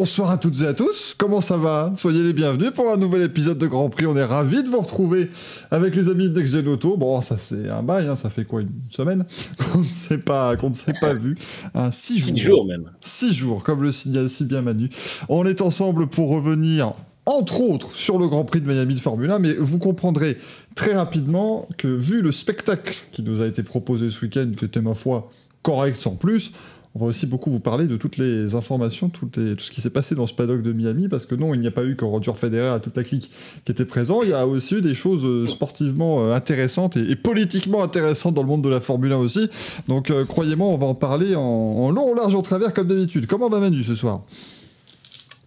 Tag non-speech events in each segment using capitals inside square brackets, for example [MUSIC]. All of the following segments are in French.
Bonsoir à toutes et à tous, comment ça va? Soyez les bienvenus pour un nouvel épisode de Grand Prix. On est ravis de vous retrouver avec les amis de Next Gen Auto. Bon, ça fait un bail, hein, ça fait quoi, une semaine? [LAUGHS] Qu'on ne s'est pas, qu'on ne s'est pas vu. Un six jours. Six jours même. Six jours, comme le signale si bien Manu. On est ensemble pour revenir entre autres sur le Grand Prix de Miami de Formule 1, mais vous comprendrez très rapidement que vu le spectacle qui nous a été proposé ce week-end, qui était ma foi correct sans plus, on va aussi beaucoup vous parler de toutes les informations, tout, ce qui s'est passé dans ce paddock de Miami, parce que non, il n'y a pas eu que Roger Federer à toute la clique qui était présent, il y a aussi eu des choses euh, sportivement euh, intéressantes et, politiquement intéressantes dans le monde de la Formule 1 aussi. Donc euh, croyez-moi, on va en parler en, long, en large, en travers comme d'habitude. Comment va Manu ce soir?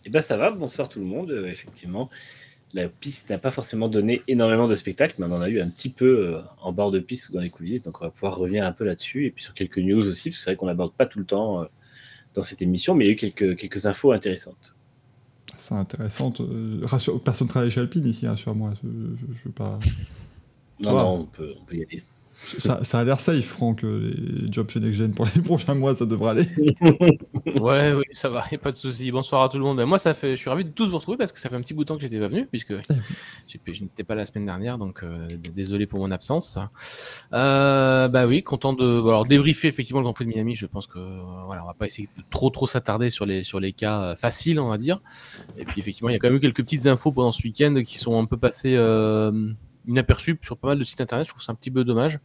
Eh ben ça va, bonsoir tout le monde. Effectivement, la piste n'a pas forcément donné énormément de spectacles, mais on en a eu un petit peu euh, en bord de piste ou dans les coulisses, donc on va pouvoir revenir un peu là-dessus, et puis sur quelques news aussi, parce que c'est vrai qu'on n'aborde pas tout le temps euh, dans cette émission, mais il y a eu quelques, quelques infos intéressantes. C'est intéressant. euh, rassure- personne ne travaille chez Alpine ici, rassure-moi. Je, je, je veux pas... Non, non, on peut, on peut y aller. Ça, ça a l'air safe, Franck, euh, les jobs chez Next Gen pour les [LAUGHS] prochains mois, ça devrait aller. [LAUGHS] Ouais, oui, ça va, y a pas de souci. Bonsoir à tout le monde. Moi, ça fait, je suis ravi de tous vous retrouver parce que ça fait un petit bout de temps que j'étais pas venu, puisque j'ai- je n'étais pas la semaine dernière, donc euh, désolé pour mon absence. Euh, bah oui, content de, bon, alors débriefer effectivement le Grand Prix de Miami. Je pense que voilà, on va pas essayer de trop trop s'attarder sur les sur les cas euh, faciles, on va dire. Et puis effectivement, il y a quand même eu quelques petites infos pendant ce week-end qui sont un peu passées euh, inaperçues sur pas mal de sites internet. Je trouve ça un petit peu dommage.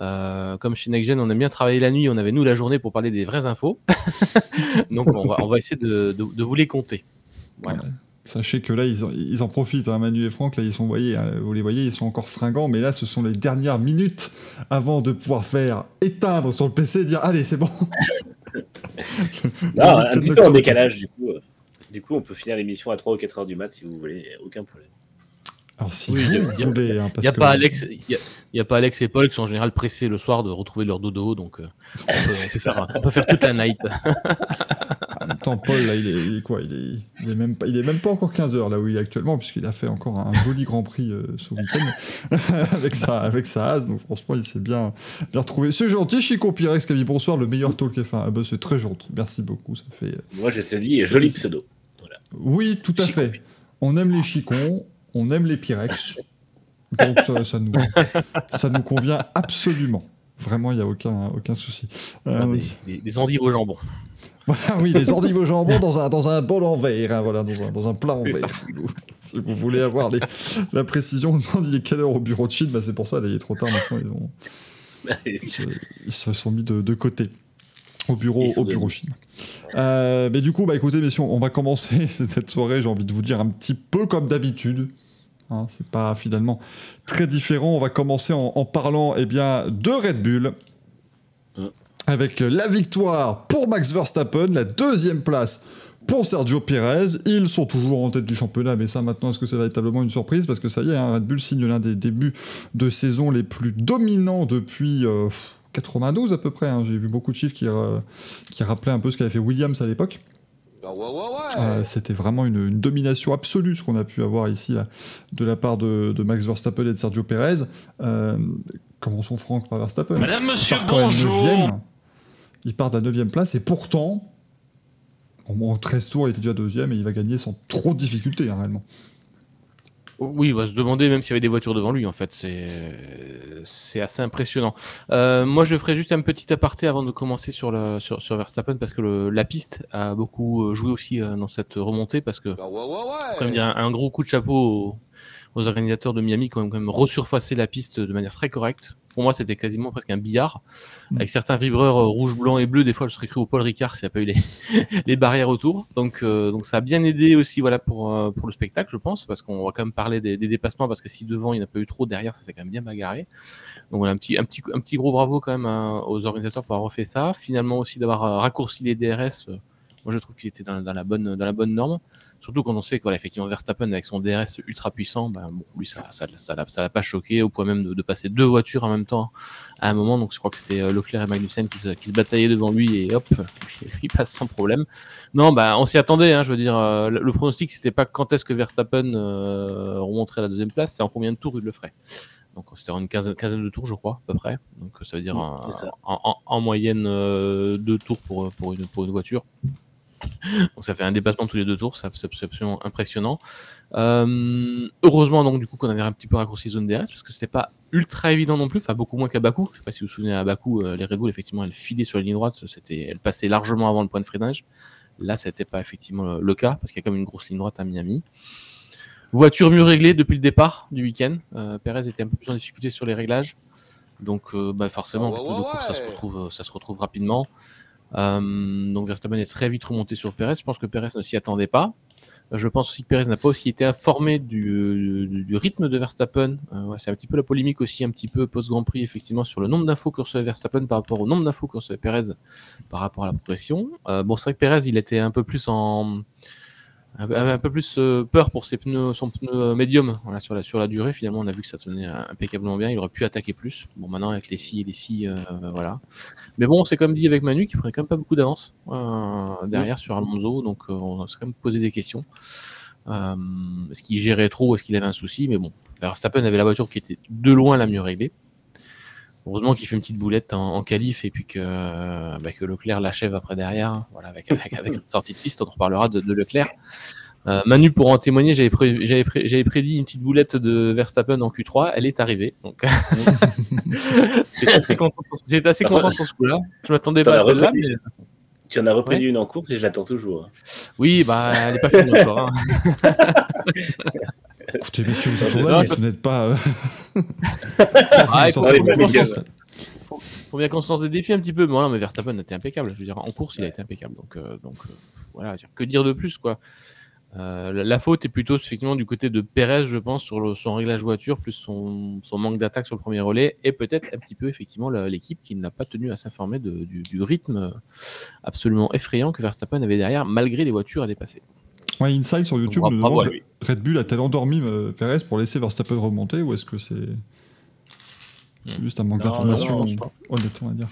Euh, comme chez NextGen, on aime bien travailler la nuit, on avait nous la journée pour parler des vraies infos. [LAUGHS] Donc on va, on va essayer de, de- de vous les compter. Voilà. Sachez que là, ils en, ils en profitent, hein, Manu et Franck, là, ils sont, voyez, hein, vous les voyez, ils sont encore fringants, mais là, ce sont les dernières minutes avant de pouvoir faire éteindre sur le PC et dire Allez, c'est bon. [LAUGHS] Non, un petit peu en décalage, du coup. euh, Du coup, on peut finir l'émission à 3 ou 4 heures du mat si vous voulez, aucun problème. Alors, si Oui, vous y a- y a- voulez, hein, Il parce n'y a, que- pas Alex, y a, y a pas Alex et Paul qui sont en général pressés le soir de retrouver leur dodo, donc euh, on, peut, on [LAUGHS] peut faire, on peut faire toute la night. [LAUGHS] En même temps, Paul, là, il est, il est quoi il est, il, est même pas, il est même pas encore 15h là où il est actuellement, puisqu'il a fait encore un joli Grand Prix euh, ce week-end [LAUGHS] avec, sa, avec sa As. Donc, franchement, il s'est bien, bien retrouvé. C'est gentil, Chico Pirex qui a dit bonsoir, le meilleur talk F1. Ah bah, c'est très gentil, merci beaucoup. Ça fait. euh, Moi, je te dis, joli pseudo. Oui, tout à fait. On aime les chicons, on aime les Pirex. Donc, ça, ça nous, ça nous convient absolument. Vraiment, il n'y a aucun, aucun souci. Euh, des, des- des endives au jambon. [LAUGHS] voilà, oui, les endives au jambon dans un, dans un bol en verre, hein, voilà, dans un, dans un plat en verre. Si vous, si vous voulez avoir les- la précision, on demande il est quelle heure au bureau de Chine, bah, c'est pour ça, là, il est trop tard maintenant, ils, ont- [LAUGHS] ils se, ils se sont mis de, de côté au bureau, au bureau Chine. Euh, mais du coup, bah écoutez, messieurs, on va commencer [LAUGHS] cette soirée, j'ai envie de vous dire un petit peu comme d'habitude. Hein, c'est pas finalement très différent. On va commencer en, en parlant eh bien, de Red Bull. Avec la victoire pour Max Verstappen, la deuxième place pour Sergio Perez. Ils sont toujours en tête du championnat, mais ça maintenant, est-ce que c'est véritablement une surprise? Parce que ça y est, hein, Red Bull signe l'un des débuts de saison les plus dominants depuis euh, 92 à peu près. hein. J'ai vu beaucoup de chiffres qui, euh, qui rappelaient un peu ce qu'avait fait Williams à l'époque. Ah ouais, ouais, ouais. Euh, C'était vraiment une, une domination absolue ce qu'on a pu avoir ici là, de la part de, de Max Verstappen et de Sergio Perez. Euh, commençons Franck par Verstappen. Madame, Il monsieur, même bonjour. Il part de la 9 place et pourtant, en, en 13 tours, il était déjà deuxième et il va gagner sans trop de difficultés hein, réellement. Oui, va se demander même s'il y avait des voitures devant lui, en fait. C'est assez impressionnant. Euh, moi, je ferai juste un petit aparté avant de commencer sur, le, sur, sur Verstappen, parce que le- la piste a beaucoup euh, joué aussi euh, dans cette remontée, parce que Ah ouais, ouais, ouais. quand même dire un, un gros coup de chapeau aux, organisateurs de Miami qui ont quand même resurfacé la piste de manière très correcte. Pour moi, c'était quasiment presque un billard. Mm. Avec certains vibreurs euh, rouge, blanc et bleu, des fois, je serais cru au Paul Ricard s'il n'y a pas eu les, [LAUGHS] les barrières autour. Donc, euh, donc, ça a bien aidé aussi voilà, pour, euh, pour le spectacle, je pense, parce qu'on va quand même parler des, des dépassements, parce que si devant, il n'y en a pas eu trop, derrière, ça s'est quand même bien bagarré. Donc, voilà, un petit, un petit, un petit gros bravo quand même hein, aux organisateurs pour avoir refait ça. Finalement, aussi d'avoir raccourci les DRS. euh, moi, je trouve qu'ils étaient dans, dans la bonne, dans la bonne norme. Surtout quand on sait que voilà, effectivement Verstappen avec son DRS ultra puissant, ben, bon, lui ça ça ça l'a ça l'a pas choqué au point même de, de passer deux voitures en même temps à un moment. Donc je crois que c'était euh, Leclerc et Magnussen qui se, qui se bataillaient devant lui et hop, [LAUGHS] il passe sans problème. Non, bah on s'y attendait. Hein, je veux dire, euh, le, pronostic c'était pas quand est-ce que Verstappen euh, remonterait à la deuxième place, c'est en combien de tours il le ferait? Donc c'était en une quinzaine, quinzaine de tours, je crois, à peu près. Donc ça veut dire un- c'est ça. en, en- en moyenne euh, deux tours pour, pour, une, pour une voiture. Donc ça fait un dépassement tous les deux tours, c'est absolument impressionnant. Euh, heureusement donc du coup qu'on avait un petit peu raccourci zone DRS parce que c'était pas ultra évident non plus, enfin beaucoup moins qu'à Bakou. Je sais pas si vous vous souvenez à Bakou, euh, les Red Bull effectivement elles filaient sur la ligne droite, c'était, elles passaient largement avant le point de freinage. Là, ça n'était pas effectivement le cas parce qu'il y a quand même une grosse ligne droite à Miami. Voiture mieux réglée depuis le départ du week-end. Euh, Perez était un peu plus en difficulté sur les réglages. Donc bah, forcément, ça, se retrouve, ça se retrouve rapidement. Donc Verstappen est très vite remonté sur Perez. Je pense que Perez ne s'y attendait pas. Je pense aussi que Perez n'a pas aussi été informé du, rythme de Verstappen. Euh, c'est un petit peu la polémique aussi, un petit peu post-Grand Prix, effectivement, sur le nombre d'infos que recevait Verstappen par rapport au nombre d'infos que recevait Perez par rapport à la progression. Euh, bon, c'est vrai que Perez, il était un peu plus en, avait un peu plus euh, peur pour ses pneus, son pneu euh, médium sur, la, sur la durée. Finalement, on a vu que ça tenait impeccablement bien. Il aurait pu attaquer plus. Bon, maintenant, avec les scies et les scies, euh, voilà. Mais bon, c'est comme dit avec Manu qu'il prenait quand même pas beaucoup d'avance derrière sur Alonso. Donc, on s'est quand même posé des questions. est-ce qu'il gérait trop? Est-ce qu'il avait un souci? Mais bon, Verstappen avait la voiture qui était de loin la mieux réglée. Heureusement qu'il fait une petite boulette en, en qualif et puis que, bah, que Leclerc l'achève après derrière, voilà, avec, avec, avec cette sortie de piste, on reparlera de, de Leclerc. Euh, Manu, pour en témoigner, j'avais, pré j'avais, pré j'avais prédit une petite boulette de Verstappen en Q3, elle est arrivée. Donc... [LAUGHS] j'étais assez content, j'étais assez content sur ce coup-là. Je m'attendais pas à celle-là. Mais... Tu en as reprédit ouais. une en course et je l'attends toujours. Oui, bah, elle n'est pas finie encore. Hein. [LAUGHS] Écoutez, messieurs, vous êtes journalistes, vous n'êtes pas. Ah, écoute, faut, bien faut bien constance des défis un petit peu. Mais Verstappen était impeccable. Je veux dire, en course, il a été impeccable. Donc, euh, donc euh, voilà, que dire de plus, quoi? Euh, la faute est plutôt effectivement du côté de Perez, je pense, sur le, son réglage voiture, plus son, son manque d'attaque sur le premier relais, et peut-être un petit peu effectivement l'équipe qui n'a pas tenu à s'informer du, du, rythme absolument effrayant que Verstappen avait derrière, malgré les voitures à dépasser. Ouais, Inside sur YouTube Donc, me demande voilà. Red Bull a-t-elle endormi euh, Perez pour laisser Verstappen remonter ou est-ce que c'est c'est juste un manque d'information honnête, on va dire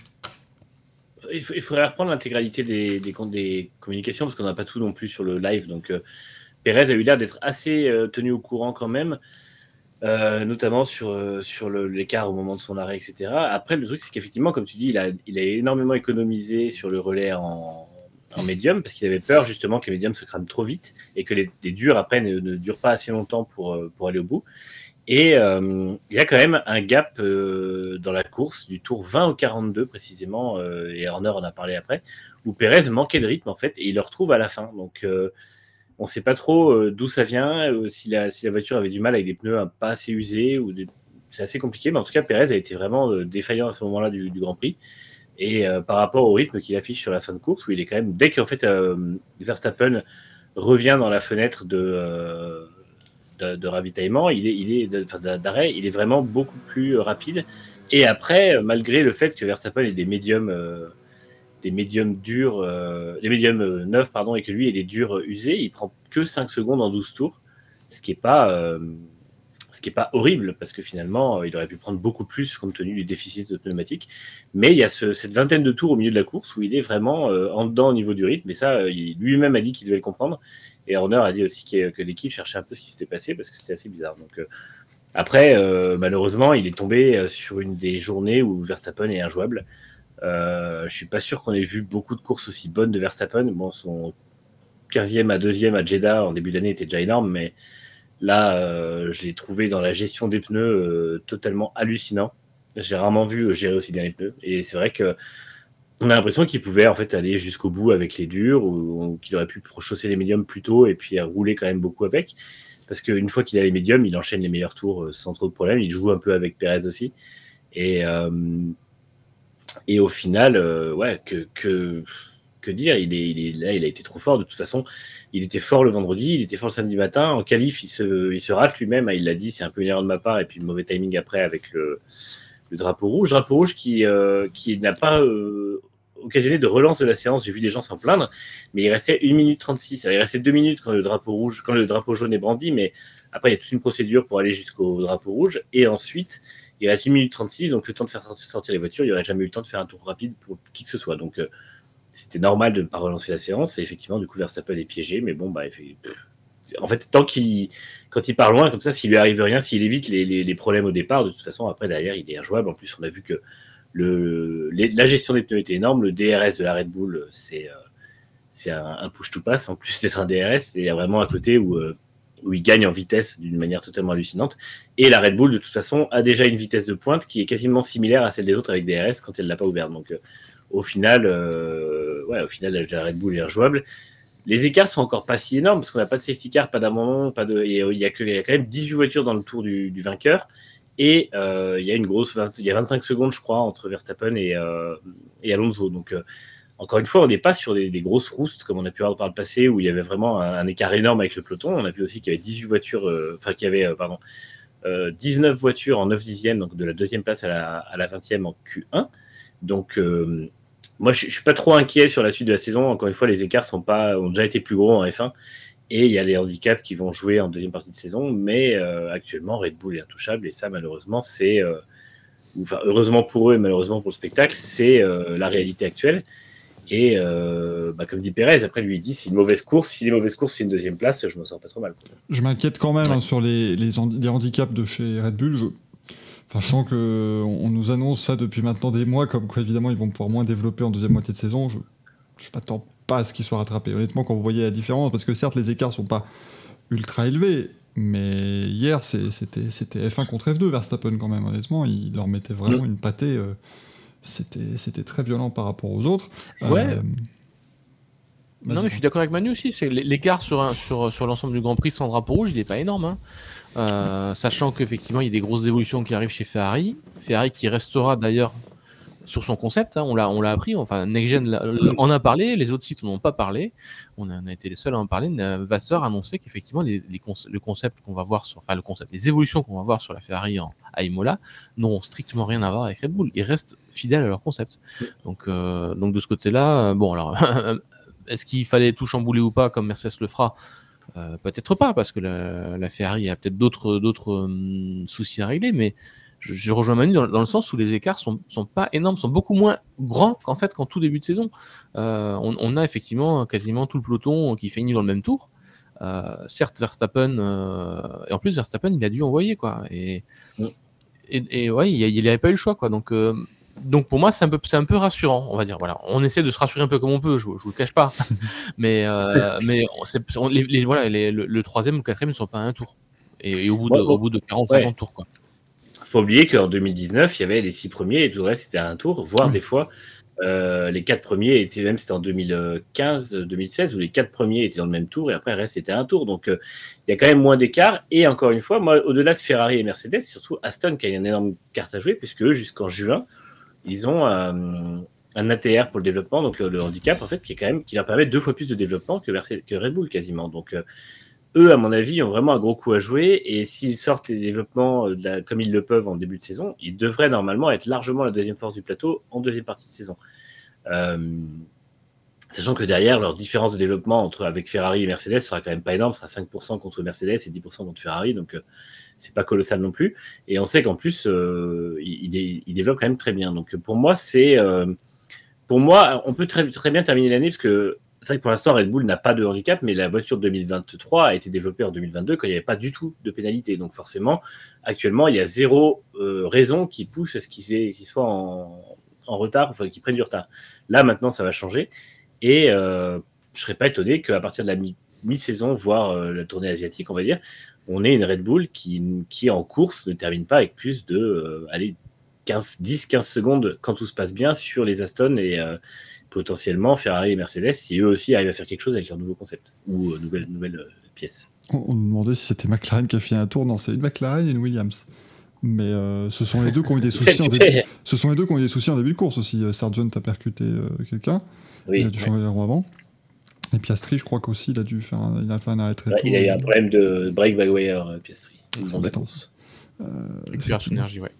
il, il faudrait reprendre l'intégralité des, des, des, communications parce qu'on n'a pas tout non plus sur le live. Donc, euh, Perez a eu l'air d'être assez euh, tenu au courant quand même, euh, notamment sur, euh, sur l'écart au moment de son arrêt, etc. Après, le truc, c'est qu'effectivement, comme tu dis, il a, il a énormément économisé sur le relais en, en médium parce qu'il avait peur justement que les médiums se crament trop vite et que les, les durs après ne, durent pas assez longtemps pour, pour aller au bout. Et euh, il y a quand même un gap euh, dans la course du tour 20 au 42 précisément, euh, et Horner en a parlé après, où Perez manquait de rythme en fait, et il le retrouve à la fin. Donc euh, on ne sait pas trop euh, d'où ça vient, si la, si, la, voiture avait du mal avec des pneus pas assez usés, ou c'est assez compliqué, mais en tout cas Perez a été vraiment défaillant à ce moment-là du, Grand Prix. Et par rapport au rythme qu'il affiche sur la fin de course, où il est quand même, dès qu'en fait Verstappen revient dans la fenêtre de de, ravitaillement, il est, il est d'arrêt, il est vraiment beaucoup plus rapide. Et après, malgré le fait que Verstappen ait des médiums, euh, des médiums durs, euh, des médiums euh, neufs, pardon, et que lui ait des durs usés, il prend que 5 secondes en 12 tours, ce qui est pas, euh, ce qui est pas horrible parce que finalement, il aurait pu prendre beaucoup plus compte tenu du déficit de pneumatique. Mais il y a ce, cette vingtaine de tours au milieu de la course où il est vraiment en dedans au niveau du rythme, et ça, lui-même a dit qu'il devait le comprendre. Et Horner a dit aussi que, l'équipe cherchait un peu ce qui s'était passé parce que c'était assez bizarre. Euh, après, euh, malheureusement, il est tombé euh, sur une des journées où Verstappen est injouable. Euh, je suis pas sûr qu'on ait vu beaucoup de courses aussi bonnes de Verstappen. Bon, son 15e à 2e à Jeddah en début d'année était déjà énorme, mais là, euh, je l'ai trouvé dans la gestion des pneus euh, totalement hallucinant. J'ai rarement vu gérer aussi bien les pneus. Et c'est vrai que on a l'impression qu'il pouvait en fait aller jusqu'au bout avec les durs ou, qu'il aurait pu chausser les médiums plus tôt et puis rouler quand même beaucoup avec. Parce qu'une fois qu'il a les médiums, il enchaîne les meilleurs tours sans trop de problème. Il joue un peu avec Perez aussi. Et, euh, et au final, euh, ouais, que, que, dire il est, Là, il a été trop fort. De toute façon, il était fort le vendredi, il était fort le samedi matin. En qualif, il se, rate lui-même. Il l'a dit, c'est un peu une erreur de ma part. Et puis le mauvais timing après avec le, drapeau rouge. Drapeau rouge qui, euh, n'a pas euh, occasionné de relance de la séance. J'ai vu des gens s'en plaindre, mais il restait 1 minute 36. Alors, il restait 2 minutes quand le drapeau rouge, quand le drapeau jaune est brandi, mais après, il y a toute une procédure pour aller jusqu'au drapeau rouge. Et ensuite, il reste 1 minute 36, donc le temps de faire sortir les voitures, il n'y aurait jamais eu le temps de faire un tour rapide pour qui que ce soit. Donc, euh, c'était normal de ne pas relancer la séance. Et effectivement, du coup, Verstappen est piégé, mais bon, bah, en fait, tant qu'il, quand il part loin comme ça, s'il lui arrive rien, s'il évite les, les, problèmes au départ, de toute façon, après derrière, il est injouable. En plus, on a vu que le, la gestion des pneus était énorme. Le DRS de la Red Bull, c'est, euh, c'est un, push-to-pass en plus d'être un DRS. A vraiment un côté où, où il gagne en vitesse d'une manière totalement hallucinante. Et la Red Bull, de toute façon, a déjà une vitesse de pointe qui est quasiment similaire à celle des autres avec DRS quand elle ne l'a pas ouverte. Donc, au final, ouais, au final, la Red Bull est injouable. Les écarts sont encore pas si énormes parce qu'on n'a pas de safety car, pas d'abandon, pas de. Euh, il y, a que, quand même 18 voitures dans le tour du, vainqueur. Et euh, il y a une grosse. il y a 25 secondes, je crois, entre Verstappen et, euh, Alonso. Donc, encore une fois, on n'est pas sur des, grosses roustes comme on a pu voir par le passé où il y avait vraiment un, écart énorme avec le peloton. On a vu aussi qu'il y avait 18 voitures. Enfin, qu'il y avait, pardon. 19 voitures en 9 dixièmes, donc de la deuxième place à la, à la 20e en Q1. Donc, moi, je, ne suis pas trop inquiet sur la suite de la saison. Encore une fois, les écarts sont pas, ont déjà été plus gros en F1. Et il y a les handicaps qui vont jouer en deuxième partie de saison. Mais euh, actuellement, Red Bull est intouchable. Et ça, malheureusement, c'est. Euh, enfin, heureusement pour eux et malheureusement pour le spectacle, c'est euh, la réalité actuelle. Et bah, comme dit Pérez, après lui il dit c'est une mauvaise course. Si les mauvaises courses, c'est une deuxième place, je me sens pas trop mal. Je m'inquiète quand même hein, sur les, les, les, handicaps de chez Red Bull. Je, Sachant que on nous annonce ça depuis maintenant des mois, comme quoi évidemment ils vont pouvoir moins développer en deuxième moitié de saison, je, je m'attends pas à ce qu'ils soient rattrapés. Honnêtement, quand vous voyez la différence, parce que certes les écarts sont pas ultra élevés, mais hier c'était F1 contre F2 Verstappen quand même. Honnêtement, il leur mettait vraiment une pâtée. Euh, c'était très violent par rapport aux autres. Ouais. Euh, non, mais je suis d'accord avec Manu aussi. L'écart sur, sur, sur l'ensemble du Grand Prix sans drapeau rouge, il n'est pas énorme. Hein. Euh, sachant qu'effectivement, il y a des grosses évolutions qui arrivent chez Ferrari. Ferrari qui restera d'ailleurs sur son concept, hein, on l'a appris, enfin Nextgen en a parlé, les autres sites n'en ont pas parlé, on a, été les seuls à en parler. Vasseur a annoncé qu'effectivement les, le concept qu'on va voir sur, enfin le concept, les évolutions qu'on va voir sur la Ferrari en, à Imola n'auront strictement rien à voir avec Red Bull. Ils restent fidèles à leur concept. Donc euh, donc de ce côté-là, bon alors [LAUGHS] est-ce qu'il fallait tout chambouler ou pas comme Mercedes le fera euh, peut-être pas, parce que la, Ferrari a peut-être d'autres d'autres hum, soucis à régler, mais je, rejoins Manu dans, le sens où les écarts sont, sont pas énormes, sont beaucoup moins grands qu'en fait qu'en tout début de saison. Euh, on, a effectivement quasiment tout le peloton qui finit dans le même tour. Euh, certes, Verstappen, et en plus Verstappen, il a dû envoyer quoi, et, mm. et, ouais, il n'avait pas eu le choix quoi, donc donc pour moi c'est un peu c'est un peu rassurant on va dire. Voilà. On essaie de se rassurer un peu comme on peut je, je vous le cache pas. [LAUGHS] Mais euh, mais les, voilà le, troisième ou le quatrième ne sont pas à un tour. Et, au bout de au bout de 40 50 tours quoi. Faut oublier qu'en 2019 il y avait les six premiers et tout le reste c'était à un tour voire des fois euh, les quatre premiers étaient même c'était en 2015 2016 où les quatre premiers étaient dans le même tour et après le reste était à un tour. Donc euh, il y a quand même moins d'écart. Et encore une fois moi au-delà de Ferrari et Mercedes c'est surtout Aston qui a une énorme carte à jouer puisque jusqu'en juin ils ont un, ATR pour le développement, donc le, handicap, en fait, qui est quand même qui leur permet deux fois plus de développement que, que Red Bull quasiment. Donc euh, eux, à mon avis, ont vraiment un gros coup à jouer. Et s'ils sortent les développements euh, comme ils le peuvent en début de saison, ils devraient normalement être largement la deuxième force du plateau en deuxième partie de saison. Euh, sachant que derrière, leur différence de développement entre avec Ferrari et Mercedes sera quand même pas énorme, sera 5% contre Mercedes et 10% contre Ferrari. Donc c'est pas colossal non plus. Et on sait qu'en plus, euh, il, développe quand même très bien. Donc pour moi, c'est euh, pour moi, on peut très, très bien terminer l'année parce que c'est vrai que pour l'instant, Red Bull n'a pas de handicap, mais la voiture de 2023 a été développée en 2022 quand il n'y avait pas du tout de pénalité. Donc forcément, actuellement, il y a zéro euh, raison qui pousse à ce qu'il soit en, retard, enfin qu'il prenne du retard. Là, maintenant, ça va changer. Et je ne serais pas étonné qu'à partir de la mi-saison, voire la tournée asiatique, on va dire, on est une Red Bull qui, qui en course ne termine pas avec plus de euh, allez, 15, 10, 15 secondes quand tout se passe bien sur les Aston et euh, potentiellement Ferrari et Mercedes si eux aussi arrivent à faire quelque chose avec leur nouveau concept ou euh, nouvelle, nouvelle pièce. On, me demandait si c'était McLaren qui a fait un tour. Non, c'est une McLaren et une Williams. Mais ce sont les deux qui ont eu des [LAUGHS] soucis. en début, ce sont les deux qui ont eu des soucis en début de course aussi. Sargent a percuté quelqu'un. il a dû changer les roues avant. Et Piastri, je crois qu'aussi, il a dû faire un, il a fait un arrêt très tôt. Il a eu un problème de break by wire, euh, Piastri. Son Euh, énergie, ouais.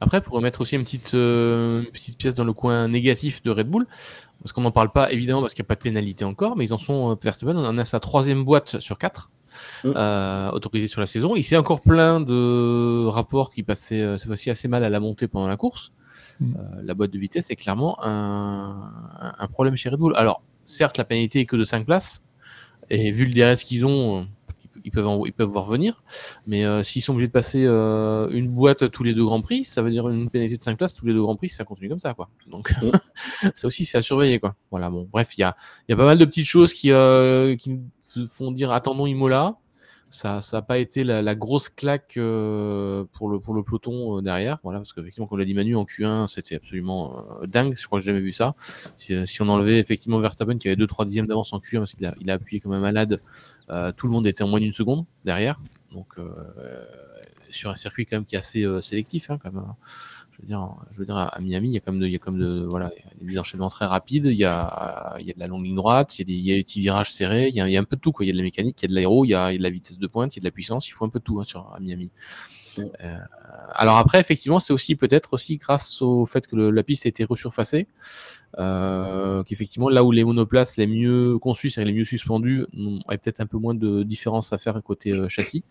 Après, pour remettre aussi une petite, euh, petite pièce dans le coin négatif de Red Bull, parce qu'on n'en parle pas évidemment parce qu'il n'y a pas de pénalité encore, mais ils en sont, euh, Verstappen on en a sa troisième boîte sur quatre. Mm. autorisée sur la saison. Il s'est encore plein de rapports qui passaient cette fois-ci assez mal à la montée pendant la course. Mm. la boîte de vitesse est clairement un, un, problème chez Red Bull. Alors, certes, la pénalité est que de 5 places. Et vu le DRS qu'ils ont, ils peuvent, en- ils peuvent voir venir. Mais euh, s'ils sont obligés de passer euh, une boîte tous les deux grands prix, ça veut dire une pénalité de 5 places tous les deux grands prix si ça continue comme ça, quoi. Donc, Mm. [LAUGHS] ça aussi, c'est à surveiller, quoi. Voilà, bon, bref, il y a, il y a pas mal de petites choses qui, euh, qui nous font dire attendons Imola. Ça ça a pas été la, grosse claque euh, pour, le, pour le peloton euh, derrière. Voilà, parce qu'effectivement, comme l'a dit Manu, en Q1, c'était absolument euh, dingue. Je crois que j'ai jamais vu ça. Si, si on enlevait effectivement Verstappen qui avait 2-3 dixièmes d'avance en Q1 parce qu'il a, il a appuyé comme un malade, tout le monde était en moins d'une seconde derrière. Donc, sur un circuit quand même qui est assez sélectif, hein, quand même. Je veux dire, à Miami, il y a comme de, il y a comme de, voilà, des enchaînements très rapides, il y a, il y a de la longue ligne droite, il y a des, y a des petits virages serrés, il y a, un peu de tout, quoi. Il y a de la mécanique, il y a de l'aéro, il y a, de la vitesse de pointe, il y a de la puissance, il faut un peu tout, hein, sur, à Miami. Euh, alors après, effectivement, c'est aussi peut-être aussi grâce au fait que la piste a été resurfacée, euh, qu'effectivement, là où les monoplaces les mieux conçus, c'est-à-dire les mieux suspendus, ont avaient peut-être un peu moins de différence à faire côté euh, châssis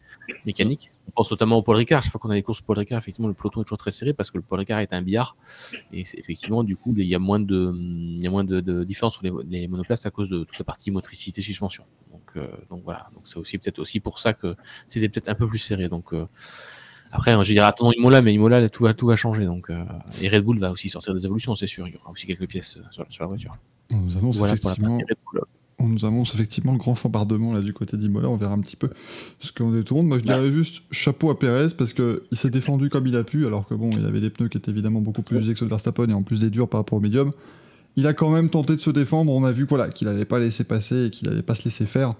mécanique. On pense notamment au Paul Ricard. Chaque fois qu'on a des courses Paul Ricard, effectivement, le peloton est toujours très serré parce que le Paul Ricard est un billard. Et effectivement, du coup, il y a moins de, différence sur les, les monoplaces à cause de toute la partie motricité suspension. Donc, voilà. Donc c'est aussi peut-être aussi pour ça que c'était peut-être un peu plus serré. Donc après, je dirais attendons Imola, mais Imola, tout va, tout va changer. Donc, euh, et Red Bull va aussi sortir des évolutions, c'est sûr. Il y aura aussi quelques pièces euh, sur, sur la voiture. On nous annonce Voilà effectivement partie Red Bull. on nous annonce effectivement le grand chambardement là du côté d'Imola. On verra un petit peu ce qu'on détourne. Moi, je dirais juste chapeau à Perez parce que il s'est défendu comme il a pu, alors que bon, il avait des pneus qui étaient évidemment beaucoup plus usés que ceux de Verstappen et en plus des durs par rapport au médium. Il a quand même tenté de se défendre. On a vu voilà, qu'il n'allait pas laisser passer et qu'il n'allait pas se laisser faire.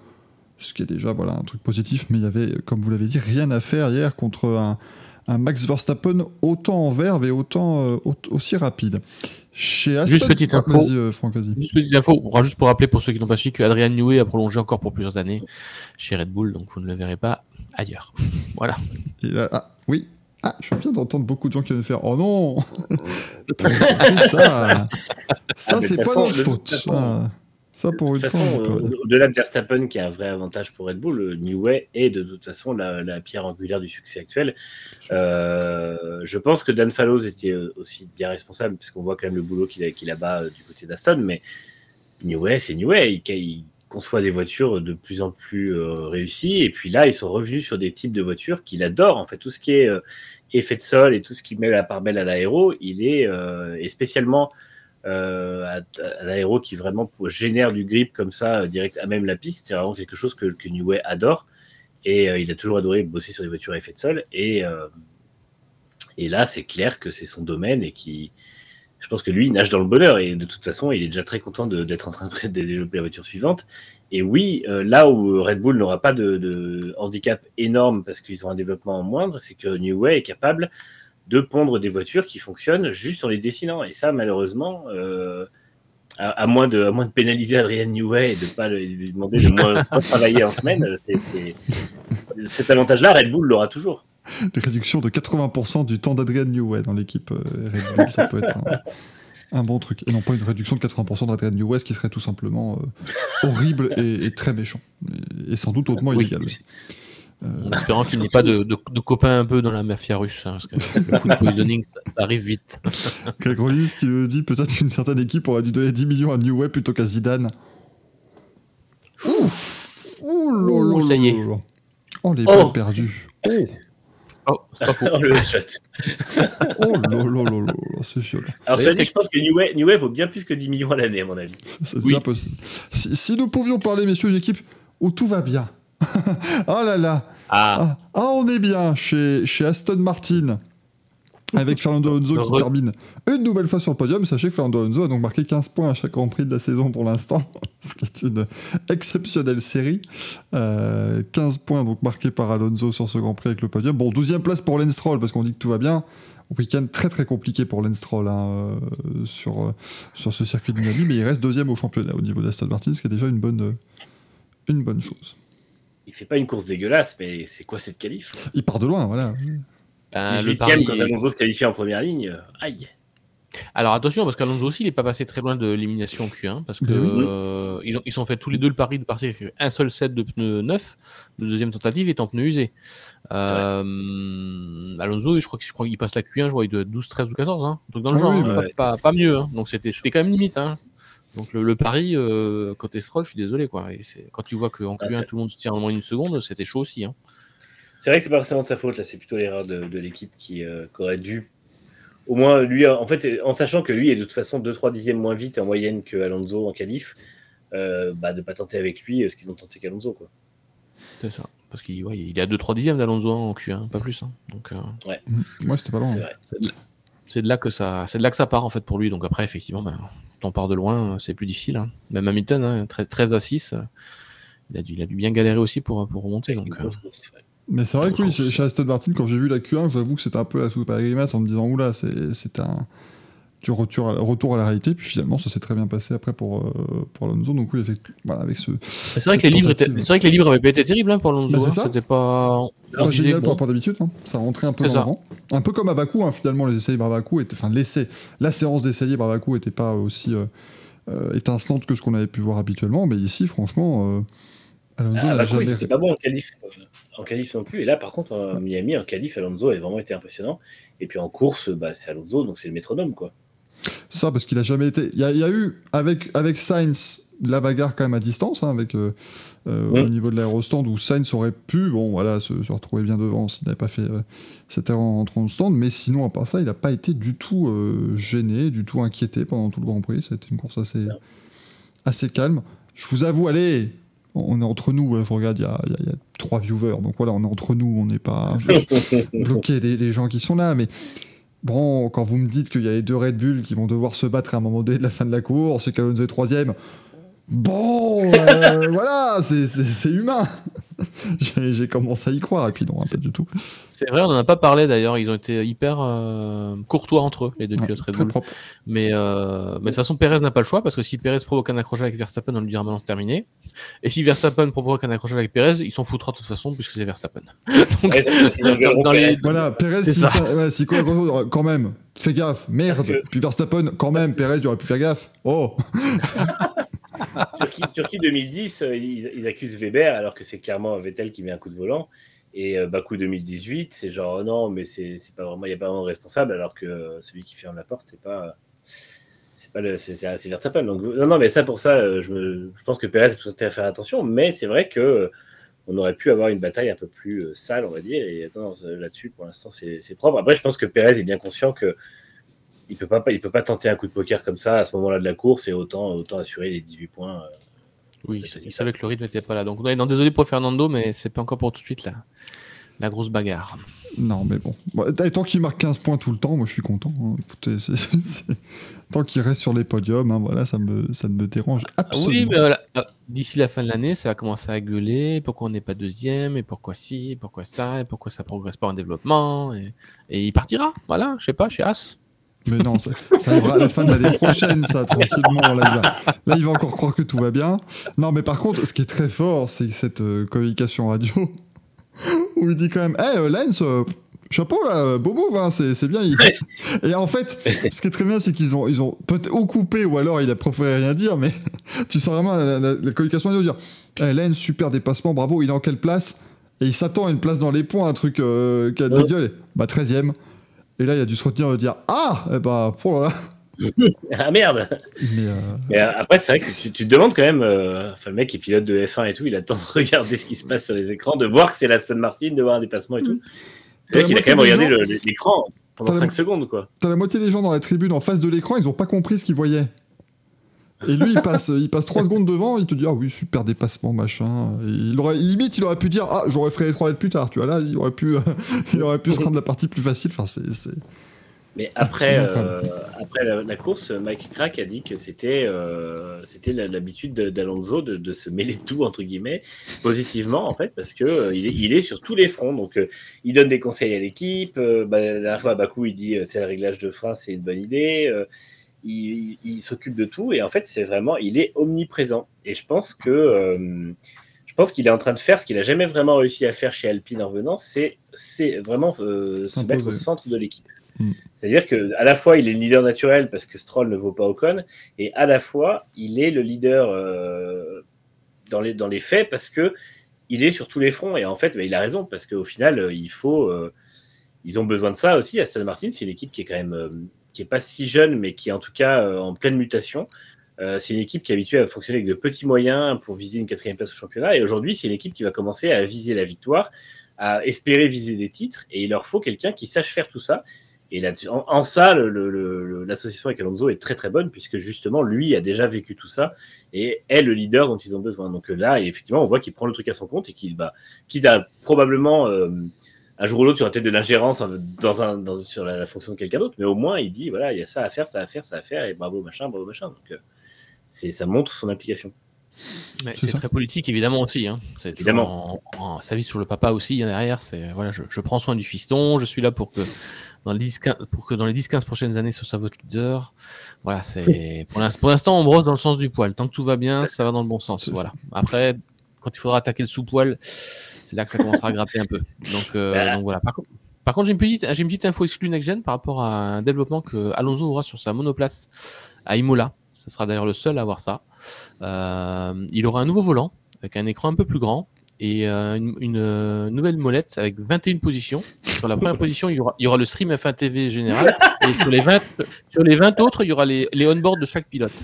Ce qui est déjà voilà, un truc positif, mais il y avait, comme vous l'avez dit, rien à faire hier contre un, un Max Verstappen autant en verve et autant euh, au- aussi rapide. Chez Aston... Juste petite info. Vas-y, euh, Franck, vas-y. Juste petite info, on va juste pour rappeler pour ceux qui n'ont pas suivi que Adrian Newey a prolongé encore pour plusieurs années chez Red Bull, donc vous ne le verrez pas ailleurs. [LAUGHS] Voilà. Et là- ah, oui. Ah, je viens d'entendre beaucoup de gens qui viennent faire Oh non [LAUGHS] [LAUGHS] ça Ça, Ah, c'est pas notre faute. Ah, ça, pour De toute façon, euh, au-delà de Verstappen qui a un vrai avantage pour Red Bull, le New Way est de toute façon la, la pierre angulaire du succès actuel. Euh, je pense que Dan Fallows était euh, aussi bien responsable, puisqu'on voit quand même le boulot qu'il a, qu'il a bas euh, du côté d'Aston, mais New Way, c'est New Way. Il, il conçoit des voitures de plus en plus euh, réussies, et puis là, ils sont revenus sur des types de voitures qu'il adore. En fait, tout ce qui est euh, effet de sol et tout ce qui met la part belle à l'aéro, il est, euh, et spécialement euh, à, à l'aéro qui vraiment génère du grip comme ça euh, direct à même la piste. C'est vraiment quelque chose que, que New Way adore. Et euh, il a toujours adoré bosser sur des voitures à effet de sol. Et, euh, et là, c'est clair que c'est son domaine et qui. Je pense que lui, il nage dans le bonheur et de toute façon, il est déjà très content d'être en train de, développer la voiture suivante. Et oui, euh, là où Red Bull n'aura pas de, de handicap énorme parce qu'ils ont un développement moindre, c'est que New Way est capable de pondre des voitures qui fonctionnent juste en les dessinant. Et ça, malheureusement, euh, à, à moins de, à moins de pénaliser Adrien Newey et de ne pas lui lui demander de moins [LAUGHS] travailler en semaine, c'est, c'est- cet avantage-là, Red Bull l'aura toujours. Des réductions de 80% du temps d'Adrian Newey dans l'équipe euh, Red Bull, ça peut être un, un bon truc. Et non pas une réduction de 80% d'Adrian Newey, ce qui serait tout simplement euh, horrible et, et très méchant. Et, et sans doute hautement Oui. illégal aussi. En espérant qu'il n'y ait pas de, de- de copains un peu dans la mafia russe, hein, parce que le food poisoning, ça, ça arrive vite. [LAUGHS] Rollins qui euh, dit peut-être qu'une certaine équipe aurait dû donner 10 millions à Newey plutôt qu'à Zidane. Ouf Ouh là Ouh, là ça y est. Oh les Oh. balles perdues Oh Oh, c'est pas [LAUGHS] faux. Oh, le shot. [LAUGHS] Oh là là là là là, c'est violent. Alors, cela dit, je pense que Newey, Newey vaut bien plus que 10 millions à l'année, à mon avis. C'est Oui. bien possible. Si, si nous pouvions parler, messieurs, d'une équipe où tout va bien. [LAUGHS] oh là là Ah, ah, ah, on est bien chez, chez Aston Martin. Avec Fernando Alonso qui termine une nouvelle fois sur le podium. Sachez que Fernando Alonso a donc marqué 15 points à chaque Grand Prix de la saison pour l'instant, [LAUGHS] ce qui est une exceptionnelle série. Euh, 15 points donc marqués par Alonso sur ce Grand Prix avec le podium. Bon, 12e place pour Lance Stroll parce qu'on dit que tout va bien. Week-end très très compliqué pour Lance Stroll hein, euh, sur, euh, sur ce circuit de Miami, mais il reste deuxième au championnat au niveau d'Aston Martin, ce qui est déjà une bonne, euh, une bonne chose. Il fait pas une course dégueulasse, mais c'est quoi cette qualif Il part de loin, voilà. le 18 e quand Alonso se qualifie en première ligne. euh, Aïe Alors attention, parce qu'Alonso aussi, il n'est pas passé très loin de l'élimination en Q1, parce que Ben euh, ils, ont, ils ont fait tous les deux le pari de partir avec un seul set de pneus neufs, de deuxième tentative étant pneus usés. Euh, Alonso, je crois qu'il je crois qu'il passe la Q1, je vois, il doit être 12, 13 ou 14, hein, un truc dans le Ah genre, oui, hein, bah pas, ouais, pas- pas mieux, hein. donc c'était c'était quand même limite. Hein. Donc le, le pari euh, côté Stroll, je suis désolé quoi. Et c'est- quand tu vois qu'en Ah, Q1 c'est- tout le monde se tient en moins une seconde, c'était chaud aussi. Hein. C'est vrai que c'est pas forcément de sa faute, là, c'est plutôt l'erreur de, de l'équipe qui, euh, qui aurait dû. Au moins, lui, en fait, en sachant que lui est de toute façon 2-3 dixièmes moins vite en moyenne que Alonso en qualif, euh, bah, de pas tenter avec lui euh, ce qu'ils ont tenté qu'Alonso. Quoi. C'est ça. Parce qu'il ouais, il est à 2-3 dixièmes d'Alonso hein, en Q1, pas plus. hein. Donc euh, Moi, c'était pas loin. C'est hein. de là que ça, c'est de là que ça part en fait pour lui. Donc après, effectivement, ben, on part de loin, c'est plus difficile. hein. Même Hamilton, hein, 13, 13 à 6, euh, il a dû, il a dû bien galérer aussi pour, pour remonter. Donc, euh. Mais c'est vrai que oui, chez, Aston Martin, quand j'ai vu la Q1, j'avoue que c'était un peu la soupe à la grimace en me disant oula, c'est un du retour à, retour à la réalité. Puis finalement, ça s'est très bien passé après pour, euh, pour Alonso. Donc oui, effectivement, voilà, avec ce. c'est vrai, que les livres c'est vrai que les livres avaient pas été terribles hein, pour Alonso. Bah, hein. C'était pas. génial bon, par rapport d'habitude, hein. ça rentrait un peu dans ça. le rang. Un peu comme à Bakou, hein, finalement, les essais libres étaient. Enfin, l'essai, la séance d'essais libres à Bakou n'était pas aussi euh, euh, étincelante que ce qu'on avait pu voir habituellement. Mais ici, franchement, euh, Alonso Ah, n'a jamais. c'était pas bon en qualif. En qualif non plus. Et là, par contre, en Miami, en qualif, Alonso a vraiment été impressionnant. Et puis en course, bah, c'est Alonso, donc c'est le métronome. quoi. Ça, parce qu'il a jamais été. Il y, a- il y a eu, avec, avec Sainz, la bagarre quand même à distance, hein, avec, euh, euh, Ouais. au niveau de l'aérostand, où Sainz aurait pu bon, voilà, se, se retrouver bien devant s'il n'avait pas fait euh, cette erreur en entrant au stand. Mais sinon, à part ça, il n'a pas été du tout euh, gêné, du tout inquiété pendant tout le Grand Prix. C'était une course assez, assez calme. Je vous avoue, allez, on est entre nous. Je regarde, il y y a- il y a trois viewers. Donc voilà, on est entre nous. On n'est pas. [LAUGHS] bloquer les, les gens qui sont là, mais bon, quand vous me dites qu'il y a les deux Red Bull qui vont devoir se battre à un moment donné de la fin de la course, qu'Alonso est troisième, bon, euh, [LAUGHS] voilà, c'est humain. [LAUGHS] J'ai commencé à y croire, et puis non, hein, pas du tout. C'est vrai, on n'en a pas parlé d'ailleurs. Ils ont été hyper euh, courtois entre eux, les deux Ouais, pilotes Red très Bull. Mais, euh, mais de toute façon, Perez n'a pas le choix parce que si Perez provoque un accrochage avec Verstappen, on lui dira maintenant c'est terminé. Et si Verstappen provoque un accrochage avec Perez, il s'en foutra de toute façon puisque c'est Verstappen. [LAUGHS] Donc, Ouais, ils engueuleront [LAUGHS] dans les- Perez. Voilà, Perez, ça. fait- ouais, gauche, quand même, fais gaffe, merde. Que- Puis Verstappen, quand même, Perez, il aurait pu faire gaffe. Oh, [LAUGHS] Turquie, Turquie 2010, euh, ils, accusent Weber alors que c'est clairement Vettel qui met un coup de volant. Et euh, Bakou 2018, c'est genre oh non, mais c'est pas vraiment, il n'y a pas vraiment de responsable alors que euh, celui qui ferme la porte, c'est pas. C'est pas le, c'est c'est Verstappen. Donc, non, non, mais ça pour ça, je, me, je pense que Perez a tout à faire attention, mais c'est vrai que on aurait pu avoir une bataille un peu plus sale, on va dire. Et là-dessus, pour l'instant, c'est propre. Après, je pense que Perez est bien conscient que il peut pas, il peut pas tenter un coup de poker comme ça à ce moment-là de la course et autant, autant assurer les 18 points. euh, oui, il savait que le rythme n'était pas là. Donc, non, désolé pour Fernando, mais c'est pas encore pour tout de suite la, la grosse bagarre. non, mais bon. Et tant qu'il marque 15 points tout le temps, moi je suis content. hein. Écoutez, [LAUGHS] tant qu'il reste sur les podiums, hein, voilà, ça me, ça ne me dérange Ah absolument. oui, mais voilà, euh, d'ici la fin de l'année, ça va commencer à gueuler. Pourquoi on n'est pas deuxième Et pourquoi ci Et pourquoi ça Et pourquoi ça progresse pas en développement et, et il partira. Voilà, je sais pas, chez As. Mais non, ça, ça arrivera à la fin de l'année prochaine, ça, tranquillement. Là il, va, là, il va encore croire que tout va bien. Non, mais par contre, ce qui est très fort, c'est cette euh, communication radio où il dit quand même Hé, Lens, euh, chapeau là, euh, bobo, hein, c'est c'est bien. il- Et en fait, ce qui est très bien, c'est qu'ils ont, ils ont peut-être ou coupé ou alors il a préféré rien dire, mais [LAUGHS] tu sens vraiment la, la- la communication radio dire Hé, Lens, super dépassement, bravo, il est en quelle place? Et il s'attend à une place dans les points, un truc euh, qui a de la gueule. Bah, 13ème. Et là, il a dû se retenir de dire Ah Eh bah, pour là. [LAUGHS] Ah merde Mais euh, Mais euh, après, c'est vrai que tu, tu te demandes quand même, euh, enfin, le mec qui est pilote de F1 et tout, il attend de [LAUGHS] regarder ce qui se passe sur les écrans, de voir que c'est l'Aston Martin, de voir un dépassement et tout. C'est T'as vrai qu'il a quand même regardé l'écran pendant T'as la- 5 secondes, quoi. t'as la moitié des gens dans la tribune en face de l'écran, ils ont pas compris ce qu'ils voyaient. Et lui, il passe, il passe 3 secondes devant, il te dit Ah oui, super dépassement, machin. Et il aurait, limite, il aurait pu dire Ah, j'aurais fait les 3 mètres plus tard, tu vois. Là, il aurait pu, [LAUGHS] il aurait pu se rendre la partie plus facile. Enfin, c'est. Mais après, euh, après la, la course, Mike Crack a dit que c'était euh, c'était l'habitude de- d'Alonso de, de se mêler de tout, entre guillemets, positivement, en fait, parce que euh, il, est, il est sur tous les fronts. Donc, euh, il donne des conseils à l'équipe. bah, la dernière fois, à Bakou, il dit tel réglage de frein, c'est une bonne idée. Il il- il s'occupe de tout. Et en fait, c'est vraiment, il est omniprésent. Et je pense que. euh, je pense qu'il est en train de faire ce qu'il a jamais vraiment réussi à faire chez Alpine en revenant, c'est c'est vraiment euh, se mettre au centre de l'équipe. Mm. C'est-à-dire que à la fois il est le leader naturel parce que Stroll ne vaut pas Ocon, et à la fois il est le leader euh, dans, les, dans les faits parce que il est sur tous les fronts. Et en fait, bah, il a raison parce qu'au final, il faut, ils ont besoin de ça aussi. Aston Martin, c'est une équipe qui est quand même qui est pas si jeune, mais qui est en tout cas euh, en pleine mutation. Euh, c'est une équipe qui est habituée à fonctionner avec de petits moyens pour viser une quatrième place au championnat. Et aujourd'hui, c'est une équipe qui va commencer à viser la victoire, à espérer viser des titres. Et il leur faut quelqu'un qui sache faire tout ça. Et là en, en, ça, l'association avec Alonso est très très bonne puisque justement lui a déjà vécu tout ça et est le leader dont ils ont besoin. Donc là, effectivement, on voit qu'il prend le truc à son compte et qu'il va, quitte à probablement euh, un jour ou l'autre, tu auras peut-être de l'ingérence dans un, dans, sur la, fonction de quelqu'un d'autre, mais au moins il dit voilà, il y a ça à faire, ça à faire, ça à faire, et bravo machin, bravo machin. Donc euh, c'est ça montre son implication. c'est très politique évidemment aussi. Hein. Évidemment. En, sa vie sur le papa aussi hein, derrière. C'est voilà, je, je, prends soin du fiston, je suis là pour que dans les 10, pour que dans les 10-15 prochaines années ce soit votre leader. Voilà, c'est [LAUGHS] pour l'instant on brosse dans le sens du poil. Tant que tout va bien, ça va dans le bon sens. Voilà. Après, quand il faudra attaquer le sous-poil, c'est là que ça commencera à gratter un peu. Donc, euh, bah. donc voilà. Par, par contre, j'ai une petite, j'ai une petite info exclue next gen par rapport à un développement que Alonso aura sur sa monoplace à Imola. Ce sera d'ailleurs le seul à avoir ça. Euh, il aura un nouveau volant avec un écran un peu plus grand et euh, une, une, nouvelle molette avec 21 positions. Sur la première [LAUGHS] position, il y, aura, il y aura le stream F1 TV général. Et sur les 20, sur les 20 autres, il y aura les, les on-board de chaque pilote.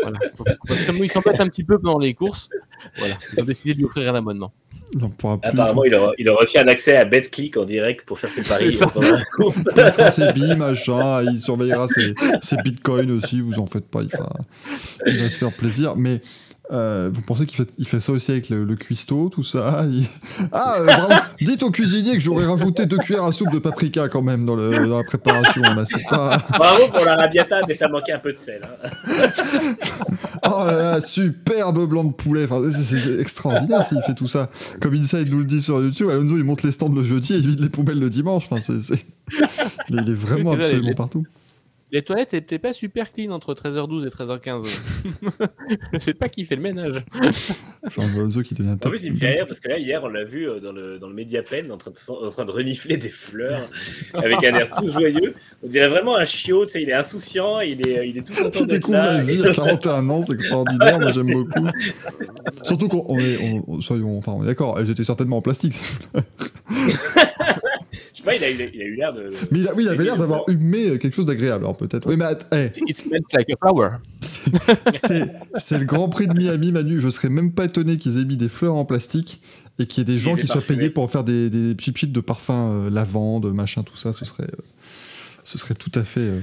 Voilà. Parce que comme il s'embête un petit peu pendant les courses, voilà, ils ont décidé de lui offrir un abonnement. Apparemment, il aura, il aura, aussi un accès à BetClick en direct pour faire ses paris. Il ses billes, machin, il surveillera ses, ses bitcoins aussi, vous en faites pas, il va, il va se faire plaisir. Mais euh, vous pensez qu'il fait, il fait ça aussi avec le, le cuistot, tout ça Ah, euh, dites au cuisinier que j'aurais rajouté deux cuillères à soupe de paprika quand même dans, le, dans la préparation. Là, c'est pas... Bravo pour la rabiata, mais ça manquait un peu de sel. Hein. [LAUGHS] oh là là, superbe blanc de poulet. Enfin, c'est extraordinaire s'il fait tout ça. Comme Inside nous le dit sur YouTube, Alonso il monte les stands le jeudi et il vide les poubelles le dimanche. Enfin, c'est, Il est vraiment absolument partout. Les toilettes n'étaient pas super clean entre 13h12 et 13h15. [LAUGHS] c'est pas qui fait le ménage. Enfin, un qui devient En plus, il me fait rire parce que là, hier, on l'a vu euh, dans le, dans le Mediapen en train, de, en train de renifler des fleurs avec un air tout joyeux. On dirait vraiment un chiot, tu sais, il est insouciant, il est, il est tout content découvre la vie [LAUGHS] à 41 ans, c'est extraordinaire, moi j'aime beaucoup. Surtout qu'on est, on, soyons, enfin, on est d'accord, elles étaient certainement en plastique, ces fleurs. [LAUGHS] Je sais pas, il a, il a, il a eu l'air de. Mais il, a, oui, il avait l'air d'avoir humé quelque chose d'agréable, alors peut-être. Oui, mais hey. It smells like a flower. C'est le Grand Prix de Miami, Manu. Je serais même pas étonné qu'ils aient mis des fleurs en plastique et qu'il y ait des gens qui soient payés pour faire des, des chips de parfum euh, lavande, machin, tout ça. Ce serait, euh, ce serait tout à fait, euh,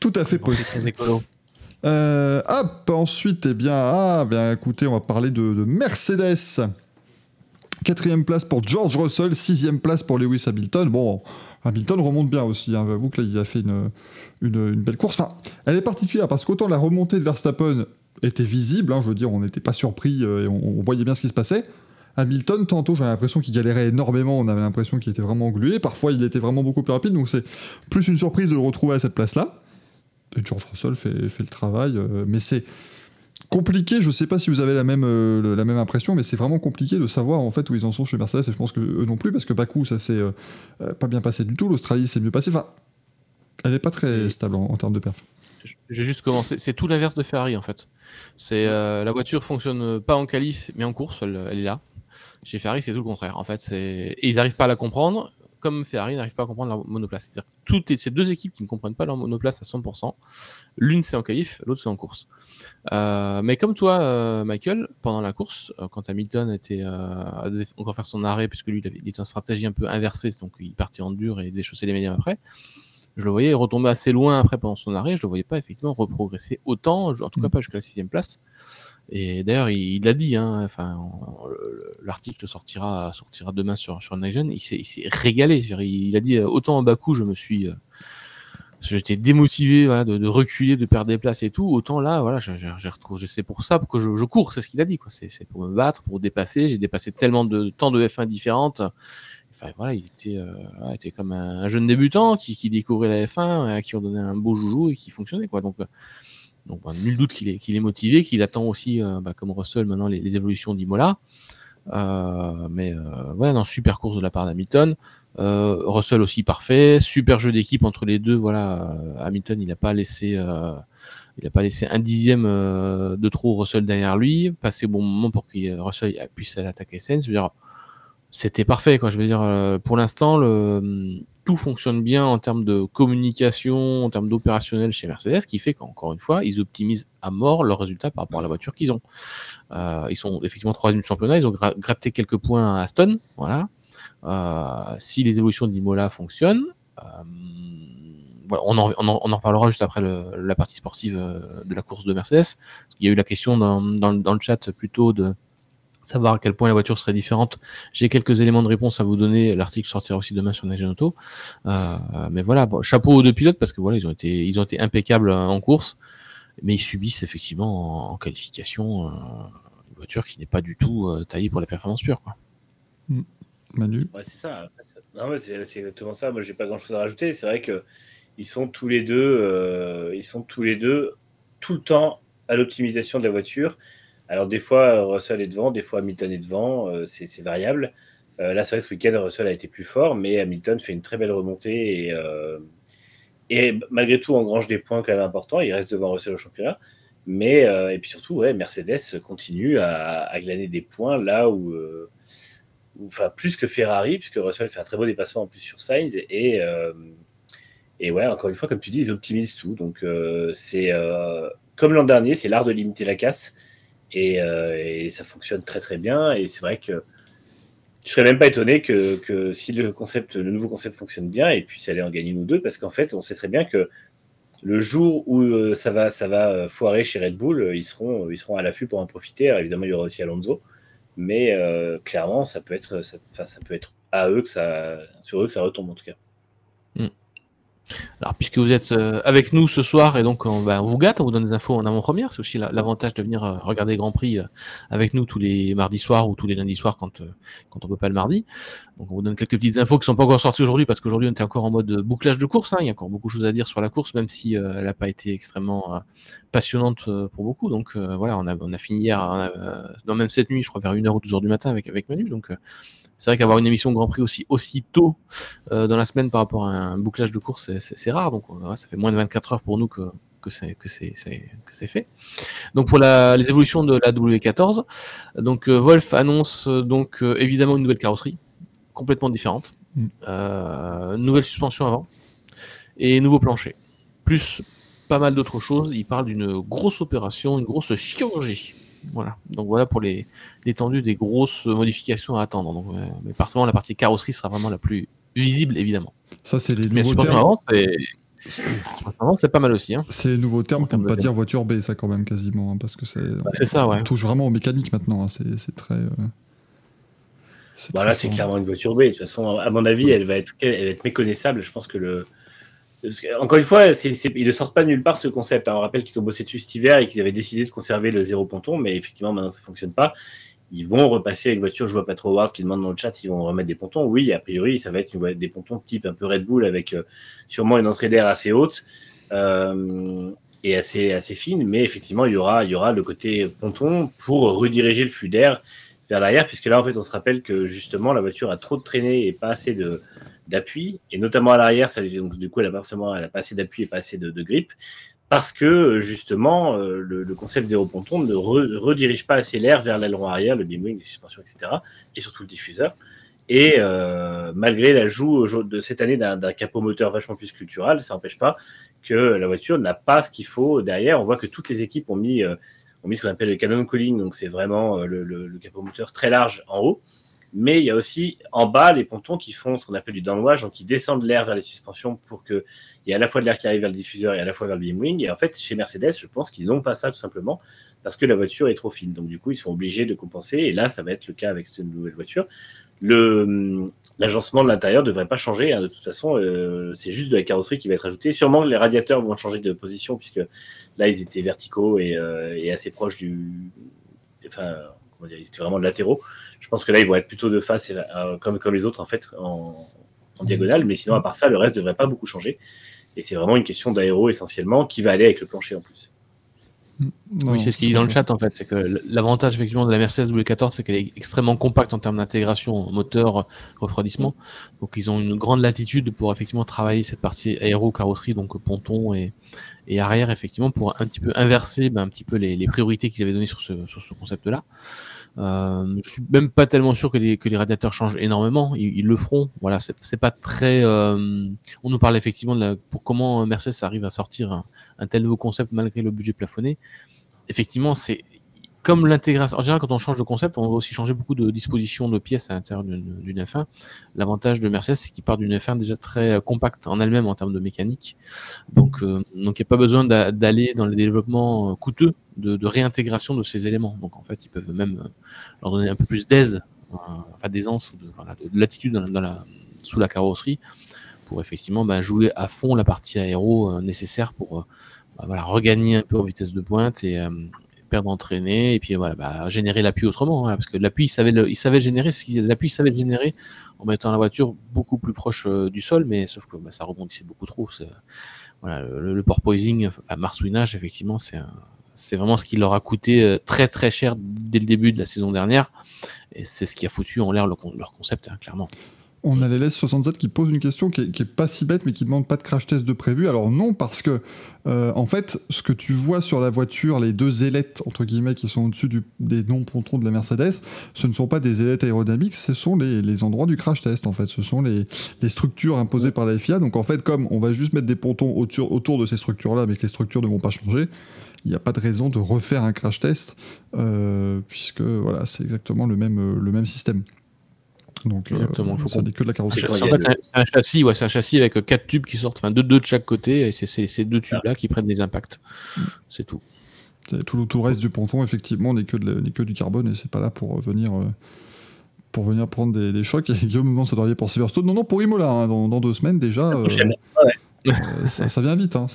tout à fait possible. Euh, hop, ensuite, eh bien, ah, bien, écoutez, on va parler de, de Mercedes. Quatrième place pour George Russell, sixième place pour Lewis Hamilton. Bon, Hamilton remonte bien aussi. Hein. J'avoue que là, il a fait une, belle course. Enfin, elle est particulière parce qu'autant la remontée de Verstappen était visible, hein, je veux dire, on n'était pas surpris euh, et on, voyait bien ce qui se passait. Hamilton, tantôt, j'avais l'impression qu'il galérait énormément, on avait l'impression qu'il était vraiment englué. Parfois, il était vraiment beaucoup plus rapide, donc c'est plus une surprise de le retrouver à cette place-là. Et George Russell fait, fait le travail, euh, mais c'est compliqué. Je sais pas si vous avez la même, euh, la même impression, mais c'est vraiment compliqué de savoir en fait où ils en sont chez Mercedes. Et je pense que eux non plus, parce que Bakou, ça s'est euh, euh, pas bien passé du tout. L'Australie, c'est mieux passé. Enfin, elle est pas très stable en, termes de perf. J'ai juste commencé. C'est tout l'inverse de Ferrari en fait. C'est la voiture fonctionne pas en qualif, mais en course, elle, est là. Chez Ferrari, c'est tout le contraire. En fait, c'est ils n'arrivent pas à la comprendre comme Ferrari n'arrive pas à comprendre leur monoplace. C'est-à-dire toutes ces deux équipes qui ne comprennent pas leur monoplace à 100%, l'une c'est en qualif, l'autre c'est en course. Euh, mais comme toi, euh, Michael, pendant la course, euh, quand Hamilton était devait encore faire son arrêt, puisque lui il, avait, il était en stratégie un peu inversée, donc il partit en dur et déchausser les médiums après. Je le voyais retomber assez loin après pendant son arrêt. Je le voyais pas effectivement reprogresser autant, en tout cas mm. pas jusqu'à la sixième place. Et d'ailleurs, il l'a dit, hein, enfin, l'article sortira, sortira demain sur, sur Nation. Il s'est régalé. Il a dit euh, autant en Bakou, je me suis. Euh, j'étais démotivé voilà, de, de, reculer, de perdre des places et tout. Autant là, voilà. C'est pour ça que je, je cours, c'est ce qu'il a dit. C'est pour me battre, pour dépasser. J'ai dépassé tellement de temps de F1 différentes. Enfin, voilà, il était, euh, était comme un, jeune débutant qui, qui découvrait la F1, à qui on donnait un beau joujou et qui fonctionnait. Quoi. Donc, donc, bah, nul doute qu'il est, motivé, qu'il attend aussi, euh, bah, comme Russell, maintenant les, évolutions d'Imola. Euh, mais euh, ouais, non, super course de la part d'Hamilton. Euh, Russell aussi parfait, super jeu d'équipe entre les deux. Voilà, euh, Hamilton, il n'a pas laissé, euh, il a pas laissé un dixième de trop Russell derrière lui. Passé bon moment pour que Russell puisse attaquer Sainz. C'était parfait. Quoi. Je veux dire, euh, pour l'instant, tout fonctionne bien en termes de communication, en termes d'opérationnel chez Mercedes, qui fait qu'encore une fois, ils optimisent à mort leurs résultats par rapport à la voiture qu'ils ont. Euh, ils sont effectivement troisième championnat, ils ont gratté quelques points à Aston. Voilà. Euh, si les évolutions d'Imola fonctionnent, on, en, reparlera juste après la partie sportive de la course de Mercedes. Il y a eu la question dans le chat plutôt de savoir à quel point la voiture serait différente. J'ai quelques éléments de réponse à vous donner. L'article sortira aussi demain sur Nation Auto. Euh, mais voilà, chapeau aux deux pilotes parce que voilà, ils ont été, ils ont été impeccables en course, mais ils subissent effectivement en, qualification euh, une voiture qui n'est pas du tout euh, taillée pour la performance pure. Quoi. Mm. Manu? Ouais, c'est ça. c'est exactement ça. Moi, j'ai pas grand chose à rajouter. C'est vrai que ils sont tous les deux, ils sont tous les deux tout le temps à l'optimisation de la voiture alors, des fois, Russell est devant, des fois, Hamilton est devant, euh, c'est variable. Euh, là, c'est vrai que ce week-end, Russell a été plus fort, mais Hamilton fait une très belle remontée et, euh, malgré tout, engrange des points quand même importants. Il reste devant Russell au championnat. Mais, et puis surtout, ouais, Mercedes continue à, glaner des points là où, enfin, plus que Ferrari, puisque Russell fait un très beau dépassement en plus sur Sainz. Et, et ouais, encore une fois, comme tu dis, ils optimisent tout. Donc, c'est comme l'an dernier, c'est l'art de limiter la casse. Euh, et, ça fonctionne très très bien. Et c'est vrai que je serais même pas étonné que, si le concept, le nouveau concept fonctionne bien, et puis ça allait en gagner ou deux, parce qu'en fait, on sait très bien que le jour où euh, ça va, ça va euh, foirer chez Red Bull, ils seront, ils seront à l'affût pour en profiter. évidemment, il y aura aussi Alonso, mais clairement, ça peut être, ça, ça, peut être à eux que ça, sur eux que ça retombe en tout cas. Alors, puisque vous êtes euh, avec nous ce soir et donc on, vous gâte, on vous donne des infos en avant-première. C'est aussi l'avantage de venir euh, regarder Grand Prix euh, avec nous tous les mardis soirs ou tous les lundis soirs quand, quand on peut pas le mardi. Donc, on vous donne quelques petites infos qui sont pas encore sorties aujourd'hui parce qu'aujourd'hui on était encore en mode bouclage de course. Hein. Il y a encore beaucoup de choses à dire sur la course, même si elle n'a pas été extrêmement passionnante pour beaucoup. Donc, voilà, on a, on a fini hier, dans même cette nuit, je crois vers 1h ou 2h du matin avec, avec Manu. Donc, c'est vrai qu'avoir une émission Grand Prix aussi, aussi tôt euh, dans la semaine par rapport à un bouclage de course, c'est rare. Donc ça fait moins de 24 heures pour nous que, que c'est fait. Donc pour la, les évolutions de la W14, donc euh, Wolf annonce euh, donc évidemment une nouvelle carrosserie complètement différente, mm. nouvelle suspension avant et nouveau plancher, plus pas mal d'autres choses. Il parle d'une grosse opération, une grosse chirurgie voilà. Donc voilà pour les l'étendue des grosses modifications à attendre. Donc, mais forcément, la partie carrosserie sera vraiment la plus visible, évidemment. Ça, c'est les nouveaux termes. c'est pas mal aussi. Hein. C'est les nouveaux termes qu'on ne peut pas dire voiture B, ça quand même quasiment, hein, parce que c'est. Bah, ça, ouais. On touche vraiment aux mécaniques maintenant. Hein, c'est très. Euh... Voilà, c'est clairement une voiture B. De toute façon, à mon avis, elle va être, elle va être méconnaissable. Je pense que le encore une fois, ils ne sortent pas nulle part ce concept. Hein. On rappelle qu'ils ont bossé dessus cet hiver et qu'ils avaient décidé de conserver le zéro ponton, mais effectivement, maintenant ça ne fonctionne pas. Ils vont repasser à une voiture, je vois pas trop Ward qui demande dans le chat s'ils vont remettre des pontons. Oui, a priori, ça va être une, des pontons type un peu Red Bull avec euh, sûrement une entrée d'air assez haute euh, et assez, fine, mais effectivement, il y, aura, il y aura le côté ponton pour rediriger le flux d'air vers l'arrière, puisque là, en fait, on se rappelle que justement, la voiture a trop de traînées et pas assez de, d'appui, et notamment à l'arrière, ça, donc, du coup, elle a pas, assez d'appui et pas assez de, de grip, parce que justement, euh, le, concept zéro ponton ne redirige pas assez l'air vers l'aileron arrière, le beamwing, les suspensions, etc., et surtout le diffuseur. Et euh, malgré l'ajout de cette année d'un capot moteur vachement plus culturel, ça n'empêche pas que la voiture n'a pas ce qu'il faut derrière. On voit que toutes les équipes ont mis, euh, ont mis ce qu'on appelle le cannon cooling, donc c'est vraiment le, le, capot moteur très large en haut mais il y a aussi en bas les pontons qui font ce qu'on appelle du downwash, donc qui descendent l'air vers les suspensions pour qu'il y ait à la fois de l'air qui arrive vers le diffuseur et à la fois vers le beam wing. Et en fait, chez Mercedes, je pense qu'ils n'ont pas ça tout simplement parce que la voiture est trop fine. Donc du coup, ils sont obligés de compenser. Et là, ça va être le cas avec cette nouvelle voiture. Le l'agencement de l'intérieur ne devrait pas changer. Hein. De toute façon, euh, c'est juste de la carrosserie qui va être ajoutée. Sûrement, les radiateurs vont changer de position puisque là, ils étaient verticaux et, euh, assez proches du. Enfin, comment dire, ils étaient vraiment latéraux. Je pense que là, ils vont être plutôt de face, euh, comme, comme les autres, en fait, en, diagonale. Mais sinon, à part ça, le reste ne devrait pas beaucoup changer. Et c'est vraiment une question d'aéro essentiellement qui va aller avec le plancher en plus. oui, c'est ce qu'il dit dans le chat en fait. C'est que l'avantage effectivement de la Mercedes W14, c'est qu'elle est extrêmement compacte en termes d'intégration moteur, refroidissement. Donc ils ont une grande latitude pour effectivement travailler cette partie aéro, carrosserie, donc ponton et, et arrière effectivement pour un petit peu inverser ben, un petit peu les, les priorités qu'ils avaient données sur ce, sur ce concept-là. Euh, je suis même pas tellement sûr que les, radiateurs changent énormément. Ils, le feront. Euh, on nous parle effectivement de pour comment Mercedes arrive à sortir un, un, tel nouveau concept malgré le budget plafonné. Effectivement, c'est comme l'intégration, en général, quand on change de concept, on va aussi changer beaucoup de dispositions de pièces à l'intérieur d'une F1. L'avantage de Mercedes, c'est qu'il part d'une F1 déjà très euh, compacte en elle-même en termes de mécanique. Donc, euh, il n'y a pas besoin d'aller dans les développements euh, coûteux de, réintégration de ces éléments. Donc, en fait, ils peuvent même leur donner un peu plus d'aise, d'aisance, de, de latitude sous la carrosserie pour effectivement bah, jouer à fond la partie aéro nécessaire pour bah, regagner un peu en vitesse de pointe et, perdre entraîner et puis voilà, bah, générer l'appui autrement, hein, parce que l'appui, il savait, le, il générer, l'appui, il savait générer en mettant la voiture beaucoup plus proche euh, du sol, mais sauf que bah, ça rebondissait beaucoup trop. Le, le porpoising, enfin marsouinage, effectivement, c'est c'est vraiment ce qui leur a coûté euh, très très cher dès le début de la saison dernière, et c'est ce qui a foutu en l'air leur, concept, hein, clairement. On a les LS67 qui pose une question qui est, pas si bête, mais qui demande pas de crash test de prévu. Alors non, parce que euh, en fait, ce que tu vois sur la voiture, les deux ailettes qui sont au-dessus des non-pontrons de la Mercedes, ce ne sont pas des ailettes aérodynamiques, ce sont les, endroits du crash test. En fait, ce sont les, structures imposées par la FIA. Donc en fait, comme on va juste mettre des pontons autour, autour de ces structures-là, mais que les structures ne vont pas changer, il n'y a pas de raison de refaire un crash test, euh, puisque voilà, c'est exactement le même, le même système. Donc, Exactement. Euh, faut ça n'est que de la carrosserie. C'est en fait, un, châssis, ouais, c'est un châssis avec quatre tubes qui sortent, enfin deux, deux de chaque côté, et c'est ces deux tubes-là qui prennent des impacts. Mm. C'est tout. Tout, tout, le reste du ponton, effectivement, n'est que, que du carbone et c'est pas là pour venir, euh, pour venir prendre des, des chocs. [LAUGHS] Et Guillaume ça doit pour Silverstone. Non, non, pour Imola, hein, dans, dans, deux semaines déjà. Euh, ouais. ça, ça, vient vite. Hein,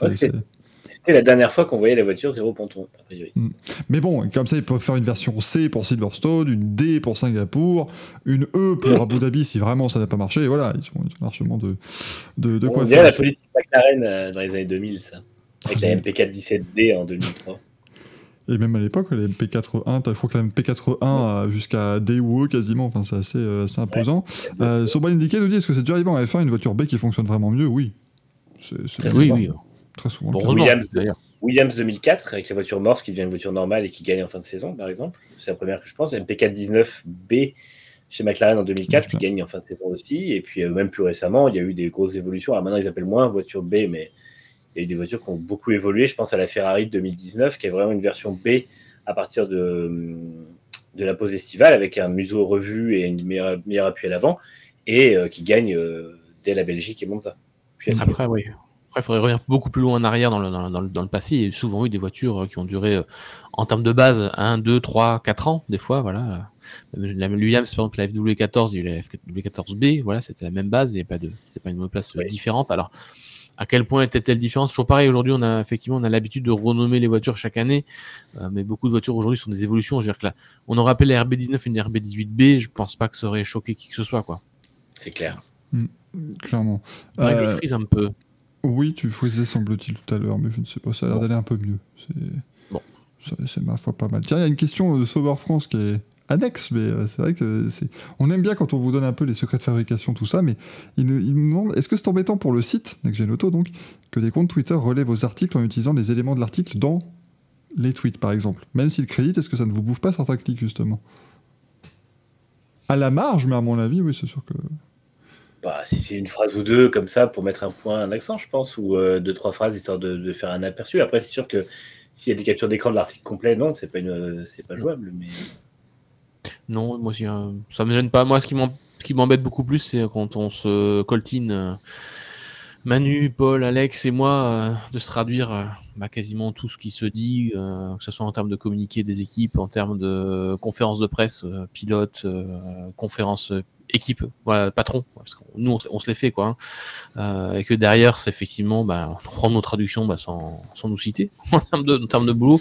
c'était la dernière fois qu'on voyait la voiture zéro ponton, a priori. Mm. Mais bon, comme ça, ils peuvent faire une version C pour Silverstone, une D pour Singapour, une E pour Abu Dhabi si vraiment ça n'a pas marché. Et voilà, ils ont, largement de, de, de quoi faire. la politique McLaren euh, dans les années 2000, ça. Avec la MP4 17D en 2003. Et même à l'époque, la MP4-1, je crois que la MP4-1 jusqu'à D ou E quasiment, enfin c'est assez, euh, assez, imposant. Ouais. Euh, Soba indiqué nous dit est-ce que c'est déjà arrivé en F1 une voiture B qui fonctionne vraiment mieux? Oui. oui, oui. Très souvent. Williams, Williams 2004, avec la voiture Morse qui devient une voiture normale et qui gagne en fin de saison, par exemple. C'est la première que je pense. MP4 19B chez McLaren en 2004 qui gagne en fin de saison aussi. Et puis, euh, même plus récemment, il y a eu des grosses évolutions. Alors maintenant, ils appellent moins voiture B, mais il y a eu des voitures qui ont beaucoup évolué. Je pense à la Ferrari de 2019, qui est vraiment une version B à partir de, de la pause estivale, avec un museau revu et une meilleure, meilleur appui à l'avant, et euh, qui gagne euh, dès la Belgique et Monza. Puis, Après, oui. Après, il faudrait revenir beaucoup plus loin en arrière dans le, dans, dans, dans le passé. Il y a souvent eu des voitures euh, qui ont duré, euh, en termes de base, 1, 2, 3, 4 ans, des fois. Voilà. La Williams, par exemple, la FW14, il y a eu la FW14B, voilà, c'était la même base, et pas de, c'était pas une place euh, différente. Alors, à quel point était-elle différente? Toujours pareil, aujourd'hui, on a effectivement on a l'habitude de renommer les voitures chaque année, mais beaucoup de voitures aujourd'hui sont des évolutions. Je veux dire que là, on aurait appelé la RB19 une RB18B, je pense pas que ça aurait choqué qui que ce soit, quoi. C'est clair. Mmh, clairement. Euh... Je frise un peu. Oui, tu faisais, semble-t-il, tout à l'heure, mais je ne sais pas, ça a l'air d'aller un peu mieux. C'est bon. c'est ma foi pas mal. Tiens, il y a une question de Sauveur France qui est annexe, mais euh, c'est vrai que c'est. On aime bien quand on vous donne un peu les secrets de fabrication, tout ça, mais il, nous, demande est-ce que c'est embêtant pour le site, Next Auto donc, que des comptes Twitter relèvent vos articles en utilisant les éléments de l'article dans les tweets, par exemple? Même s'ils créditent, est-ce que ça ne vous bouffe pas certains clics, justement? À la marge, mais à mon avis, oui, c'est sûr que. Bah, si c'est une phrase ou deux comme ça pour mettre un point, un accent, je pense, ou euh, deux, trois phrases histoire de, faire un aperçu. Après, c'est sûr que s'il y a des captures d'écran de l'article complet, non, c'est pas, c'est pas jouable. Mais... Non, moi, aussi, euh, ça me gêne pas. Moi, ce qui m'embête beaucoup plus, c'est quand on se coltine, euh, Manu, Paul, Alex et moi, de se traduire bah, quasiment tout ce qui se dit, que ce soit en termes de communiquer des équipes, en termes de conférences de presse, pilotes, conférences équipe, voilà, patron, parce que nous on, se les fait quoi, hein. euh, et que derrière c'est effectivement, bah, on prend nos traductions bah, sans, sans nous citer [LAUGHS] en termes de, en termes de boulot.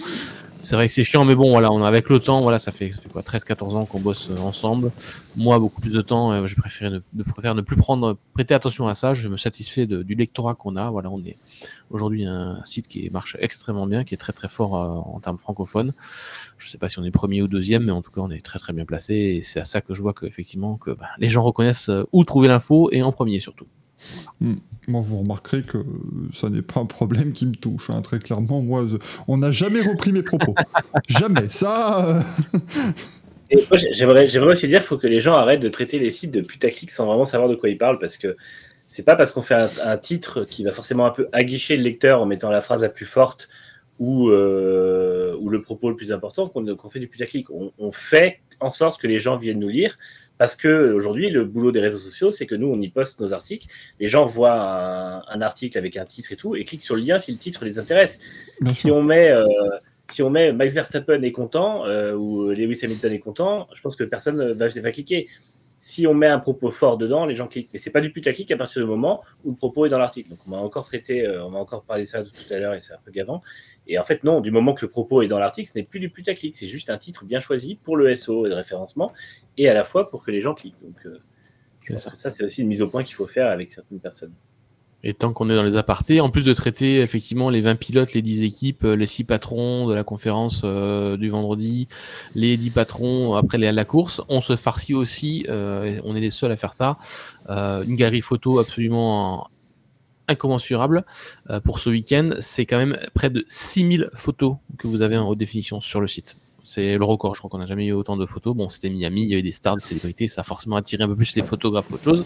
C'est vrai que c'est chiant, mais bon, voilà, on avec le temps, voilà, ça fait, ça fait quoi, 13-14 ans qu'on bosse euh, ensemble. Moi, beaucoup plus de temps, euh, j'ai préféré ne, préfère ne plus prendre, prêter attention à ça. Je me satisfais de, du lectorat qu'on a. Voilà, on est aujourd'hui un site qui marche extrêmement bien, qui est très très fort en termes francophones. Je sais pas si on est premier ou deuxième, mais en tout cas, on est très très bien placé. Et c'est à ça que je vois que effectivement que bah, les gens reconnaissent où trouver l'info et en premier surtout. Hmm. Moi, vous remarquerez que ça n'est pas un problème qui me touche. Hein, très clairement, moi, on n'a jamais repris mes propos. [LAUGHS] jamais. Ça. J'aimerais aussi dire qu'il faut que les gens arrêtent de traiter les sites de putaclic sans vraiment savoir de quoi ils parlent parce que c'est pas parce qu'on fait un, titre qui va forcément un peu aguicher le lecteur en mettant la phrase la plus forte ou, euh, ou le propos le plus important qu'on fait du putaclic. On, on fait en sorte que les gens viennent nous lire parce que aujourd'hui, le boulot des réseaux sociaux, c'est que nous, on y poste nos articles. Les gens voient un, article avec un titre et tout, et cliquent sur le lien si le titre les intéresse. si on met, euh, si on met Max Verstappen est content euh, ou Lewis Hamilton est content, je pense que personne va, va cliquer. Si on met un propos fort dedans, les gens cliquent. Mais c'est pas du putaclic à partir du moment où le propos est dans l'article. Donc on va encore traité, euh, on va encore parler de ça tout à l'heure et c'est un peu gavant. Et en fait, non, du moment que le propos est dans l'article, ce n'est plus du putaclic, c'est juste un titre bien choisi pour le SEO et le référencement, et à la fois pour que les gens cliquent. Donc, euh, ça, c'est aussi une mise au point qu'il faut faire avec certaines personnes. Et tant qu'on est dans les apartés, en plus de traiter effectivement les 20 pilotes, les 10 équipes, euh, les 6 patrons de la conférence euh, du vendredi, les 10 patrons après les, la course, on se farcit aussi, on est les seuls à faire ça, une galerie photo absolument incommensurable euh, pour ce week-end. C'est quand même près de 6000 photos que vous avez en haute définition sur le site. C'est le record, je crois qu'on n'a jamais eu autant de photos. Bon, c'était Miami, il y avait des stars, des célébrités, ça a forcément attiré un peu plus les photographes qu'autre chose.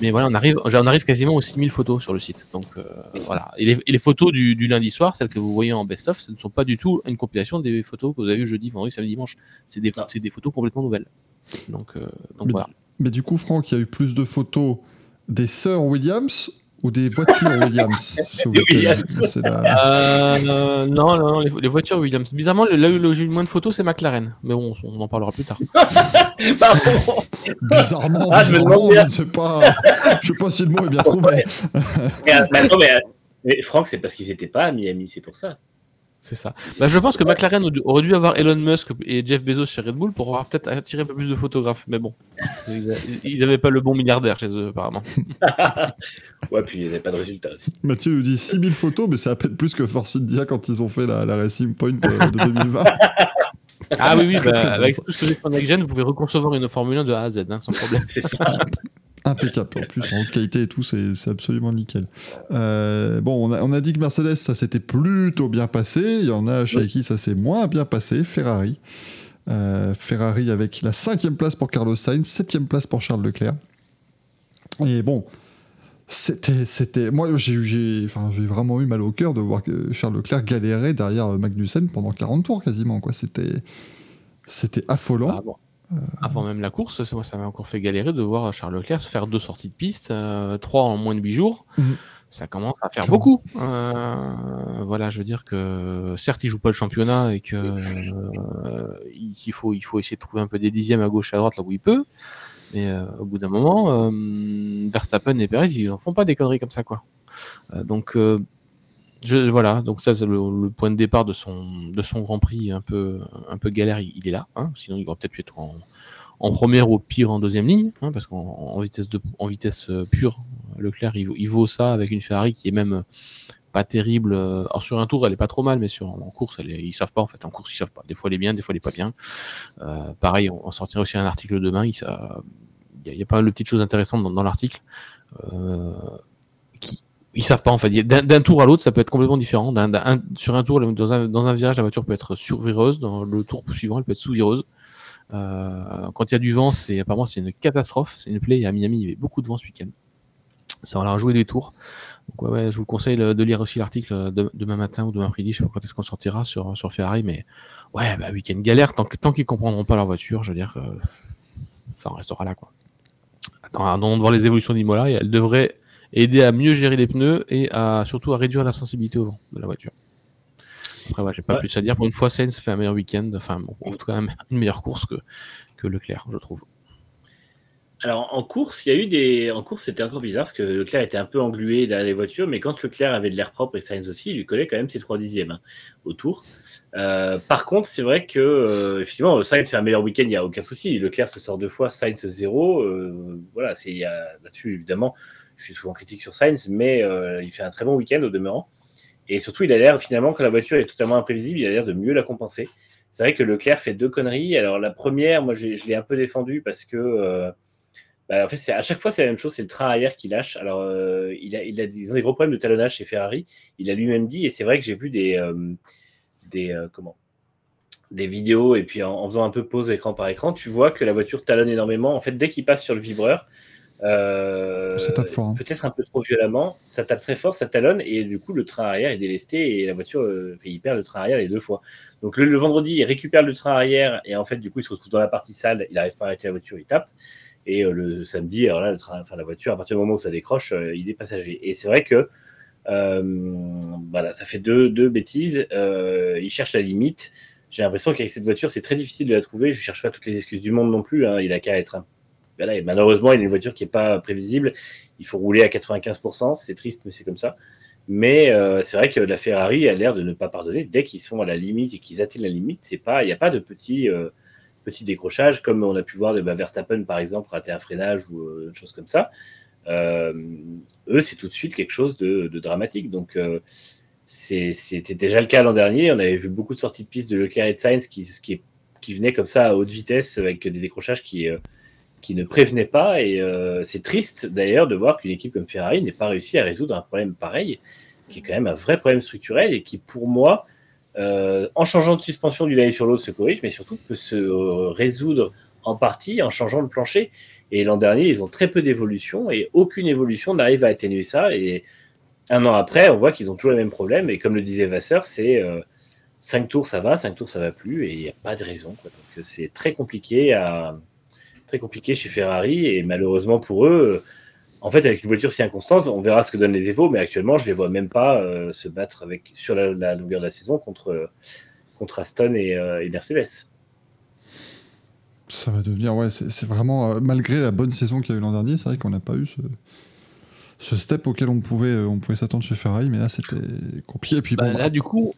Mais voilà, on arrive, on arrive quasiment aux 6000 photos sur le site. Donc euh, voilà. Et les, photos du, lundi soir, celles que vous voyez en best-of, ce ne sont pas du tout une compilation des photos que vous avez vu jeudi, vendredi, samedi, dimanche. C'est des, des, photos complètement nouvelles. Donc, euh, donc voilà. Mais du coup, Franck, il y a eu plus de photos des sœurs Williams ou des voitures Williams. [LAUGHS] euh, non, non, les, voitures Williams. Bizarrement, là où j'ai eu le moins de photos, c'est McLaren. Mais bon, on en parlera plus tard. [LAUGHS] bizarrement, ah, bizarrement je, ne sais pas, je sais pas si le mot est bien trouvé. [LAUGHS] mais, mais, mais Franck, c'est parce qu'ils n'étaient pas à Miami, c'est pour ça. C'est ça. Bah, je pense que McLaren aurait dû avoir Elon Musk et Jeff Bezos chez Red Bull pour avoir peut-être attiré un peu plus de photographes. Mais bon, [LAUGHS] ils n'avaient pas le bon milliardaire chez eux, apparemment. [LAUGHS] ouais, puis il n'y avait pas de résultat aussi. Mathieu nous dit 6000 photos, mais c'est à peine plus que Force India quand ils ont fait la, Racing Point euh, de 2020. Ah oui, oui, [LAUGHS] bah, avec tout ce que j'ai fait en vous pouvez reconcevoir une Formule 1 de A à Z, hein, sans problème. c'est ça. Impeccable. En plus, en haute qualité et tout, c'est absolument nickel. Euh, bon, on a, on a, dit que Mercedes, ça s'était plutôt bien passé. Il y en a chez qui ça s'est moins bien passé. Ferrari. Euh, Ferrari avec la cinquième place pour Carlos Sainz, septième place pour Charles Leclerc. Et bon, c'était, c'était, moi j'ai, enfin, j'ai vraiment eu mal au cœur de voir que Charles Leclerc galérait derrière Magnussen pendant 40 tours quasiment. Quoi. C'était, c'était affolant. Ah euh, Avant même la course, moi, ça m'a encore fait galérer de voir Charles Leclerc se faire deux sorties de piste, euh, trois en moins de huit jours. Mhm. Ça commence à faire beaucoup. Euh, voilà, je veux dire que certes, il joue pas le championnat et que il faut, il faut essayer de trouver un peu des dixièmes à gauche, à droite, là où il peut. Mais au bout d'un moment, Verstappen et Perez, ils en font pas des conneries comme ça, quoi. donc voilà, donc ça c'est le, point de départ de son, Grand Prix un peu, un peu galère, il, est là. Hein. sinon, il va peut-être être en, en, première ou pire en deuxième ligne, hein, parce qu'en vitesse, de, vitesse euh, pure, Leclerc il, vaut ça avec une Ferrari qui est même pas terrible. Alors sur un tour, elle est pas trop mal, mais sur en course, elle ils savent pas en fait. En course, ils savent pas. Des fois, elle est bien, des fois, elle est pas bien. Euh, pareil, on, sortira aussi un article demain. Il y, a, pas mal de petites choses intéressantes dans, l'article. Euh, qui, ils savent pas en fait. D'un tour à l'autre, ça peut être complètement différent. sur un tour, dans un, dans un, virage, la voiture peut être survireuse. Dans le tour suivant, elle peut être sous-vireuse. Euh, quand il y a du vent, c'est apparemment c'est une catastrophe. C'est une plaie. À Miami, il y avait beaucoup de vent ce week-end. Ça va leur jouer des tours. Donc ouais, je vous conseille de lire aussi l'article demain matin ou demain après-midi. Je sais pas quand est-ce qu'on sortira sur, sur Ferrari, mais ouais, bah, week-end galère. Tant, tant qu'ils comprendront pas leur voiture, je veux dire que ça en restera là. Quoi. Attends, de voir les évolutions d'Imola, elle devrait aider à mieux gérer les pneus et à surtout à réduire la sensibilité au vent de la voiture. Après, ouais, j'ai pas plus à dire. Pour une fois, Sainz fait un meilleur week-end, enfin, en tout cas, une meilleure course que, que Leclerc, je trouve. Alors en course, il y a eu des. En course, c'était encore bizarre parce que Leclerc était un peu englué derrière les voitures, mais quand Leclerc avait de l'air propre et Sainz aussi, il lui collait quand même ses 3 dixièmes hein, au tour. Euh, par contre, c'est vrai que euh, effectivement, Sainz fait un meilleur week-end, il n'y a aucun souci. Leclerc se sort deux fois, Sainz 0. Euh, voilà, c'est là-dessus évidemment je suis souvent critique sur Sainz, mais euh, il fait un très bon week-end au demeurant. Et surtout, il a l'air, finalement, quand la voiture est totalement imprévisible, il a l'air de mieux la compenser. C'est vrai que Leclerc fait deux conneries. Alors, la première, moi, je, l'ai un peu défendu parce que, euh, bah, en fait, à chaque fois, c'est la même chose, c'est le train arrière qui lâche. Alors, euh, ils ont des gros problèmes de talonnage chez Ferrari. Il a lui-même dit, et c'est vrai que j'ai vu des, des, comment, des vidéos, et puis en, faisant un peu pause écran par écran, tu vois que la voiture talonne énormément. En fait, dès qu'il passe sur le vibreur, hein. peut-être un peu trop violemment, ça tape très fort, ça talonne, et du coup, le train arrière est délesté, et la voiture, il perd le train arrière les deux fois. Donc, le, le, vendredi, il récupère le train arrière, et en fait, du coup, il se retrouve dans la partie sale, il n'arrive pas à arrêter la voiture, il tape. Et euh, le samedi, alors là, le train, enfin, la voiture, à partir du moment où ça décroche, euh, il est passager. Et c'est vrai que euh, voilà, ça fait deux, deux bêtises. il cherche la limite. J'ai l'impression qu'avec cette voiture, c'est très difficile de la trouver. Je ne cherche pas toutes les excuses du monde non plus. Hein. Il a qu'à être un... et malheureusement, il a une voiture qui n'est pas prévisible. Il faut rouler à 95%. C'est triste, mais c'est comme ça. Mais c'est vrai que la Ferrari a l'air de ne pas pardonner. Dès qu'ils sont à la limite et qu'ils atteignent la limite, il n'y a pas de petits petit décrochage, comme on a pu voir de bah, Verstappen, par exemple, rater un freinage ou euh, une chose comme ça. Euh, eux, c'est tout de suite quelque chose de, dramatique. Donc, euh, c'était déjà le cas l'an dernier. On avait vu beaucoup de sorties de piste de Leclerc et de Sainz qui, qui, qui venaient comme ça à haute vitesse avec des décrochages qui, qui ne prévenaient pas. Et c'est triste d'ailleurs de voir qu'une équipe comme Ferrari n'ait pas réussi à résoudre un problème pareil, qui est quand même un vrai problème structurel et qui, pour moi, euh, en changeant de suspension d'une année sur l'autre, se corrige, mais surtout peut se euh, résoudre en partie en changeant le plancher. Et l'an dernier, ils ont très peu d'évolution et aucune évolution n'arrive à atténuer ça. Et un an après, on voit qu'ils ont toujours les mêmes problèmes. Et comme le disait Vasseur, c'est 5 euh, tours ça va, 5 tours ça va plus, et il n'y a pas de raison. Donc c'est très compliqué à très compliqué chez Ferrari et malheureusement pour eux, en fait, avec une voiture si inconstante, on verra ce que donnent les Evo, mais actuellement, je ne les vois même pas euh, se battre avec, sur la, longueur de la saison contre, contre Aston et, euh, Mercedes. Ça va devenir, ouais, c'est vraiment, euh, malgré la bonne saison qu'il y a eu l'an dernier, c'est vrai qu'on n'a pas eu ce, ce, step auquel on pouvait, on pouvait s'attendre chez Ferrari, mais là, c'était compliqué. Et puis, bah, là, du coup,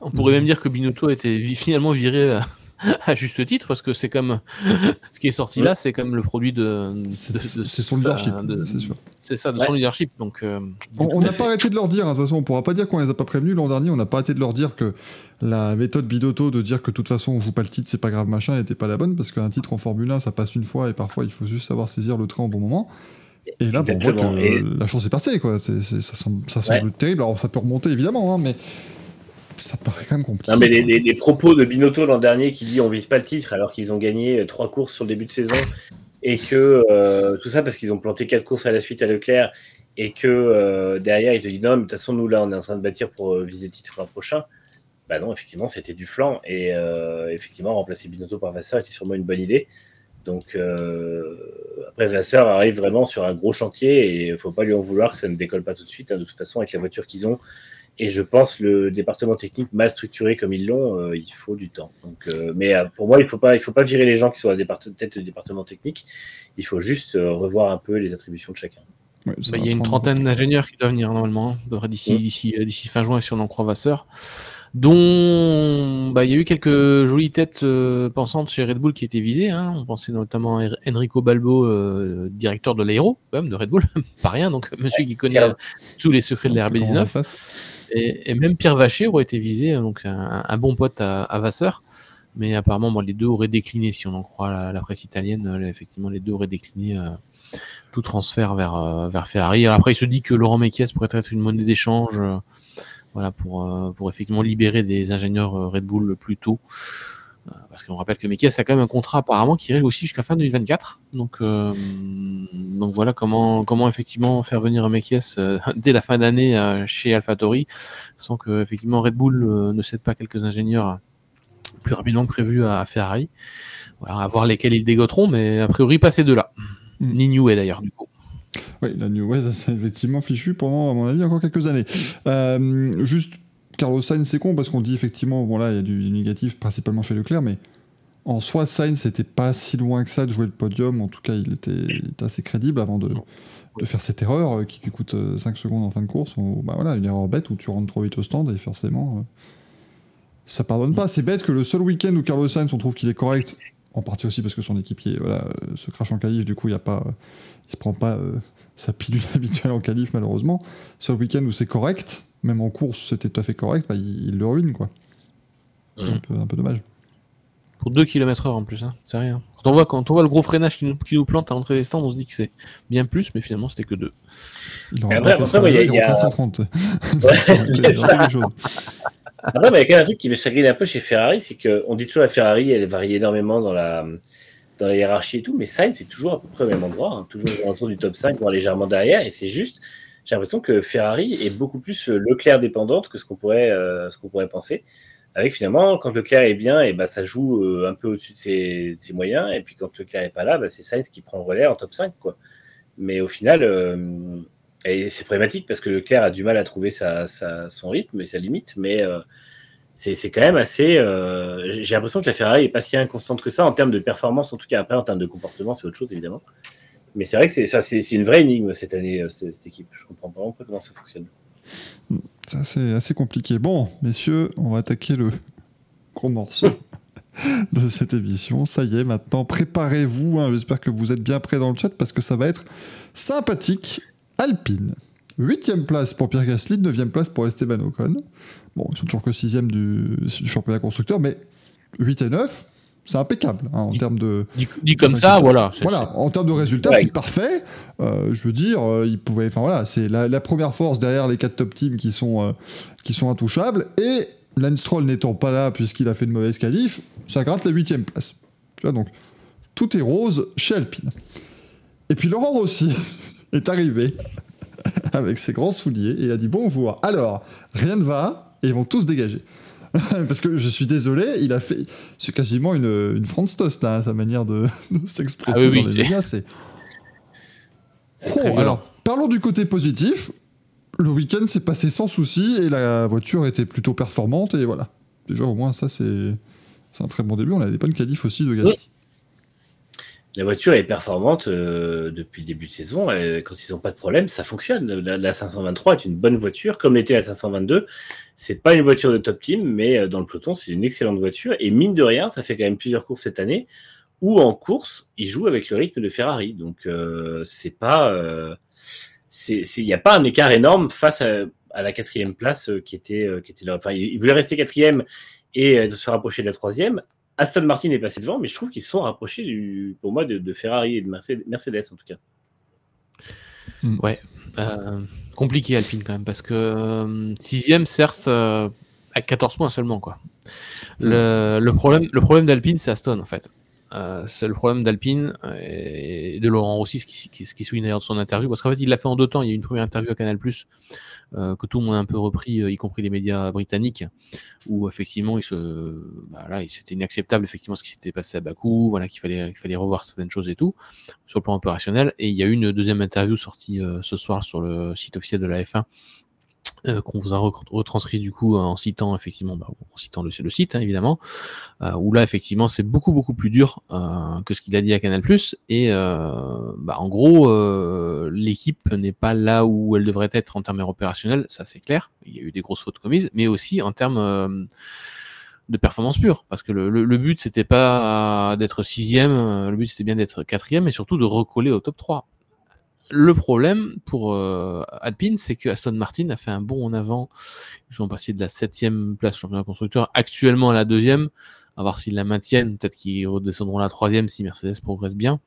on pourrait même dire que Binotto a été finalement viré [LAUGHS] à juste titre, parce que c'est comme [LAUGHS] ce qui est sorti là, c'est comme le produit de. C'est son leadership, c'est sûr. C'est ça, de son leadership. Donc, euh, on n'a pas arrêté de leur dire, hein, de toute façon, on pourra pas dire qu'on les a pas prévenus l'an dernier, on n'a pas arrêté de leur dire que la méthode Bidotto de dire que de toute façon on joue pas le titre, c'est pas grave, machin, n'était pas la bonne, parce qu'un titre en Formule 1, ça passe une fois et parfois il faut juste savoir saisir le train au bon moment. Et là, on voit que la chance est passée, quoi. ça semble, ça semble terrible. Alors, ça peut remonter, évidemment, hein, mais ça paraît quand même compliqué. Non, mais les, propos de Binotto l'an dernier qui dit on vise pas le titre alors qu'ils ont gagné trois courses sur le début de saison et que euh, tout ça parce qu'ils ont planté quatre courses à la suite à Leclerc et que euh, derrière il te dit non, mais de toute façon, nous là on est en train de bâtir pour euh, viser le titre l'an prochain. Bah non, effectivement, c'était du flanc et effectivement, remplacer Binotto par Vasseur était sûrement une bonne idée. Donc après, Vasseur arrive vraiment sur un gros chantier et il ne faut pas lui en vouloir que ça ne décolle pas tout de suite. Hein. de toute façon, avec la voiture qu'ils ont, et je pense le département technique mal structuré comme ils l'ont, euh, il faut du temps. Donc, euh, mais euh, pour moi, il ne faut, pas, il faut pas virer les gens qui sont à la tête du département technique. Il faut juste revoir un peu les attributions de chacun. Bah, il y a une trentaine d'ingénieurs qui doivent venir normalement, hein. d'ici d'ici fin juin si on en croit Vasseur. Dont bah, il y a eu quelques jolies têtes pensantes chez Red Bull qui étaient visées. Hein. On pensait notamment à Enrico Balbo, directeur de l'aéro, de Red Bull, [LAUGHS] pas rien, donc monsieur qui connaît tous les secrets de la RB19. Et, même Pierre Vacher aurait été visé, donc un, bon pote à, Vasseur. Mais apparemment, les deux auraient décliné, si on en croit la, presse italienne. Euh, effectivement, les deux auraient décliné euh, tout transfert vers, euh, Ferrari. après, il se dit que Laurent Mekies pourrait être une monnaie d'échange voilà, pour, pour effectivement libérer des ingénieurs Red Bull plus tôt. Euh, parce qu'on rappelle que Mekies a quand même un contrat apparemment qui règle aussi jusqu'à fin 2024. Donc, euh, donc voilà comment, comment effectivement faire venir un Mekies euh, [LAUGHS] dès la fin d'année chez AlphaTauri, sans que effectivement Red Bull ne cède pas quelques ingénieurs plus rapidement que prévu à Ferrari. Voilà, à voir lesquels ils dégoteront, mais a priori pas ces deux-là. Mm. Ni New d'ailleurs du coup. Oui, la New Way, ça s'est effectivement fichu pendant, à mon avis, encore quelques années. juste Carlos Sainz, c'est con parce qu'on dit effectivement, bon là, il y a du négatif principalement chez Leclerc, mais en soi, Sainz n'était pas si loin que ça de jouer le podium. En tout cas, il était, assez crédible avant de, faire cette erreur euh, qui lui coûte 5 euh, secondes en fin de course. bah voilà, une erreur bête où tu rentres trop vite au stand et forcément, euh, ça pardonne pas. C'est bête que le seul week-end où Carlos Sainz, on trouve qu'il est correct, en partie aussi parce que son équipier voilà, se crache en qualif, du coup, il ne pas, il se prend pas sa pilule [LAUGHS] habituelle en qualif, malheureusement. Seul week-end où c'est correct même en course, c'était tout à fait correct, bah, il, le ruine, quoi. C'est un, peu, un peu dommage. Pour 2 km heure en plus, hein. c'est rien. Quand on, voit, quand on voit le gros freinage qui nous, qui nous plante à l'entrée des stands, on se dit que c'est bien plus, mais finalement c'était que 2. Il aurait Après, pas fait ce après, il y a- trajet, il y a- rentré à 130. Ouais, [LAUGHS] C'est c'est ça. quelque chose. Après, mais il y a quand même un truc qui me chagrine un peu chez Ferrari, c'est qu'on dit toujours la Ferrari, elle varie énormément dans la, dans la hiérarchie et tout, mais Sainz, c'est toujours à peu près au même endroit, hein, toujours autour du top 5, voire légèrement derrière, et c'est juste, j'ai l'impression que Ferrari est beaucoup plus euh, Leclerc dépendante que ce qu'on pourrait, euh, pourrait penser. Avec finalement, quand Leclerc est bien, et bah, ça joue euh, un peu au-dessus de ses, moyens, et puis quand Leclerc est pas là, bah, c'est Sainz qui prend le relais en top 5. Quoi. Mais au final, c'est problématique parce que Leclerc a du mal à trouver son rythme et sa limite, mais c'est c'est quand même assez. euh, j'ai l'impression que la Ferrari est pas si inconstante que ça en termes de performance, en tout cas après en termes de comportement, c'est autre chose évidemment. Mais c'est vrai que c'est ça, c'est c'est une vraie énigme cette année, euh, cette, équipe. Je comprends vraiment pas comment ça fonctionne. C'est assez, assez compliqué. Bon, messieurs, on va attaquer le [LAUGHS] gros morceau [LAUGHS] de cette émission. Ça y est, maintenant, préparez-vous. hein. J'espère que vous êtes bien prêts dans le chat parce que ça va être sympathique. Alpine. Huitième place pour Pierre Gasly, neuvième place pour Esteban Ocon. Bon, ils sont toujours que sixième du, du championnat constructeur, mais 8 et 9, c'est impeccable hein, en termes de, Dit, dit comme ça, voilà. voilà, en termes de résultats, Ouais. c'est parfait. Euh, je veux dire, euh, ils pouvaient, enfin voilà, c'est la, la première force derrière les quatre top teams qui sont euh, qui sont intouchables. Et Lance Stroll n'étant pas là puisqu'il a fait une mauvaise qualif, ça gratte la huitième place. Tu vois donc tout est rose chez Alpine. Et puis Laurent Rossi [LAUGHS] est arrivé [LAUGHS] avec ses grands souliers et il a dit bonjour. Alors rien ne va et ils vont tous dégager. [LAUGHS] Parce que je suis désolé, il a fait. C'est quasiment une, une Franz Tost, hein, sa manière de, [LAUGHS] de s'exprimer Ah oui, dans oui, les c'est- médias. C'est. c'est Oh, alors, parlons du côté positif. Le week-end s'est passé sans souci et la voiture était plutôt performante et voilà. Déjà, au moins, ça, c'est. C'est un très bon début. On a des bonnes qualifs aussi de Gasly. La voiture est performante euh, depuis le début de saison. et quand ils n'ont pas de problème, ça fonctionne. La, la 523 est une bonne voiture, comme l'était la 522. C'est pas une voiture de top team, mais euh, dans le peloton, c'est une excellente voiture. Et mine de rien, ça fait quand même plusieurs courses cette année où en course, ils jouent avec le rythme de Ferrari. Donc euh, c'est pas, il n'y a pas un écart énorme face à, la quatrième place qui était, qui était là. Enfin, ils, voulaient rester quatrième et se rapprocher de la troisième. Aston Martin est passé devant, mais je trouve qu'ils se sont rapprochés du, pour moi de, de Ferrari et de Mercedes, Mercedes en tout cas. Euh, compliqué Alpine quand même, parce que euh, sixième, certes, euh, à 14 points seulement. quoi. Le, le problème, le problème d'Alpine, c'est Aston en fait. Euh, c'est le problème d'Alpine euh, et de Laurent Rossi, ce qui, souligne d'ailleurs de son interview, parce qu'en fait il l'a fait en deux temps. Il y a eu une première interview à Canal+, euh, que tout le monde a un peu repris, euh, y compris les médias britanniques, où effectivement bah, c'était inacceptable effectivement ce qui s'était passé à Bakou, voilà qu'il fallait, fallait revoir certaines choses et tout sur le plan opérationnel. Et il y a eu une deuxième interview sortie ce soir sur le site officiel de la F1 euh, qu'on vous a re- retranscrit du coup en citant effectivement, bah, en citant le, site hein, évidemment, euh, où là effectivement c'est beaucoup beaucoup plus dur euh, que ce qu'il a dit à Canal+. Et euh, bah, en gros, euh, l'équipe n'est pas là où elle devrait être en termes opérationnels, ça c'est clair. Il y a eu des grosses fautes commises, mais aussi en termes de performance pure, parce que le, le, le but c'était pas d'être sixième, le but c'était bien d'être quatrième et surtout de recoller au top 3. Le problème pour euh, Alpine, c'est que Aston Martin a fait un bond en avant. Ils sont passés de la septième place championnat constructeur actuellement à la deuxième. À voir s'ils la maintiennent. Peut-être qu'ils redescendront à la troisième si Mercedes progresse bien.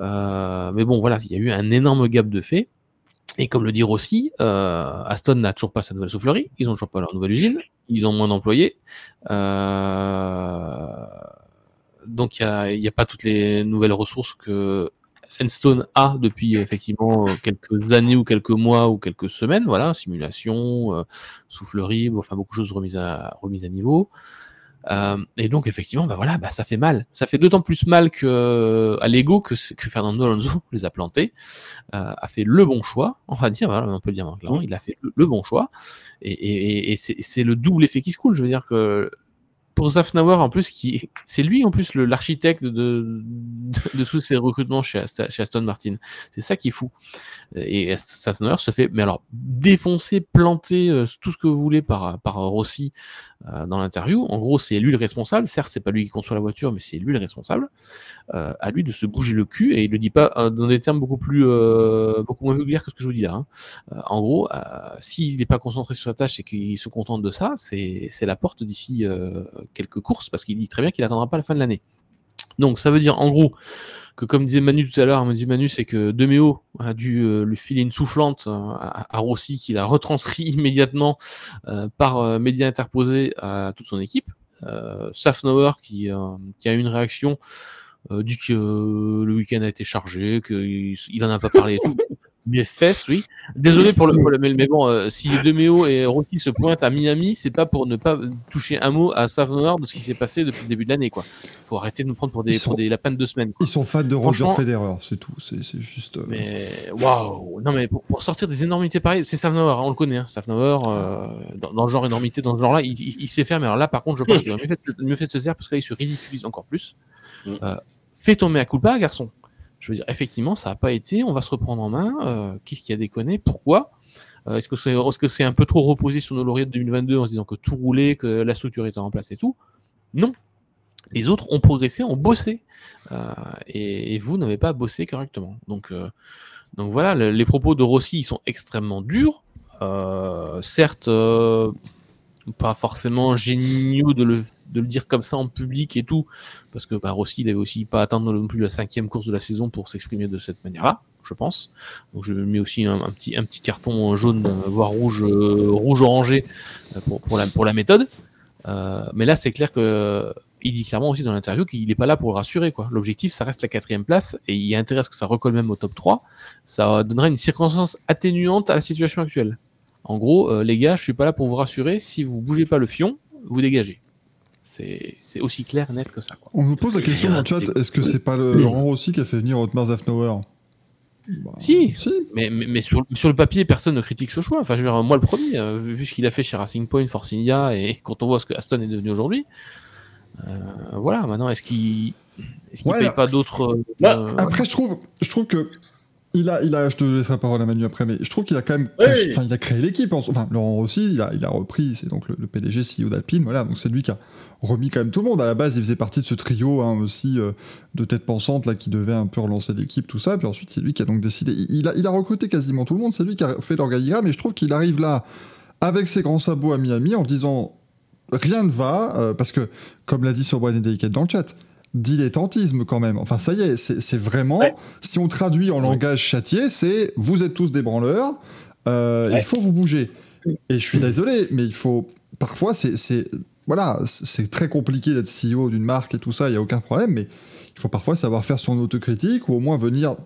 Euh, mais bon, voilà, il y a eu un énorme gap de fait. Et comme le dit Rossi, euh, Aston n'a toujours pas sa nouvelle soufflerie. Ils ont toujours pas leur nouvelle usine. Ils ont moins d'employés. Donc il n'y a, pas toutes les nouvelles ressources que Enstone a depuis effectivement quelques années ou quelques mois ou quelques semaines, voilà, simulation, euh, soufflerie, enfin beaucoup de choses remises à, remises à niveau. Euh, et donc effectivement, bah voilà, bah ça fait mal. Ça fait d'autant plus mal que à l'ego que, que Fernando Alonso [LAUGHS] les a plantés, euh, a fait le bon choix, on va dire, voilà, on peut le dire maintenant, il a fait le, le bon choix, et, et, et c'est le double effet qui se coule. Je veux dire que pour Zafnauer en plus qui c'est lui en plus l'architecte de, de, de, tous ces recrutements chez, Aston Martin. C'est ça qui est fou. Et Zafnauer se fait mais alors défoncer planter euh, tout ce que vous voulez par par Rossi euh, dans l'interview. En gros, c'est lui le responsable. Certes, c'est pas lui qui conçoit la voiture, mais c'est lui le responsable. Euh, à lui de se bouger le cul et il le dit pas euh, dans des termes beaucoup plus, beaucoup moins vulgaires que ce que je vous dis là. Hein. en gros, s'il n'est pas concentré sur sa tâche et qu'il se contente de ça, c'est la porte d'ici quelques courses parce qu'il dit très bien qu'il attendra pas la fin de l'année. Donc, ça veut dire en gros que comme disait Manu tout à l'heure, me Manu, c'est que Demeo a dû euh, lui filer une soufflante euh, à, Rossi, qu'il a retranscrit [LAUGHS] immédiatement euh, par médias interposés à toute son équipe. Safnauer qui, qui, a eu une réaction, dit que le week-end a été chargé, qu'il n'en a pas parlé et tout. [LAUGHS] Mais fesses, oui. Désolé pour le, pour mais bon, euh, si Demeo et Rossi se pointent à Miami, c'est pas pour ne pas toucher un mot à Savonard de ce qui s'est passé depuis le début de l'année, quoi. Faut arrêter de nous prendre pour des, pour des lapins de deux semaines. Ils sont fans de Roger Federer, c'est tout. C'est juste. Euh, mais waouh Non, mais pour, sortir des énormités pareilles, c'est Savonard, hein, on le connaît, hein, Savonard, euh, dans, le genre énormité, dans ce genre-là, il, sait faire. Mais alors là, par contre, je pense qu'il mieux fait, mieux fait de se faire parce que là, il se ridiculise encore plus. Mm. fais ton mea culpa, garçon. Je veux dire, effectivement, ça n'a pas été, on va se reprendre en main. Euh, Qu'est-ce qui a déconné Pourquoi euh, Est-ce que c'est est -ce c'est un peu trop reposé sur nos lauriers de 2022 en se disant que tout roulait, que la structure était en place et tout? Non. Les autres ont progressé, ont bossé. Euh, et, vous n'avez pas bossé correctement. Donc, donc voilà, les propos de Rossi, ils sont extrêmement durs. Certes, pas forcément géniaux de le, de le, dire comme ça en public et tout, parce que bah, Rossi, il avait aussi pas atteindre non plus la cinquième course de la saison pour s'exprimer de cette manière-là, je pense. Donc je mets aussi un, petit, carton jaune, euh, voire rouge, euh, rouge orangé euh, pour, la, méthode. mais là, c'est clair que il dit clairement aussi dans l'interview qu'il n'est pas là pour rassurer. quoi. L'objectif, ça reste la quatrième place, et il y a intérêt à ce que ça recolle même au top 3. Ça donnerait une circonstance atténuante à la situation actuelle. En gros, les gars, je suis pas là pour vous rassurer. Si vous bougez pas le fion, vous dégagez. C'est aussi clair et net que ça. On nous pose la question dans le chat est-ce que c'est pas le Laurent Rossi qui a fait venir Otmar Zafnauer? Bah, si, mais, mais, sur, le papier, personne ne critique ce choix. Enfin, je veux dire, moi le premier, euh, vu ce qu'il a fait chez Racing Point, Force India, et [LAUGHS] quand on voit ce que Aston est devenu aujourd'hui, euh, voilà, maintenant, est-ce qu'il est qu paye pas d'autres. Bah, après, je trouve, je trouve que il a, il a, je te laisserai la parole à Manu après, mais je trouve qu'il a quand même, enfin, il a créé l'équipe. Enfin, Laurent aussi, il a, il a repris, c'est donc le, PDG CEO d'Alpine, voilà, donc c'est lui qui a remis quand même tout le monde. À la base, il faisait partie de ce trio hein, aussi euh, de tête pensante là qui devait un peu relancer l'équipe, tout ça. Puis ensuite, c'est lui qui a donc décidé. Il a, il a recruté quasiment tout le monde. C'est lui qui a fait l'organigramme. Et je trouve qu'il arrive là avec ses grands sabots à Miami en disant rien ne va euh, parce que, comme l'a dit Sobran et Delicate dans le chat dilettantisme quand même. Enfin, ça y est, c'est vraiment, si on traduit en langage châtié, c'est vous êtes tous des branleurs, euh, il faut vous bouger. Et je suis désolé, mais il faut. Parfois, c'est. Voilà, c'est très compliqué d'être CEO d'une marque et tout ça, il n'y a aucun problème, mais il faut parfois savoir faire son autocritique ou au moins venir,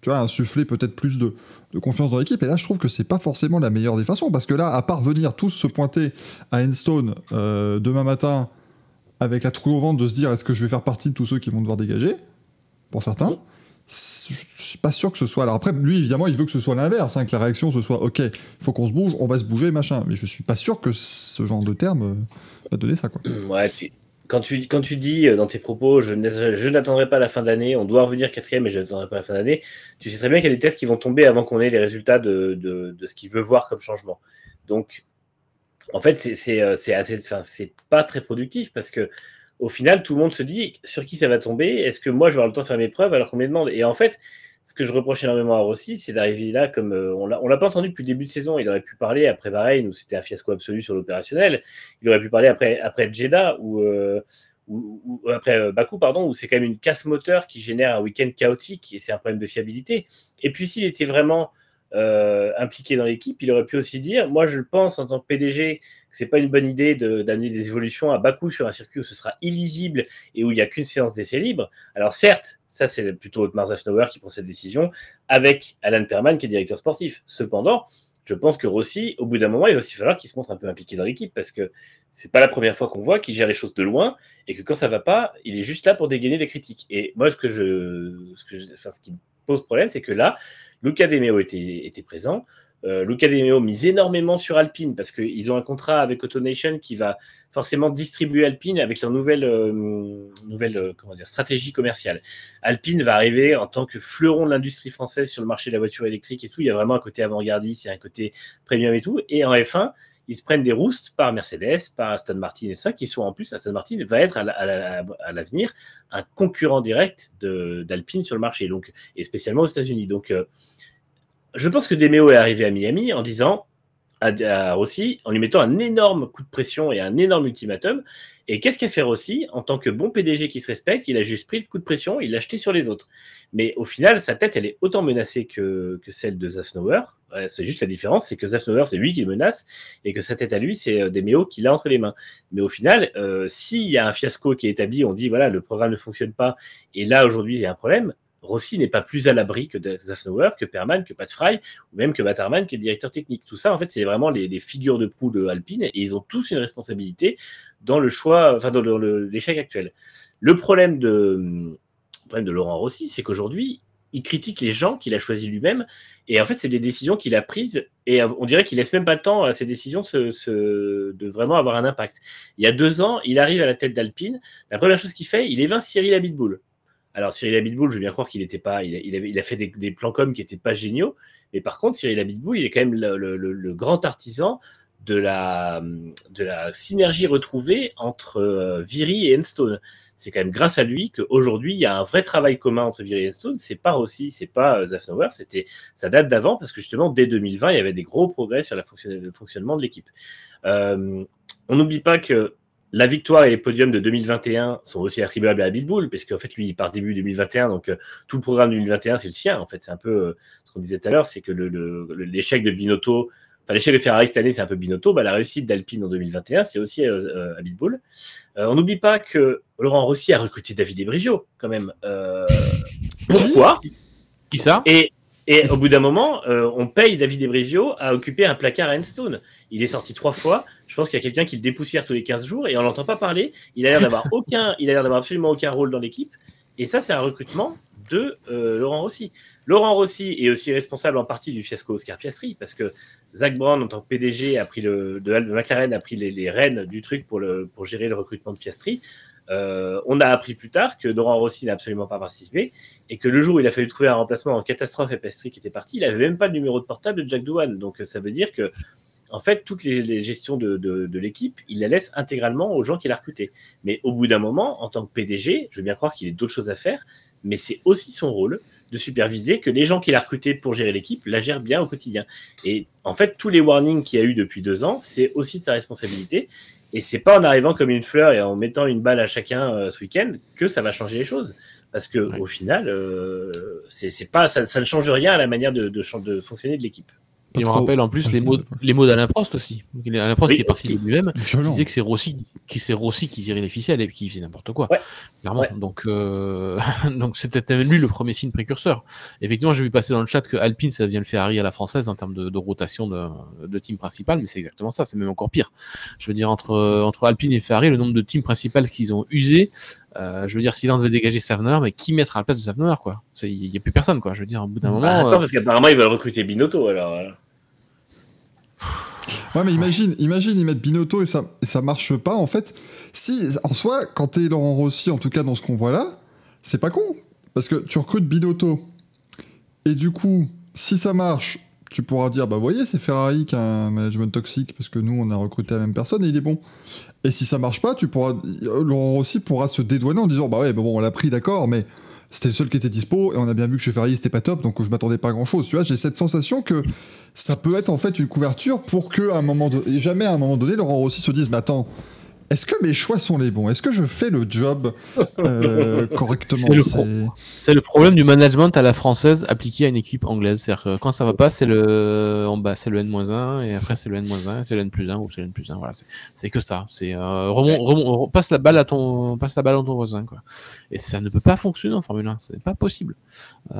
tu vois, insuffler peut-être plus de, confiance dans l'équipe. Et là, je trouve que c'est pas forcément la meilleure des façons, parce que là, à part venir tous se pointer à Enstone euh, demain matin avec la trouille au ventre de se dire est-ce que je vais faire partie de tous ceux qui vont devoir dégager, pour certains. Je suis pas sûr que ce soit. Alors après, lui, évidemment, il veut que ce soit l'inverse, hein, que la réaction ce soit ok, il faut qu'on se bouge, on va se bouger, machin. Mais je suis pas sûr que ce genre de terme euh, va donner ça, quoi. [CLEARS THROAT] Quand tu, quand tu dis euh, dans tes propos, je, n'attendrai pas la fin de l'année, on doit revenir quatrième et je n'attendrai pas la fin de l'année, tu sais très bien qu'il y a des têtes qui vont tomber avant qu'on ait les résultats de, de, ce qu'il veut voir comme changement. Donc, en fait, c'est euh, assez, c'est pas très productif parce que au final, tout le monde se dit sur qui ça va tomber? Est-ce que moi, je vais avoir le temps de faire mes preuves alors qu'on me demande? Et en fait, ce que je reproche énormément à Rossi, c'est d'arriver là comme euh, on l'a pas entendu depuis le début de saison. Il aurait pu parler après Bahreïn où c'était un fiasco absolu sur l'opérationnel. Il aurait pu parler après après Jeddah ou euh, après Bakou, pardon, où c'est quand même une casse moteur qui génère un week-end chaotique et c'est un problème de fiabilité. Et puis s'il était vraiment euh, impliqué dans l'équipe, il aurait pu aussi dire Moi, je pense en tant que PDG que c'est pas une bonne idée d'amener des évolutions à bas coût sur un circuit où ce sera illisible et où il n'y a qu'une séance d'essai libre. Alors, certes, ça, c'est plutôt Otmar Zafnauer qui prend cette décision avec Alan Perman qui est directeur sportif. Cependant, je pense que Rossi, au bout d'un moment, il va aussi falloir qu'il se montre un peu impliqué dans l'équipe parce que c'est pas la première fois qu'on voit qu'il gère les choses de loin et que quand ça va pas, il est juste là pour dégainer des critiques. Et moi, ce que je, ce que enfin, ce qui pose problème, c'est que là, Luca Demeo était, était présent. Euh, Luca Demeo mise énormément sur Alpine parce qu'ils ont un contrat avec AutoNation qui va forcément distribuer Alpine avec leur nouvelle, euh, nouvelle euh, comment dire, stratégie commerciale. Alpine va arriver en tant que fleuron de l'industrie française sur le marché de la voiture électrique et tout. Il y a vraiment un côté avant-gardiste, il y a un côté premium et tout. Et en F1, ils se prennent des roustes par Mercedes, par Aston Martin et tout ça, qui sont en plus, Aston Martin va être à l'avenir un concurrent direct d'Alpine sur le marché, donc, et spécialement aux États-Unis. Donc, euh, je pense que Demeo est arrivé à Miami en disant à, Rossi, en lui mettant un énorme coup de pression et un énorme ultimatum. Et qu'est-ce qu'a fait Rossi En tant que bon PDG qui se respecte, il a juste pris le coup de pression, il l'a jeté sur les autres. Mais au final, sa tête, elle est autant menacée que, que celle de Zafnauer. c'est juste la différence, c'est que Zafnauer, c'est lui qui le menace, et que sa tête à lui, c'est euh, Demeo qui l'a entre les mains. Mais au final, euh, s'il y a un fiasco qui est établi, on dit, voilà, le programme ne fonctionne pas, et là, aujourd'hui, il y a un problème, Rossi n'est pas plus à l'abri que Zafnauer, que Perman, que Pat Fry, ou même que Batterman, qui est directeur technique. Tout ça, en fait, c'est vraiment les, figures de proue de et ils ont tous une responsabilité dans le choix, enfin, dans l'échec actuel. Le problème de, problème de Laurent Rossi, c'est qu'aujourd'hui, il critique les gens qu'il a choisis lui-même, et en fait, c'est des décisions qu'il a prises, et on dirait qu'il laisse même pas le temps à ces décisions de vraiment avoir un impact. Il y a deux ans, il arrive à la tête d'Alpine. La première chose qu'il fait, il évince Cyril Abitboul. Alors Cyril Abitboul, je veux bien croire qu'il était pas, il, a, fait des, plans com qui n'étaient pas géniaux, mais par contre Cyril Abitboul, il est quand même le, grand artisan de la, synergie retrouvée entre euh, Viry et Enstone. C'est quand même grâce à lui qu'aujourd'hui il y a un vrai travail commun entre Viry et Enstone. C'est pas aussi, c'est pas euh, Zafnower, c'était, ça date d'avant parce que justement dès 2020 il y avait des gros progrès sur le fonctionnement de l'équipe. Euh, on n'oublie pas que la victoire et les podiums de 2021 sont aussi attribuables à Abitbull, parce qu'en fait, lui, il part début 2021, donc euh, tout le programme de 2021, c'est le sien. En fait, c'est un peu euh, ce qu'on disait tout à l'heure, c'est que l'échec de Binotto, enfin, l'échec de Ferrari cette année, c'est un peu Binotto. Bah, la réussite d'Alpine en 2021, c'est aussi euh, Abitbull. on n'oublie pas que Laurent Rossi a recruté David Ebrigio, quand même. pourquoi? Qui ça? Et, et au bout d'un moment, euh, on paye David Ebrivio à occuper un placard à Enstone. Il est sorti trois fois. Je pense qu'il y a quelqu'un qui le dépoussière tous les 15 jours et on l'entend pas parler. Il a l'air d'avoir [LAUGHS] aucun, il a l'air d'avoir absolument aucun rôle dans l'équipe. Et ça, c'est un recrutement de euh, Laurent Rossi. Laurent Rossi est aussi responsable en partie du fiasco Oscar Piastri parce que Zach Brown, en tant que PDG, a pris le, de, McLaren, a pris les, les rênes du truc pour, le, pour gérer le recrutement de Piastri. Euh, on a appris plus tard que Laurent Rossi n'a absolument pas participé et que le jour où il a fallu trouver un remplacement en catastrophe et qui était parti, il n'avait même pas le numéro de portable de Jack Douane. Donc euh, ça veut dire que en fait, toutes les, gestions de, l'équipe, il la laisse intégralement aux gens qu'il a recrutés. Mais au bout d'un moment, en tant que PDG, je veux bien croire qu'il a d'autres choses à faire, mais c'est aussi son rôle de superviser que les gens qu'il a recrutés pour gérer l'équipe la gèrent bien au quotidien. Et en fait, tous les warnings qu'il y a eu depuis deux ans, c'est aussi de sa responsabilité. Et c'est pas en arrivant comme une fleur et en mettant une balle à chacun euh, ce week-end que ça va changer les choses. Parce que au final, euh, c'est pas ça, ça, ne change rien à la manière de, de, de fonctionner de l'équipe. Et on rappelle en plus les mots, les mots d'Alain Prost aussi. Alain Prost qui est parti de lui-même, il disait que c'est Rossi, qui c'est Rossi qui tirait les ficelles et qui faisait n'importe quoi. Clairement. Donc, euh, [LAUGHS] donc c'était lui le premier signe précurseur. Effectivement, j'ai vu passer dans le chat que Alpine, ça devient le Ferrari à la française en termes de, rotation de, de, team principal, mais c'est exactement ça. C'est même encore pire. Je veux dire entre entre Alpine et Ferrari, le nombre de teams principales qu'ils ont usé. Euh, je veux dire, si l'on devait dégager Savner, mais qui mettra à la place de Savner, quoi? Il n'y a plus personne, quoi. Je veux dire, au bout d'un bah, moment. Euh, parce qu'apparemment, ils veulent recruter Binotto, alors. Ouais, mais imagine, imagine, ils mettent Binotto et ça, et ça marche pas. En fait, si, en soi, quand t'es Laurent Rossi, en tout cas dans ce qu'on voit là, c'est pas con. Parce que tu recrutes Binotto. Et du coup, si ça marche, tu pourras dire, bah, vous voyez, c'est Ferrari qui a un management toxique parce que nous, on a recruté la même personne et il est bon. Et si ça marche pas, tu pourras, Laurent Rossi pourra se dédouaner en disant, bah ouais, bon, on l'a pris, d'accord, mais c'était le seul qui était dispo et on a bien vu que chez Ferrari c'était pas top donc je m'attendais pas à grand chose tu vois j'ai cette sensation que ça peut être en fait une couverture pour que à un moment de... jamais à un moment donné Laurent Rossi se dise mais attends est-ce que mes choix sont les bons? Est-ce que je fais le job euh, [LAUGHS] correctement? C'est le, problème du management à la française appliqué à une équipe anglaise. C'est-à-dire que quand ça va pas, c'est le en bas, c'est le N-1 et après c'est le N-1, c'est le N 1 ou c'est le N 1. Voilà, c'est que ça. C'est euh, passe la balle à ton passe la balle à ton voisin quoi. Et ça ne peut pas fonctionner en Formule 1, c'est pas possible. Euh...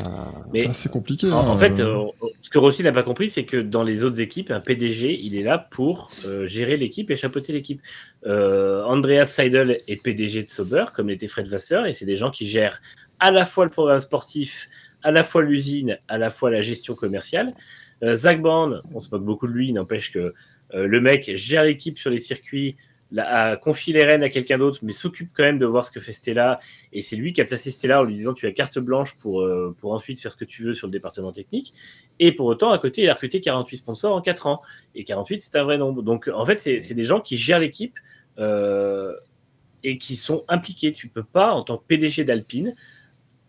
C'est compliqué. En, hein. fait, euh, ce que Rossi n'a pas compris, c'est que dans les autres équipes, un PDG, il est là pour euh, gérer l'équipe et chapeauter l'équipe. Euh, Andreas Seidel est PDG de Sauber, comme l'était Fred Vasseur, et c'est des gens qui gèrent à la fois le programme sportif, à la fois l'usine, à la fois la gestion commerciale. Zach Brown, on se moque beaucoup de lui, n'empêche que le mec gère l'équipe sur les circuits, a confié les rênes à quelqu'un d'autre, mais s'occupe quand même de voir ce que fait Stella. Et c'est lui qui a placé Stella en lui disant tu as carte blanche pour, euh, pour ensuite faire ce que tu veux sur le département technique. Et pour autant, à côté, il a recruté 48 sponsors en 4 ans. Et 48, c'est un vrai nombre. Donc en fait, c'est des gens qui gèrent l'équipe euh, et qui sont impliqués. Tu peux pas, en tant que PDG d'Alpine,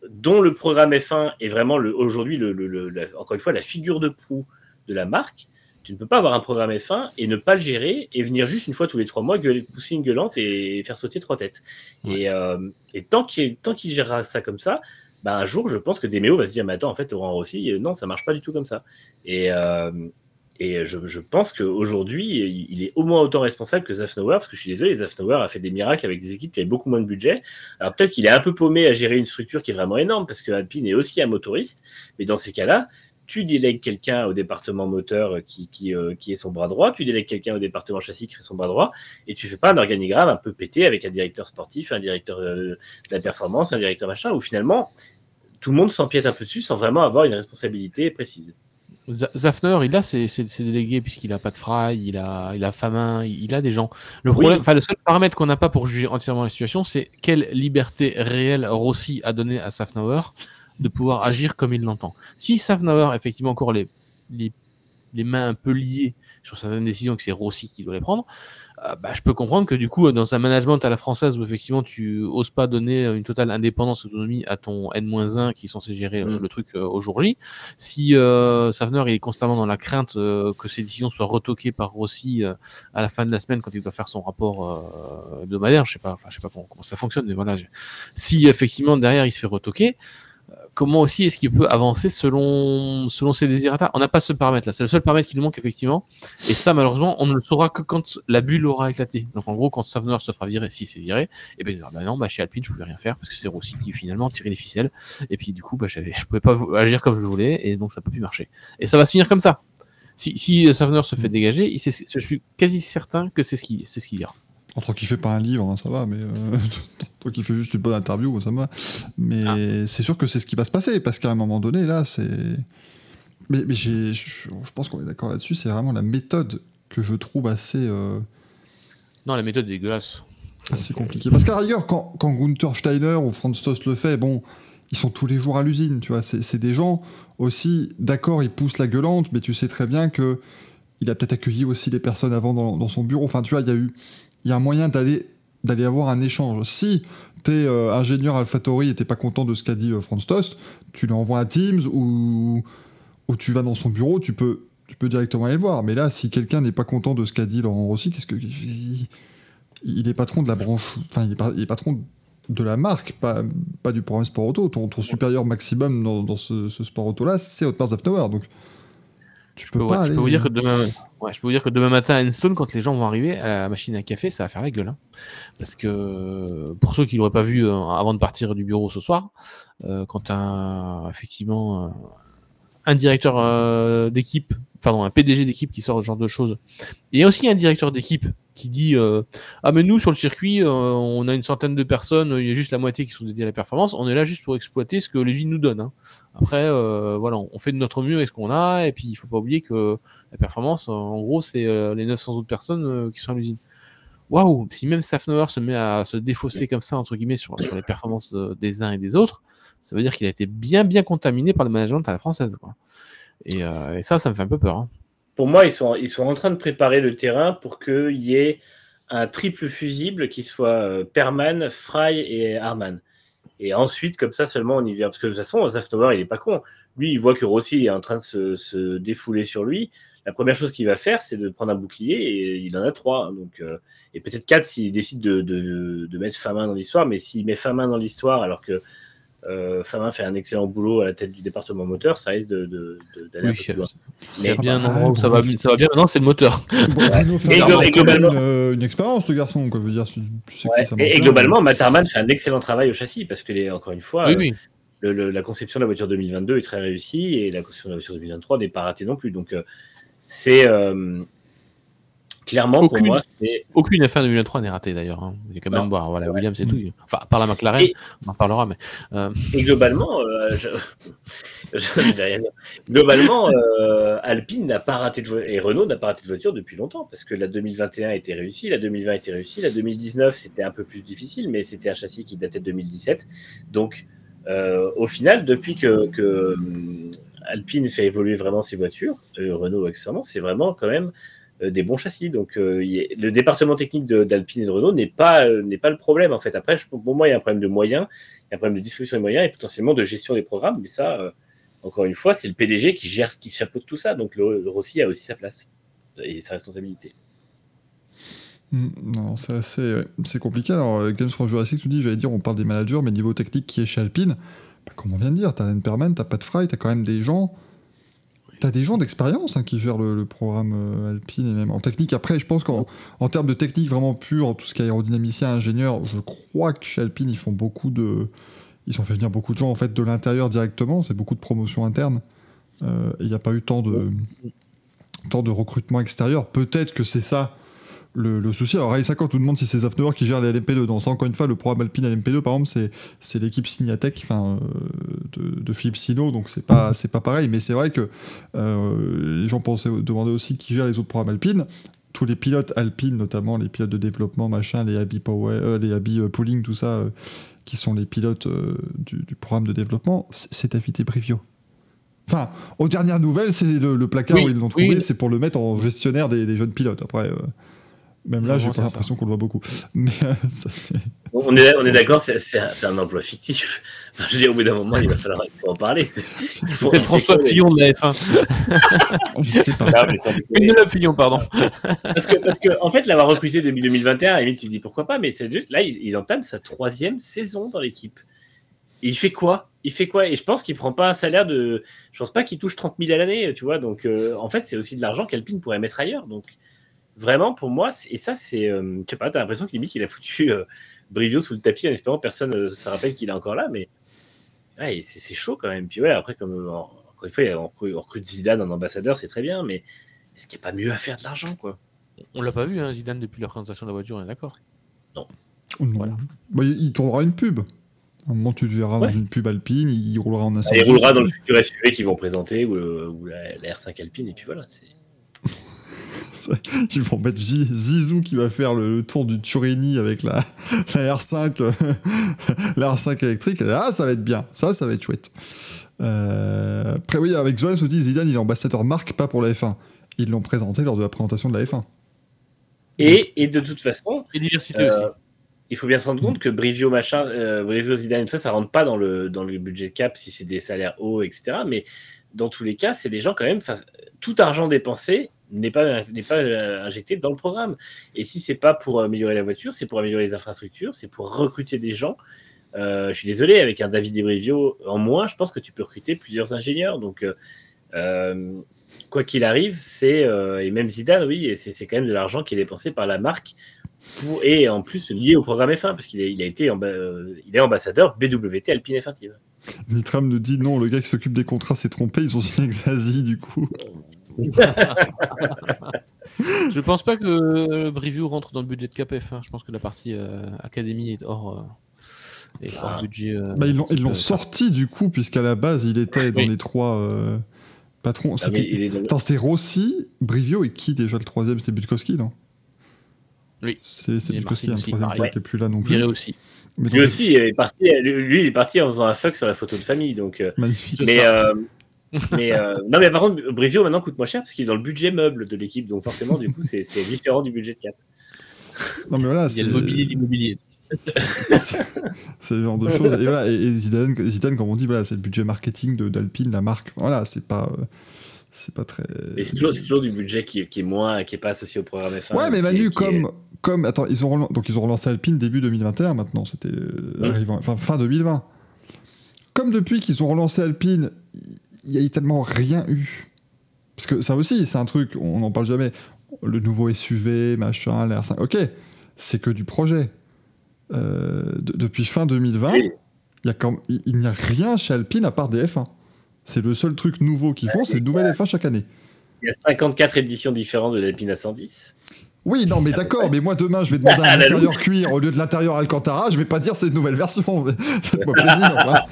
dont le programme F1 est vraiment aujourd'hui, le, encore une fois, la figure de proue de la marque, tu ne peux pas avoir un programme F1 et ne pas le gérer et venir juste une fois tous les trois mois gueuler, pousser une gueulante et faire sauter trois têtes. Et, euh, et, tant qu'il qu gérera ça comme ça, bah un jour, je pense que Demeo va se dire, mais attends, en fait, Laurent Rossi, euh, non, ça marche pas du tout comme ça. Et, euh, et je, je pense qu'aujourd'hui, il est au moins autant responsable que Zafnauer, parce que je suis désolé, Zafnauer a fait des miracles avec des équipes qui avaient beaucoup moins de budget. Alors peut-être qu'il est un peu paumé à gérer une structure qui est vraiment énorme, parce que Alpine est aussi un motoriste, mais dans ces cas-là, tu délègues quelqu'un au département moteur qui, qui, euh, qui, est son bras droit, tu délègues quelqu'un au département châssis qui est son bras droit, et tu fais pas un organigramme un peu pété avec un directeur sportif, un directeur euh, de la performance, un directeur machin, où finalement tout le monde s'empiète un peu dessus sans vraiment avoir une responsabilité précise. Zafner, il a ses, délégués puisqu'il a pas de fry, il a, il a Famin, il a des gens. Le problème, enfin le seul paramètre qu'on n'a pas pour juger entièrement la situation, c'est quelle liberté réelle Rossi a donné à Safnauer de pouvoir agir comme il l'entend. Si Safnauer, effectivement, encore les, les, les, mains un peu liées sur certaines décisions que c'est Rossi qui doit les prendre, euh, bah, je peux comprendre que du coup, dans un management à la française où effectivement tu oses pas donner une totale indépendance, autonomie à ton N-1 qui est censé gérer euh, mm. le truc euh, au jour J, si euh, est constamment dans la crainte que ses décisions soient retoquées par Rossi à la fin de la semaine quand il doit faire son rapport hebdomadaire, je sais pas, enfin je sais pas comment, comment, ça fonctionne, mais voilà, si effectivement derrière il se fait retoquer, comment aussi est-ce qu'il peut avancer selon, selon ses désirata On n'a pas ce paramètre-là. C'est le seul paramètre qui nous manque, effectivement. Et ça, malheureusement, on ne le saura que quand la bulle aura éclaté. Donc, en gros, quand Savner se fera virer, s'il se fait virer, et eh bien, bah non, bah, chez Alpine, je pouvais rien faire parce que c'est Rossi qui, finalement, tirait les ficelles. Et puis, du coup, bah, je pouvais pas agir comme je voulais et donc ça peut plus marcher. Et ça va se finir comme ça. Si, si se fait dégager, je suis quasi certain que c'est ce qu'il ce qu'il ira. Entre qui fait pas un livre, hein, ça va, mais euh, toi qui fais juste une bonne interview, ça va. Mais ah. c'est sûr que c'est ce qui va se passer, parce qu'à un moment donné, là, c'est. Mais, mais je, pense qu'on est d'accord là-dessus, c'est vraiment la méthode que je trouve assez. Euh, non, la méthode est dégueulasse. Assez compliqué. Parce qu'à la rigueur, quand, quand Gunther Steiner ou Franz Tost le fait, bon, ils sont tous les jours à l'usine, tu vois. C'est des gens aussi, d'accord, ils poussent la gueulante, mais tu sais très bien que il a peut-être accueilli aussi des personnes avant dans, dans, son bureau. Enfin, tu vois, il y a eu il y a un moyen d'aller d'aller avoir un échange. Si tu es euh, ingénieur AlphaTauri et t'es pas content de ce qu'a dit euh, Franz Tost, tu lui envoies un Teams ou, ou tu vas dans son bureau, tu peux, tu peux directement aller le voir. Mais là, si quelqu'un n'est pas content de ce qu'a dit Laurent Rossi, qu'est-ce que il, est patron de la branche, enfin il, est, patron de la marque, pas, pas du programme sport auto. Ton, supérieur maximum dans, ce, sport auto là, c'est Otmar Zafnauer. Donc tu peux, pas aller... vous dire que demain Ouais, je peux vous dire que demain matin à Enstone, quand les gens vont arriver à la machine à café, ça va faire la gueule. Hein. Parce que pour ceux qui l'auraient pas vu euh, avant de partir du bureau ce soir, euh, quand un effectivement euh, un directeur euh, d'équipe, pardon, un PDG d'équipe qui sort ce genre de choses, et aussi un directeur d'équipe qui dit euh, ah mais nous sur le circuit euh, on a une centaine de personnes il y a juste la moitié qui sont dédiées à la performance on est là juste pour exploiter ce que les nous donnent hein. après euh, voilà on fait de notre mieux avec ce qu'on a et puis il faut pas oublier que la performance en gros c'est les 900 autres personnes qui sont à l'usine waouh si même Safnauer se met à se défausser comme ça entre guillemets sur, sur les performances des uns et des autres ça veut dire qu'il a été bien bien contaminé par le management à la française. Et, ça ça me fait un peu peur hein pour moi, ils sont, ils sont en train de préparer le terrain pour qu'il y ait un triple fusible qui soit euh, Perman, Fry et Harman. Et ensuite, comme ça seulement, on y vient. Parce que de toute façon, Zaftower, il n'est pas con. Lui, il voit que Rossi est en train de se, défouler sur lui. La première chose qu'il va faire, c'est de prendre un bouclier et il en a trois. Donc, euh, et peut-être quatre s'il décide de, de, de mettre fin main dans l'histoire. Mais s'il met fin main dans l'histoire alors que euh, Famin fait un excellent boulot à la tête du département moteur, ça risque d'aller de, de, un peu plus loin. Mais bien, non, ça, va, ça va bien maintenant, c'est le moteur. [LAUGHS] et, globalement, une, une, expérience, le garçon, quoi, veut dire. Tu, sais ouais. que ça et, et globalement, Matterman fait un excellent travail au châssis parce que, les, encore une fois, oui, oui. Le, le, la conception de la voiture 2022 est très réussie et la conception de la voiture 2023 n'est pas ratée non plus. Donc, euh, c'est. Clairement, Aucune. pour moi, c'est. Aucune F1 2023 n'est ratée d'ailleurs. Hein. Il y a quand même voir. Voilà, Ouais. Williams, c'est tout. Enfin, par la McLaren, Et- on en parlera, mais. euh, Et globalement, euh, je... [LAUGHS] je vais rien dire. globalement euh, Alpine n'a pas raté de et Renault n'a pas raté de voiture depuis longtemps parce que la 2021 était réussie, la 2020 était réussie, la 2019 c'était un peu plus difficile, mais c'était un châssis qui datait de 2017. Donc, au final, depuis que, que hum, Alpine fait évoluer vraiment ses voitures, Renault accessoirement, c'est vraiment quand même des bons châssis. Donc, euh, le département technique d'Alpine et de Renault n'est pas, euh, pas le problème en fait. Après, pour moi, il y a un problème de moyens il y a un problème de distribution des moyens et potentiellement de gestion des programmes. Mais ça, euh, encore une fois, c'est le PDG qui gère, qui chapeaute tout ça. Donc le, Rossi a aussi sa place et sa responsabilité. Mm, Non, c'est assez ouais, compliqué. Alors, euh, Games from Jurassic, tu dis, j'allais dire, on parle des managers, mais niveau technique qui est chez Alpine, bah, comme on vient de dire, t'as Perman, t'as Pat Fry, t'as quand même des gens. T'as des gens d'expérience hein, qui gèrent le, le programme euh, Alpine et même en technique. Après, je pense qu'en en termes de technique vraiment pure, tout ce qui est aérodynamicien, ingénieur, je crois que chez Alpine, ils font beaucoup de. Ils ont fait venir beaucoup de gens en fait de l'intérieur directement. C'est beaucoup de promotion interne. Euh, et il n'y a pas eu tant de, tant de recrutement extérieur. Peut-être que c'est ça le, le souci. Alors, Ray 50 nous demande si c'est Zafnauer qui gère les LMP2. Non, ça, encore une fois, le programme Alpine LMP2, par exemple, c'est, c'est l'équipe Signatech enfin, euh, de, de Philippe Sino, donc c'est pas, c'est pas pareil. Mais c'est vrai que euh, les gens pensaient demander aussi qui gère les autres programmes Alpine. Tous les pilotes Alpine, notamment les pilotes de développement, machin, les Power, euh, les Abby euh, Pooling, tout ça, euh, qui sont les pilotes du, du programme de développement, c'est, David Brivio. Enfin, aux dernières nouvelles, c'est le, le placard Oui, où ils l'ont trouvé, oui. c'est pour le mettre en gestionnaire des, des jeunes pilotes. Après, même là, j'ai pas l'impression qu'on le voit beaucoup. [LAUGHS] Mais euh, ça, c'est. On est, on est d'accord, c'est, c'est un, c'est un emploi fictif. Enfin, je veux dire, au bout d'un moment, il va falloir en parler. C'est François Fillon de la F1. [LAUGHS] Je ne sais pas. Non, mais. Penelope Fillon, pardon. parce que, parce que, en fait, l'avoir recruté depuis 2021, à la limite, tu te dis pourquoi pas, mais c'est juste, là, il, il entame sa troisième saison dans l'équipe. Et il fait quoi? Il fait quoi? Et je pense qu'il prend pas un salaire de. Je pense pas qu'il touche 30 000 à l'année, tu vois. Donc, euh, en fait, c'est aussi de l'argent qu'Alpine pourrait mettre ailleurs. Donc, vraiment, pour moi, et ça, c'est. euh, je sais pas, t'as l'impression qu'il qu'il a foutu euh, Brivio sous le tapis en espérant que personne ne se rappelle qu'il est encore là, mais. Ouais, c'est chaud quand même. Puis ouais, après, comme euh, encore une fois, on recrute- Zidane en ambassadeur, c'est très bien, mais est-ce qu'il n'y a pas mieux à faire de l'argent, quoi? On l'a pas vu, hein, Zidane, depuis la présentation de la voiture, on est d'accord? Non. Voilà. Bah, il tournera une pub. À un moment, tu le verras Ouais. dans une pub alpine, il roulera en Ah, incendie. Il roulera dans le futur SUV qu'ils vont présenter ou, le- ou la, la R5 Alpine, et puis voilà. c'est- [LAUGHS] Ils vont mettre Zi- Zizou qui va faire le, le tour du Turini avec la, [LAUGHS] la R5, euh, [LAUGHS] la R5 électrique. Ah, ça va être bien. Ça, ça va être chouette. Euh, après, oui, avec Zoé, se dit Zidane, il est ambassadeur marque, pas pour la F1. Ils l'ont présenté lors de la présentation de la F1. Et, et de toute façon, Et diversité euh, aussi. il faut bien se rendre compte que Brivio, machin, euh, Brivio, Zidane, ça, ça rentre pas dans le, dans le budget cap si c'est des salaires hauts, etc. Mais dans tous les cas, c'est des gens quand même, tout argent dépensé n'est pas, n'est pas euh, injecté dans le programme. Et si c'est pas pour améliorer la voiture, c'est pour améliorer les infrastructures, c'est pour recruter des gens. Euh, je suis désolé, avec un David et Brivio en moins, je pense que tu peux recruter plusieurs ingénieurs. Donc, euh, quoi qu'il arrive, c'est euh, et même Zidane, oui, c'est c'est quand même de l'argent qui est dépensé par la marque pour, et en plus lié au programme F1 parce qu'il est, il a été il est ambassadeur BWT Alpine F1 Team. Nitram nous dit non, le gars qui s'occupe des contrats s'est trompé, ils ont signé Zazie, du coup. [LAUGHS] Je pense pas que euh, Brivio rentre dans le budget de cap F1. Je pense que la partie euh, académie est hors, euh, est hors Ah. budget. euh, Bah, ils l'ont, euh, sorti, du coup, puisqu'à la base, il était dans Oui. les trois euh, patrons. Ah, C'était, dans- Rossi, Brivio et qui déjà le troisième? C'était Butkowski, non? Oui. C'est, Butkowski, un aussi, troisième qui est plus là non plus. Viré aussi. Mais Lui aussi, il est parti, lui, il est parti en faisant un fuck sur la photo de famille. Donc, euh, Magnifique. C'est mais, ça. euh, [LAUGHS] mais euh, non, mais par contre, Brivio maintenant coûte moins cher parce qu'il est dans le budget meuble de l'équipe. Donc, forcément, du coup, c'est c'est différent du budget de cap. Non, mais voilà, Il y a c'est, le mobilier, l'immobilier. [LAUGHS] c'est le genre de choses. Et voilà, et, et Zidane, Zidane, comme on dit, voilà, c'est le budget marketing de, d'Alpine, la marque. Voilà, c'est pas, euh, c'est pas très. Et c'est toujours, c'est toujours du budget qui, est- qui est moins, qui est pas associé au programme F1. Ouais, mais est- Manu, qui est- comme, comme, attends, ils ont relan- donc ils ont relancé Alpine début 2021. Maintenant, c'était euh, arrivant, enfin fin 2020. Comme depuis qu'ils ont relancé Alpine, il y a tellement rien eu. Parce que ça aussi, c'est un truc, on n'en parle jamais. Le nouveau SUV, machin, l'R5. Ok, c'est que du projet. Euh, de- depuis fin 2020, Oui. il y a quand- il, il n'y a rien chez Alpine à part des F1. C'est le seul truc nouveau qu'ils font, c'est une nouvelle F1 chaque année. Il y a 54 éditions différentes de l'Alpine A110. Oui, non, mais d'accord, mais moi demain je vais demander [LAUGHS] un intérieur cuir au lieu de l'intérieur Alcantara, je vais pas dire c'est une nouvelle version. [LAUGHS] Faites-moi plaisir.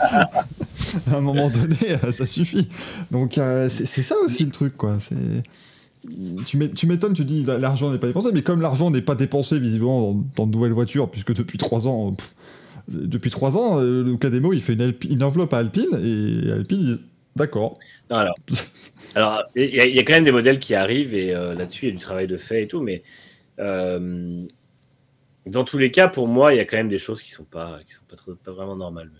[LAUGHS] à un moment donné, ça suffit. Donc euh, c'est ça aussi le truc, quoi. C'est tu m'étonnes, tu dis l'argent n'est pas dépensé, mais comme l'argent n'est pas dépensé visiblement dans, de nouvelles voitures, puisque depuis trois ans, depuis trois ans, euh, le Cademo il fait une, enveloppe à Alpine et Alpine dit d'accord. alors, [LAUGHS] alors il y, a quand même des modèles qui arrivent et euh, là-dessus il y a du travail de fait et tout, mais euh, dans tous les cas, pour moi, il y a quand même des choses qui sont pas, qui sont pas, trop, pas vraiment normales.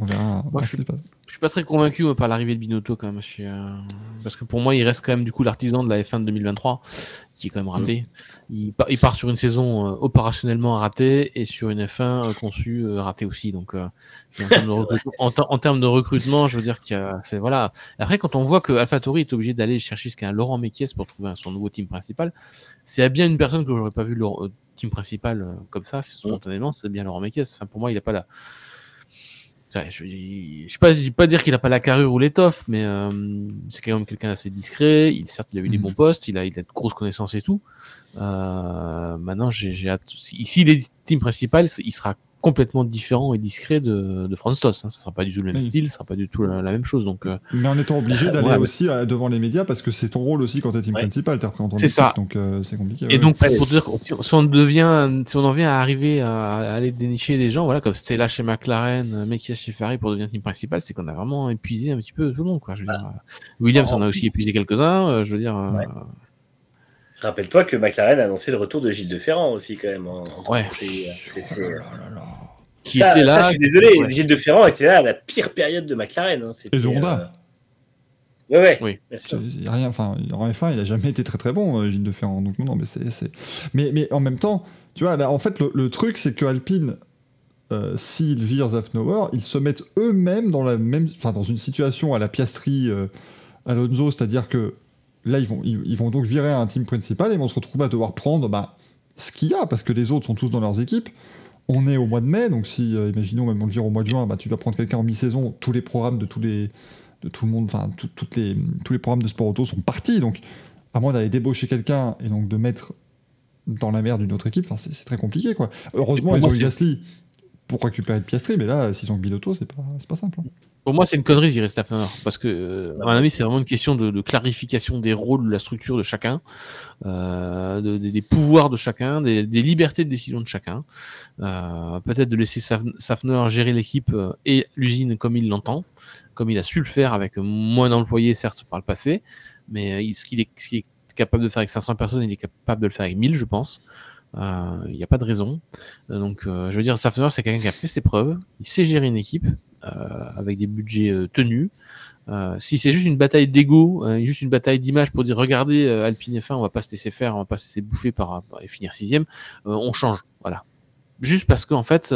On verra. Moi, je, pas je suis pas très convaincu par l'arrivée de Binotto quand même. Euh, parce que pour moi, il reste quand même du coup l'artisan de la F1 de 2023, qui est quand même raté. Il, part sur une saison euh, opérationnellement ratée et sur une F1 euh, conçue ratée aussi. Donc, [LAUGHS] en, termes de recrutement, je veux dire qu'il y a, c'est voilà. Après, quand on voit que AlphaTauri est obligé d'aller chercher ce qu'un Laurent Mekies pour trouver son nouveau team principal, c'est bien une personne que j'aurais pas vu le team principal comme ça, spontanément, c'est bien Laurent Mekies. Enfin, pour moi, il a pas la je ne vais pas, pas dire qu'il n'a pas la carrure ou l'étoffe, mais euh, c'est quand même quelqu'un d'assez discret. Il, certes, il a eu des mm. bons postes, il a, il a de grosses connaissances et tout. Euh, maintenant, j'ai, ici, les teams principales, il sera complètement différent et discret de, de Franz Toss. Hein. Ça sera pas du tout le même style, ça sera pas du tout la, même chose. Donc, euh, mais en étant obligé d'aller aussi euh, devant les médias parce que c'est ton rôle aussi quand tu es team principal, tu représentant C'est ça. Donc euh, c'est compliqué. Et donc pour dire si on devient, si on en vient à arriver à, aller dénicher des gens, voilà, comme Stella chez McLaren, Mekia chez Ferrari pour devenir team principal, c'est qu'on a vraiment épuisé un petit peu tout le monde. Quoi. Je veux dire, Williams en a aussi épuisé quelques-uns. je veux dire. Rappelle-toi que McLaren a annoncé le retour de Gilles de Ferrand aussi quand même. En, ouais. C'est, oh qui était là. je suis désolé, Gilles de Ferrand était là à la pire période de McLaren. Hein, et de Honda. Euh, ouais, ouais. Oui. rien, enfin, en F1, il a jamais été très très bon, euh, Gilles de Ferrand. Donc non, mais c'est, mais, mais en même temps, tu vois, là, en fait, le, truc, c'est que Alpine, euh, s'ils virent Zafnauer, ils se mettent eux-mêmes dans la même, enfin, dans une situation à la Piastri, Alonso, c'est-à-dire que là, ils vont, ils, vont donc virer un team principal et ils vont se retrouver à devoir prendre, bah, ce qu'il y a, parce que les autres sont tous dans leurs équipes. On est au mois de mai, donc si, euh, imaginons, même on le vire au mois de juin, bah, tu dois prendre quelqu'un en mi-saison, tous les programmes de tous les de tout le monde, enfin, toutes les, tous les programmes de sport auto sont partis, donc à moins d'aller débaucher quelqu'un et donc de mettre dans la merde d'une autre équipe, c'est très compliqué, quoi. Heureusement, ils ont eu Gasly pour récupérer de Piastri, mais là, s'ils ont Binotto, c'est pas, pas simple. Hein. Pour moi, c'est une connerie d'y Staffner, parce que, euh, à mon avis, c'est vraiment une question de, clarification des rôles, de la structure de chacun, euh, des pouvoirs de chacun, des, libertés de décision de chacun. Euh, peut-être de laisser Safner gérer l'équipe et l'usine comme il l'entend, comme il a su le faire avec moins d'employés, certes, par le passé, mais ce qu'il est, est, capable de faire avec 500 personnes, il est capable de le faire avec 1000, je pense. Il n'y a pas de raison. Donc, je veux dire, Safner, c'est quelqu'un qui a fait ses preuves, il sait gérer une équipe, euh, avec des budgets euh, tenus. Euh, si c'est juste une bataille d'ego, juste une bataille d'image pour dire regardez Alpine F1, on va pas se laisser faire, on va pas se laisser bouffer par, et finir sixième, on change, voilà. Juste parce qu'en fait,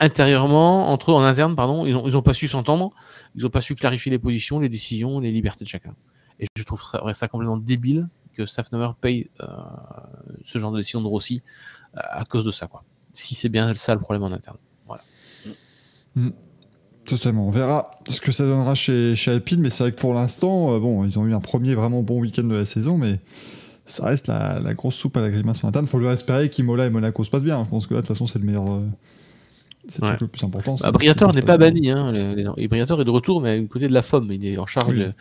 intérieurement, entre eux, en interne, pardon, ils ont, ils ont pas su s'entendre, ils ont pas su clarifier les positions, les décisions, les libertés de chacun. Et je trouve ça complètement débile que Safnover paye ce genre de décision de Rossi à cause de ça, quoi. Si c'est bien ça le problème en interne. Voilà. Mm. Totalement. On verra ce que ça donnera chez, chez Alpine, mais c'est vrai que pour l'instant, euh, bon, ils ont eu un premier vraiment bon week-end de la saison, mais ça reste la, la grosse soupe à la grimace en interne. Faut lui espérer qu'Imola et Monaco se passent bien. Je pense que là, de toute façon, c'est le meilleur. Euh, c'est le plus important. Bah, Briator n'est pas banni. Hein. Briator est de retour, mais du côté de la FOM. Il est en charge de,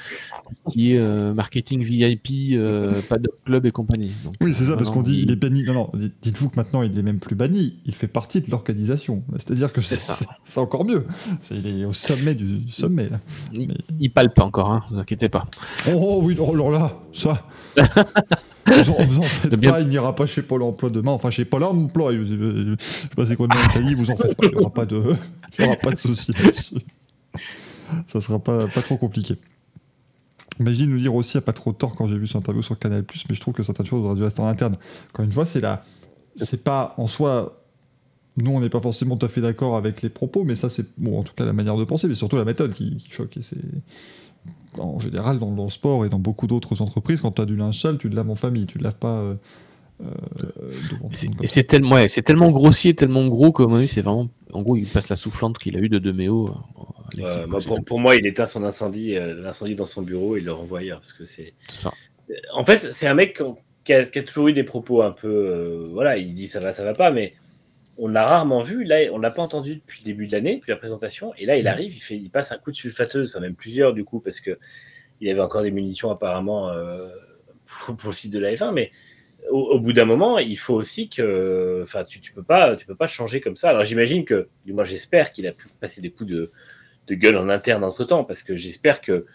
qui est euh, marketing VIP, euh, de club et compagnie. oui, c'est ça, parce qu'on dit il... est banni. Non, non, dites-vous que maintenant, il est même plus banni. Il fait partie de l'organisation. C'est-à-dire que c'est encore mieux. il est au sommet du, sommet. Là. Il, mais... palpe encore, hein, ne vous inquiétez pas. Oh, oh oui, oh là là, ça. [LAUGHS] Vous en, [LAUGHS] faites pas, il n'ira pas chez Pôle emploi demain, enfin chez Pôle emploi. Je sais pas c'est quoi en Italie, vous en faites pas, il n'y aura pas de, il y aura pas de souci là-dessus. Ça sera pas, pas trop compliqué. Imagine nous dire aussi, il n'y a pas trop de tort quand j'ai vu son interview sur Canal, mais je trouve que certaines choses auraient dû rester en interne. Encore une fois, c'est là. C'est pas en soi. Nous, on n'est pas forcément tout à fait d'accord avec les propos, mais ça, c'est bon, en tout cas la manière de penser, mais surtout la méthode qui, qui choque. Et c'est en général, dans, le sport et dans beaucoup d'autres entreprises, quand tu as du linge sale, tu le laves en famille, tu le laves pas euh, euh, devant Et c'est tellement, ouais, tellement grossier, tellement gros que, mon c'est vraiment. En gros, il passe la soufflante qu'il a eu de Deméo. Euh, pour, moi, il éteint son incendie, l'incendie dans son bureau et il le renvoie ailleurs. Parce que c'est. En fait, c'est un mec qui a, toujours eu des propos un peu. Euh, voilà, il dit ça va, ça va pas, mais on a rarement vu. Là, on l'a pas entendu depuis le début de l'année, depuis la présentation. Et là, il arrive, il, fait, il passe un coup de sulfateuse, enfin même plusieurs du coup, parce que il avait encore des munitions apparemment euh, pour, le site de la F1. Mais au, bout d'un moment, il faut aussi que. Enfin, tu, tu, peux pas, tu peux pas changer comme ça. Alors j'imagine que, moi j'espère qu'il a pu passer des coups de, de gueule en interne entre temps, parce que j'espère que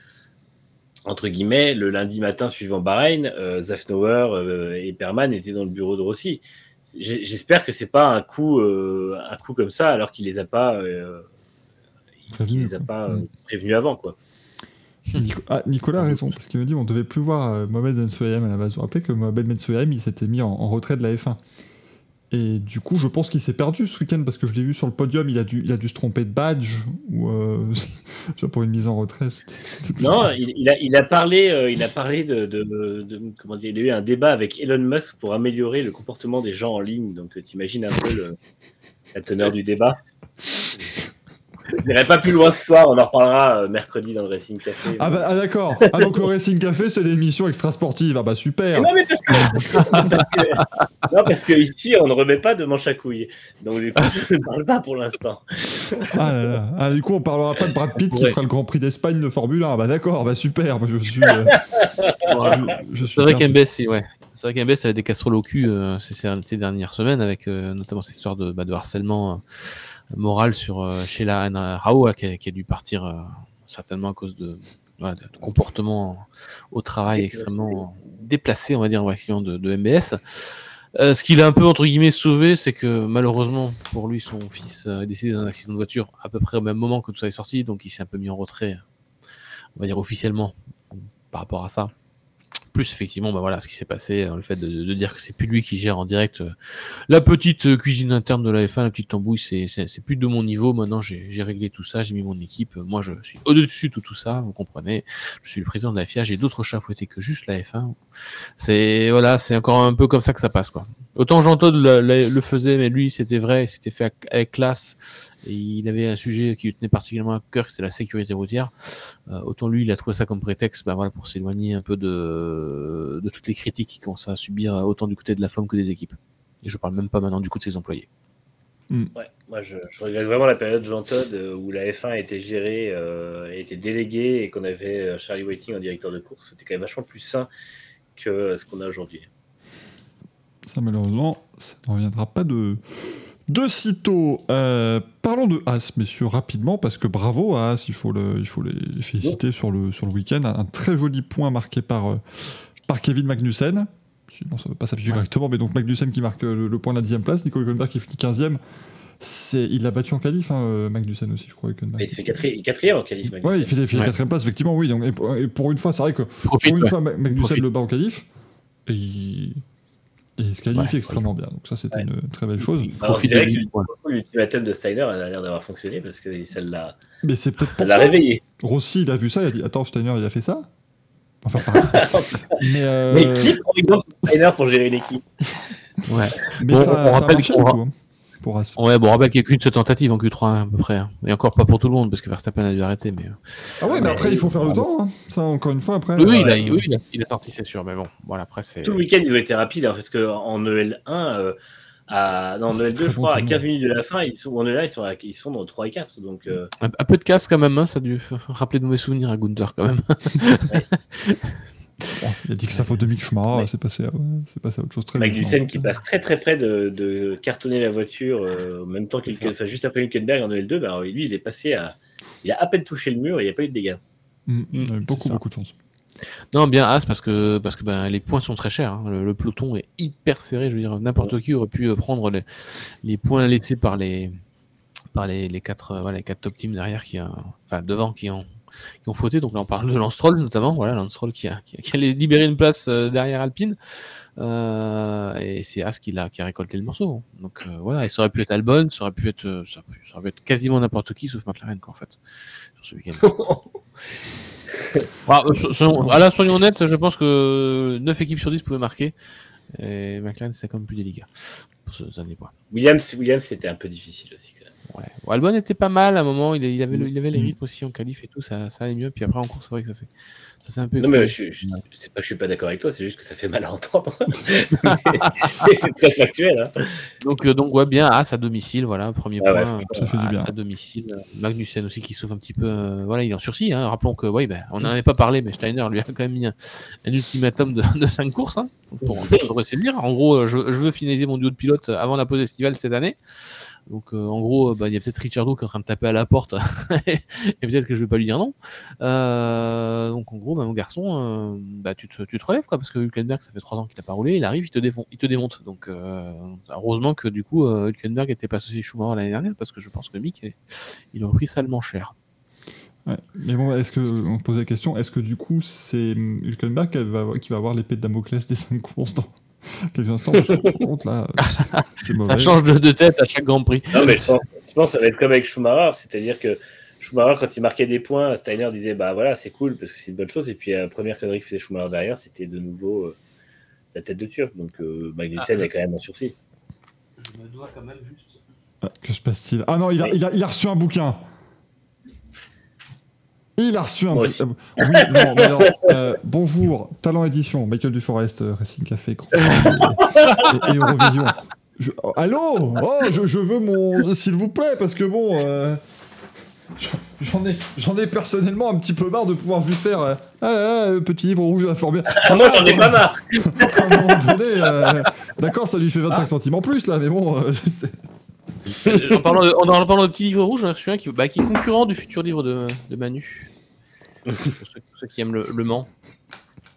entre guillemets, le lundi matin suivant Bahreïn, euh, Zafnauer euh, et Perman étaient dans le bureau de Rossi. J'espère que c'est pas un coup, euh, un coup comme ça, alors qu'il les a pas, euh, les a pas mm. prévenus avant, quoi. Ah, Nicolas a raison, parce qu'il me dit on devait plus voir Mohamed Ben Soyam à la base. Vous rappelez que Mohamed Ben Soyam, il s'était mis en, en, retrait de la F1. Et du coup, je pense qu'il s'est perdu ce week-end parce que je l'ai vu sur le podium, il a dû, il a dû se tromper de badge ou euh, [LAUGHS] pour une mise en retrait. Non, il, a, il, a, parlé, euh, il a parlé de, de, comment dire, il a eu un débat avec Elon Musk pour améliorer le comportement des gens en ligne. Donc, tu imagines un peu la teneur du débat. Je n'irai pas plus loin ce soir, on en reparlera euh, mercredi dans le Racing Café. Ah, bah, ah d'accord. Ah donc le Racing Café, c'est l'émission extra sportive. Ah bah super. non mais parce que, non, parce que ici, on ne remet pas de manche à couilles. Donc du coup, je ne parle pas pour l'instant. Ah là là. Ah, du coup, on parlera pas de Brad Pitt qui fera le Grand Prix d'Espagne de Formule 1. Ah bah d'accord, bah super. Je suis. Euh, [LAUGHS] je, suis c'est vrai qu'MBS, ouais. C'est vrai qu'MBS avait des casseroles au cul euh, ces, dernières semaines avec notamment cette histoire de, bah, de harcèlement morale sur euh, Sheila Anna Rao qui, a, dû partir euh, certainement à cause de, voilà, de, comportement au travail extrêmement déplacé, on va dire, en de, de MBS. Euh, ce qu'il a un peu entre guillemets sauvé, c'est que malheureusement pour lui, son fils est décédé d'un accident de voiture à peu près au même moment que tout ça est sorti, donc il s'est un peu mis en retrait, on va dire officiellement par rapport à ça plus effectivement bah voilà ce qui s'est passé euh, le fait de, dire que c'est plus lui qui gère en direct euh, la petite euh, cuisine interne de la F1 la petite tambouille c'est plus de mon niveau. Maintenant j'ai réglé tout ça j'ai mis mon équipe. Moi je suis au-dessus de tout ça vous comprenez. Je suis le président de la FIA j'ai d'autres chats fouettés que juste la F1 c'est voilà c'est encore un peu comme ça que ça passe quoi. Autant Jean-Todd le, faisait mais lui c'était vrai c'était fait avec classe et il avait un sujet qui lui tenait particulièrement à cœur, c'est la sécurité routière. Euh, autant lui, il a trouvé ça comme prétexte bah, voilà, pour s'éloigner un peu de, de toutes les critiques qu'il commence à subir autant du côté de la femme que des équipes. Et je parle même pas maintenant du coup de ses employés. Hmm. Ouais, moi je, regrette vraiment la période Jean Todd euh, où la F1 était gérée, euh, était déléguée et qu'on avait Charlie Whiting en directeur de course. C'était quand même vachement plus sain que ce qu'on a aujourd'hui. Ça malheureusement, ça ne reviendra pas de, de sitôt, euh, parlons de As, messieurs, rapidement, parce que bravo à As, il faut, le, il faut les féliciter sur le, sur le week-end. Un, très joli point marqué par, euh, par Kevin Magnussen. Bon, ça ne veut pas s'afficher correctement, mais donc Magnussen qui marque le, point de la 10 place, Nico Hülkenberg qui finit 15e. Il l'a battu en qualif, hein, euh, Magnussen aussi, je crois. Il fait quatrième en qualif. Ouais, il fait, quatrième place, effectivement, oui. Donc, et, pour, une fois, c'est vrai que pour une fois, Magnussen le bat en qualif. Et il et il se qualifie extrêmement bien. Donc ça, c'était une très belle chose. Alors, que l'ultimatum de Steiner a l'air d'avoir fonctionné parce que ça l'a. Mais c'est peut-être ça l'a réveillé. Rossi, il a vu ça, il a dit Attends, Steiner, il a fait ça? Enfin, [LAUGHS] mais, euh... mais qui, par exemple, Steiner pour gérer l'équipe Ouais. [LAUGHS] Mais ça, ça a marché, du Ouais, bon, on rappelle qu'il n'y a qu'une seule tentative en Q3 hein, à peu près. Hein. Et encore pas pour tout le monde parce que Verstappen a dû arrêter. Mais... Euh. Ah ouais, mais, après il faut faire le temps. Hein. Ça, encore une fois, après. Oui, il, a, oui il, a, il, a, sorti, c'est sûr. Mais bon, voilà, après c'est. Tout le week-end, ils ont été rapides hein, parce qu'en EL1, euh, à... non, en EL2, je crois, à 15 minutes de la fin, ils sont... en EL1, ils sont, ils sont dans 3 et 4. Donc, euh... un, un, peu de casse quand même, hein, ça a dû rappeler de mauvais souvenirs à Gunther quand même. [LAUGHS] il a dit que sa faute de Mick Schumacher, c'est passé, à, passé à autre chose très Magnussen qui passe très très près de, de cartonner la voiture euh, en même temps qu'il enfin, juste après Hülkenberg en EL2, bah, lui il est passé à. Il a à peine touché le mur et il n'y a pas eu de dégâts. Mm, mm, beaucoup beaucoup de chance. Non, bien As parce que, parce que ben, les points sont très chers. Hein. Le, peloton est hyper serré. Je veux dire, n'importe qui aurait pu euh, prendre les, les, points laissés par les, par les, les, quatre, euh, voilà, les quatre top teams derrière, qui, enfin devant, qui ont, qui ont fauté. Donc là, on parle de Lance Troll notamment. Voilà, Lance Troll qui, a, qui, allait libérer une place euh, derrière Alpine. Euh, et c'est As qui a, qui a récolté le morceau. Donc euh, voilà, et ça aurait pu être Albon, ça aurait pu être, ça aurait pu, être quasiment n'importe qui sauf McLaren, quoi, en fait, sur ce week-end. [LAUGHS] voilà, soyons, soyons honnêtes, je pense que 9 équipes sur 10 pouvaient marquer. Et McLaren, c'était quand même plus délicat pour ces années. Williams, Williams c'était un peu difficile aussi. Ouais, Bon, Albon était pas mal à un moment, il, il avait, le- il avait les Mm. rythmes aussi en qualif et tout, ça, ça allait mieux. Puis après en course, c'est vrai que ça s'est un peu. Non, mais je, je- c'est pas que je suis pas d'accord avec toi, c'est juste que ça fait mal à entendre. [LAUGHS] C'est très factuel. Hein. Donc, euh, donc ouais, bien As à domicile, voilà, premier Ah point. ça fait du bien. À domicile. Magnussen aussi qui souffre un petit peu. euh, voilà, il est en sursis. Hein. Rappelons que, ouais, ben, on n'en avait pas parlé, mais Steiner lui a quand même mis un, un ultimatum de, de 5 courses hein, pour, pour se ressaisir. En gros, euh, je, je veux finaliser mon duo de pilote avant la pause estivale cette année. Donc, euh, en gros, euh, bah, il y a peut-être Ricciardo qui est en train de taper à la porte [LAUGHS] et peut-être que je vais pas lui dire non. Euh, donc, en gros, bah, mon garçon, bah, tu, te, relèves, quoi, parce que Hülkenberg, ça fait 3 ans qu'il n'a pas roulé, il arrive, il te, il te démonte. Donc, heureusement que du coup, Hülkenberg était pas associé Schumacher l'année dernière, parce que je pense que Mick, il aurait pris salement cher. Mais bon, est-ce que on pose la question Est-ce que du coup c'est Hülkenberg qui va, avoir- l'épée de Damoclès des 5 courses [LAUGHS] quelques instants Parce que, par contre là, c'est- c'est mauvais. Ça change de, de tête à chaque Grand Prix. Non, mais je pense, je pense que ça va être comme avec Schumacher, c'est-à-dire que Schumacher, quand il marquait des points, Steiner disait bah voilà, c'est cool parce que c'est une bonne chose. Et puis la première connerie que faisait Schumacher derrière, c'était de nouveau euh, la tête de Turc. Donc euh, Magnussen Ah. est quand même en sursis. Je me dois quand même juste. Ah, que se passe-t-il? Ah non, il a, il, a, il a reçu un bouquin. Il a reçu un Moi bouquin. Oui, non, mais alors, euh, bonjour, Talent Édition, Michael Duforest, euh, Racing Café, Grand et, Eurovision. Je- oh, allô Oh, je, je veux mon. S'il vous plaît, parce que bon. euh, J'en ai, j'en ai personnellement un petit peu marre de pouvoir juste faire euh, ah, ah, le petit livre rouge à fort bien. Ah, moi, j'en ai pas marre. À un moment donné, euh, d'accord, ça lui fait 25 centimes en plus là, mais bon, euh, c'est- en, parlant de, en parlant de petit livre rouge, j'en ai reçu un qui, bah, qui est concurrent du futur livre de, de Manu. [LAUGHS] pour, ceux, pour ceux qui aiment le, le Mans.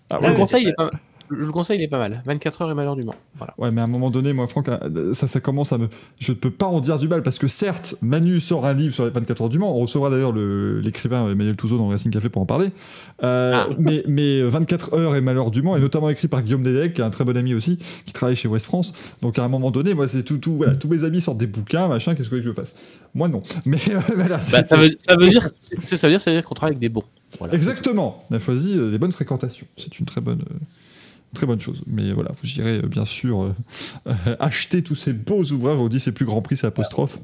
Ah ouais, le mais conseille, c'est il est pas, je le conseille, il est pas mal. 24 heures et malheur du Mans. Voilà. Ouais, mais à un moment donné, moi, Franck, ça, ça commence à me. Je ne peux pas en dire du mal parce que certes, Manu sort un livre sur les 24 heures du Mans. On recevra d'ailleurs le- l'écrivain Emmanuel Touzeau dans Racing Café pour en parler. Euh, Ah. mais, mais 24 heures et malheur du Mans, et notamment écrit par Guillaume Dédec, qui est un très bon ami aussi, qui travaille chez West France. Donc à un moment donné, moi, c'est tout, tout, voilà, tous mes amis sortent des bouquins, machin, qu'est-ce que je fasse? Moi, non. [LAUGHS] Mais euh, voilà, Bah, ça, veut, ça veut dire, ça veut dire, ça veut dire qu'on travaille avec des bons. Voilà. Exactement. On a choisi euh, des bonnes fréquentations. C'est une très bonne, très bonne chose. Mais voilà, vous irez euh, bien sûr euh, euh, acheter tous ces beaux ouvrages. On dit c'est plus grand prix, c'est apostrophe.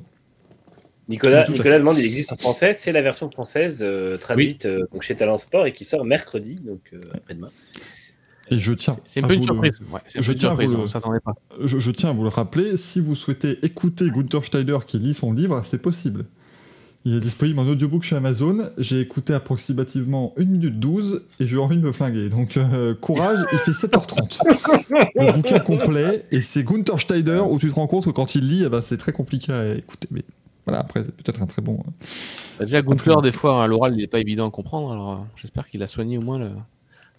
Nicolas, Nicolas demande il existe en français. C'est la version française euh, traduite euh, donc chez Talent Sport et qui sort mercredi, donc euh, après-demain. Et je tiens, C'est un à peu une vous le- surprise. Ouais, c'est un je une tiens surprise, le- pas. je, je tiens à vous le rappeler. Si vous souhaitez écouter Gunther Steiner qui lit son livre, c'est possible. Il est disponible en audiobook chez Amazon. J'ai écouté approximativement 1 minute 12 et j'ai envie de me flinguer. Donc euh, courage, il fait 7h30. [LAUGHS] Le bouquin complet et c'est Gunther Steiner où tu te rends compte que quand il lit, eh ben, c'est très compliqué à écouter. Mais voilà, après, c'est peut-être un très bon. euh, Bah, déjà, Gunther, des fois, à l'oral, il n'est pas évident à comprendre. Alors, euh, j'espère qu'il a soigné au moins le-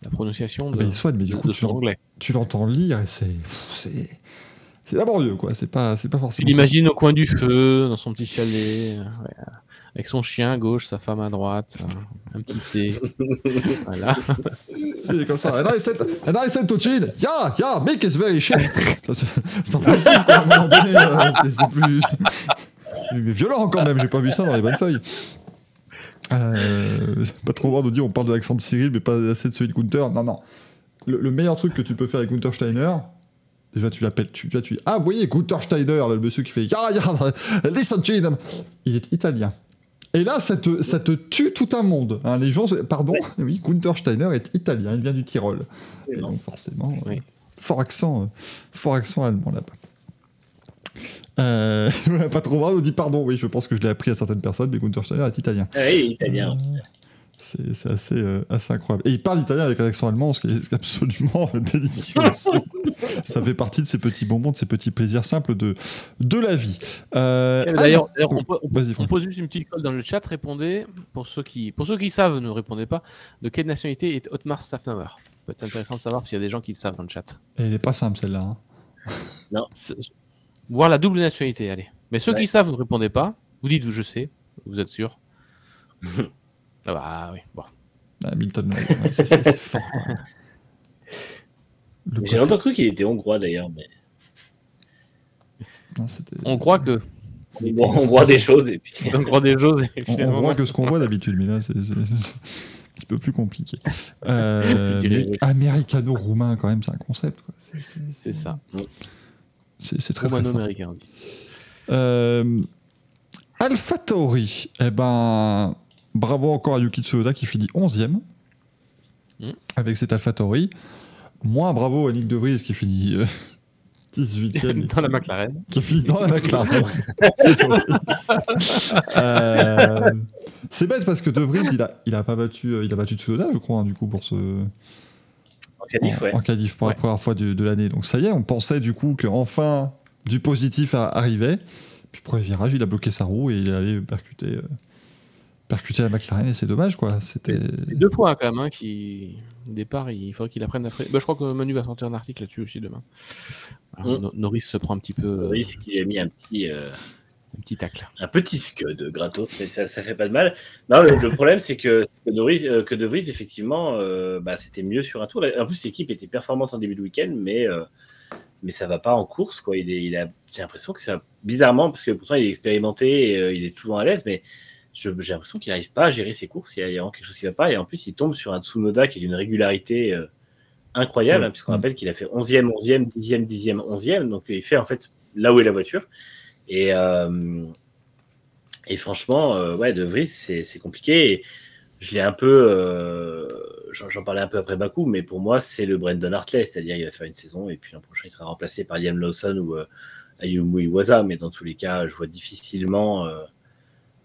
la prononciation de, bah, il soigne, mais du de- coup, de tu son l'en- anglais. tu l'entends lire et c'est. pff, C'est c'est laborieux, quoi. C'est pas, c'est pas forcément. l'imagines au coin du feu, dans son petit chalet, ouais, avec son chien à gauche, sa femme à droite, un petit thé. [LAUGHS] voilà. Si, il est comme ça. And I said, and I said to Chin, yeah, yeah, Mick is very shit. C'est c'est pas possible, quoi. À un moment donné, euh, c'est c'est plus. Mais violent quand même, j'ai pas vu ça dans les bonnes feuilles. Euh, c'est pas trop voir de dire on parle de l'accent de Cyril, mais pas assez de celui de Gunther. Non, non. Le, le meilleur truc que tu peux faire avec Gunther Steiner, déjà tu l'appelles, tu, déjà, tu dis, ah, vous voyez, Gunther Steiner, là, le monsieur qui fait, ya, ya, listen, Chin. Il est italien. Et là, ça te, ça te tue tout un monde. hein. Les gens, pardon, [LAUGHS] oui, Gunther Steiner est italien, il vient du Tyrol. Et donc forcément, euh, Oui. fort accent, euh, fort accent allemand là-bas. Euh, [LAUGHS] pas trop mal, on dit pardon, oui, je pense que je l'ai appris à certaines personnes, mais Gunther Steiner est italien. Ah oui, italien. C'est c'est assez, euh, assez incroyable. Et il parle italien avec un accent allemand, ce qui est, absolument [LAUGHS] délicieux. Ça fait partie de ces petits bonbons, de ces petits plaisirs simples de, de la vie. Euh, D'ailleurs, ah, d'ailleurs, on, pose juste une petite colle dans le chat. Répondez, pour ceux qui, pour ceux qui savent, ne répondez pas. De quelle nationalité est Otmar Staffnauer peut être intéressant de savoir s'il y a des gens qui le savent dans le chat. Elle est pas simple celle-là. hein. C'est- Voir la double nationalité, allez. Mais ceux Ouais. qui savent, vous ne répondez pas. Vous dites, je sais, vous êtes sûr. [LAUGHS] ah bah oui, bon. Ah, Milton, ouais, c'est- fort. J'ai longtemps cru qu'il était hongrois d'ailleurs, mais non, On croit que. on voit, on voit des choses et puis. [LAUGHS] On croit des choses. et On, on voit que ce qu'on voit d'habitude, mais là, c'est un petit peu plus compliqué. Euh. [LAUGHS] Américano-roumain, quand même, c'est un concept. C'est- ça. C'est très, très fort. Romano-américain, on dit. Euh, Alpha Tauri, eh ben, bravo encore à Yuki Tsunoda qui finit 11ème Mm. avec cet Alpha Tauri. Moins bravo à Nick De Vries qui finit euh, [LAUGHS] 18ème. et dans la McLaren. qui finit dans la McLaren. [LAUGHS] [LAUGHS] Euh, c'est bête parce que De Vries, il a, il a pas battu, euh, il a battu Tsunoda, je crois, hein, du coup, pour ce, En qualif, en, ouais. en qualif pour Ouais. la première fois de, de l'année. Donc ça y est, on pensait du coup qu'enfin du positif arrivait. Puis premier virage, il a bloqué sa roue et il est allé percuter, euh, percuter la McLaren et c'est dommage quoi. C'était deux fois quand même, hein, qui au départ, il faudrait qu'il apprenne après. Bah, je crois que Manu va sortir un article là-dessus aussi demain. Alors, Mm. No- Norris se prend un petit peu euh, Loris qui a mis un petit, euh, un petit tacle. un petit scud gratos, mais ça, ça fait pas de mal. Non, le, le problème, c'est que, Vries- euh, que De Vries, effectivement, euh, bah, c'était mieux sur un tour. En plus, l'équipe était performante en début de week-end, mais, euh, mais ça va pas en course. Quoi. Il est, il a, j'ai l'impression que ça, bizarrement, parce que pourtant il est expérimenté, et, euh, il est toujours à l'aise, mais j'ai l'impression qu'il n'arrive pas à gérer ses courses. Il y, a, il y a vraiment quelque chose qui va pas. Et en plus, il tombe sur un Tsunoda qui est d'une régularité euh, incroyable, hein, puisqu'on rappelle qu'il a fait 11e, 11e, 10e, 10e, 11e. Donc il fait en fait là où est la voiture. Et, euh, et franchement, euh, ouais, De Vries, c'est compliqué. Et je l'ai un peu. J'en parlais un peu après Bakou, mais pour moi, c'est le Brendan Hartley. C'est-à-dire, il va faire une saison et puis l'an prochain, il sera remplacé par Liam Lawson ou Ayumu Iwasa. Mais dans tous les cas, je vois difficilement euh,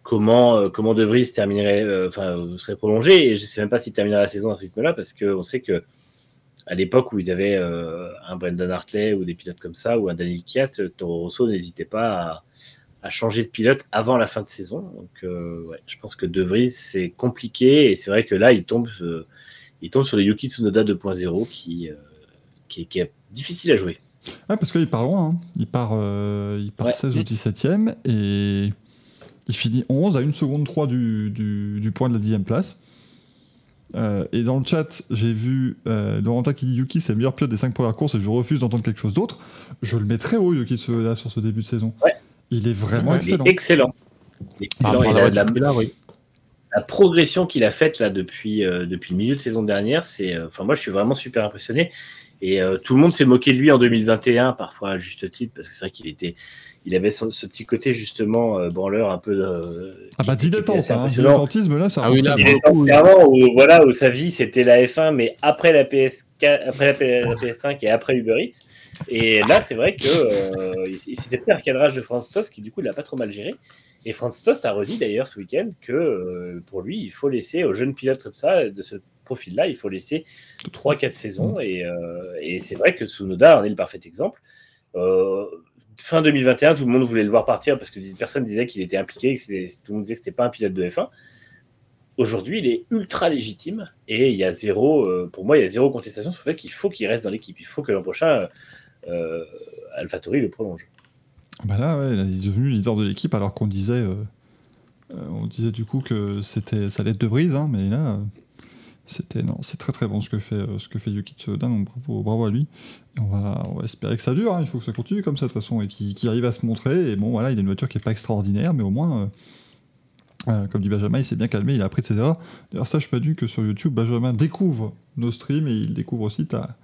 comment, euh, comment De Vries terminerait, euh, enfin, euh, serait prolongé. Et je sais même pas s'il terminera la saison à ce rythme-là parce qu'on sait que à l'époque où ils avaient euh, un Brendan Hartley ou des pilotes comme ça, ou un Daniel Kiat, Toro Rosso n'hésitait pas à, à changer de pilote avant la fin de saison. Donc, ouais, je pense que De Vries, c'est compliqué. Et c'est vrai que là, il tombe, il tombe sur le Yuki Tsunoda 2.0 qui, qui, est- qui est difficile à jouer. Ouais, parce qu'il part loin. hein. Il part, il part Ouais. 16 ou 17ème et il finit 11 à 1 seconde 3 du, du, du point de la 10ème place. Euh, et dans le chat, j'ai vu euh, Laurenta qui dit Yuki, c'est le meilleur pilote des 5 premières courses et je refuse d'entendre quelque chose d'autre. Je le mets très haut, Yuki sur ce début de saison. Ouais. Il est vraiment Ouais, excellent. Il est excellent. Il est Et la la, la- qu'il a, oui. la progression qu'il a faite là depuis, euh, depuis le milieu de saison dernière, c'est, euh, enfin moi je suis vraiment super impressionné. Et euh, tout le monde s'est moqué de lui en 2021, parfois à juste titre, parce que c'est vrai qu'il était, il avait son- ce petit côté justement euh, branleur un peu. euh, Ah bah dilettante, hein. dilettantisme là, ça Ah oui, là, clairement où, voilà, où sa vie c'était la F1, mais après la, PS4, après la, P- la PS5 et après Uber Eats. Et là, c'est vrai que euh, il, il s'était pris un cadrage de Franz Tost qui, du coup, il l'a pas trop mal géré. Et Franz Tost a redit d'ailleurs ce week-end que euh, pour lui, il faut laisser aux jeunes pilotes comme ça, de ce profil-là, il faut laisser 3-4 saisons. Et, euh, et c'est vrai que Tsunoda en est le parfait exemple. Euh, fin 2021, tout le monde voulait le voir partir parce que personne disait qu'il était impliqué, que tout le monde disait que c'était pas un pilote de F1 aujourd'hui, il est ultra légitime et il y a zéro, euh, pour moi, il y a zéro contestation sur le fait qu'il faut qu'il reste dans l'équipe. Il faut que l'an prochain, euh, AlphaTauri le prolonge. Bah là, ouais, il est devenu leader de l'équipe alors qu'on disait, euh, euh, on disait du coup que c'était, ça allait être de brise, hein, mais là, c'est très très bon ce que fait euh, ce que Yuki Tsunoda, donc bravo, bravo à lui. On va, espérer que ça dure. hein, il faut que ça continue comme ça de toute façon et qu'il arrive à se montrer. Et bon, voilà, il a une voiture qui est pas extraordinaire, mais au moins. euh, euh, comme dit Benjamin, il s'est bien calmé, il a appris de ses erreurs. D'ailleurs, sache pas du que sur YouTube, Benjamin découvre nos streams et il découvre aussi ta,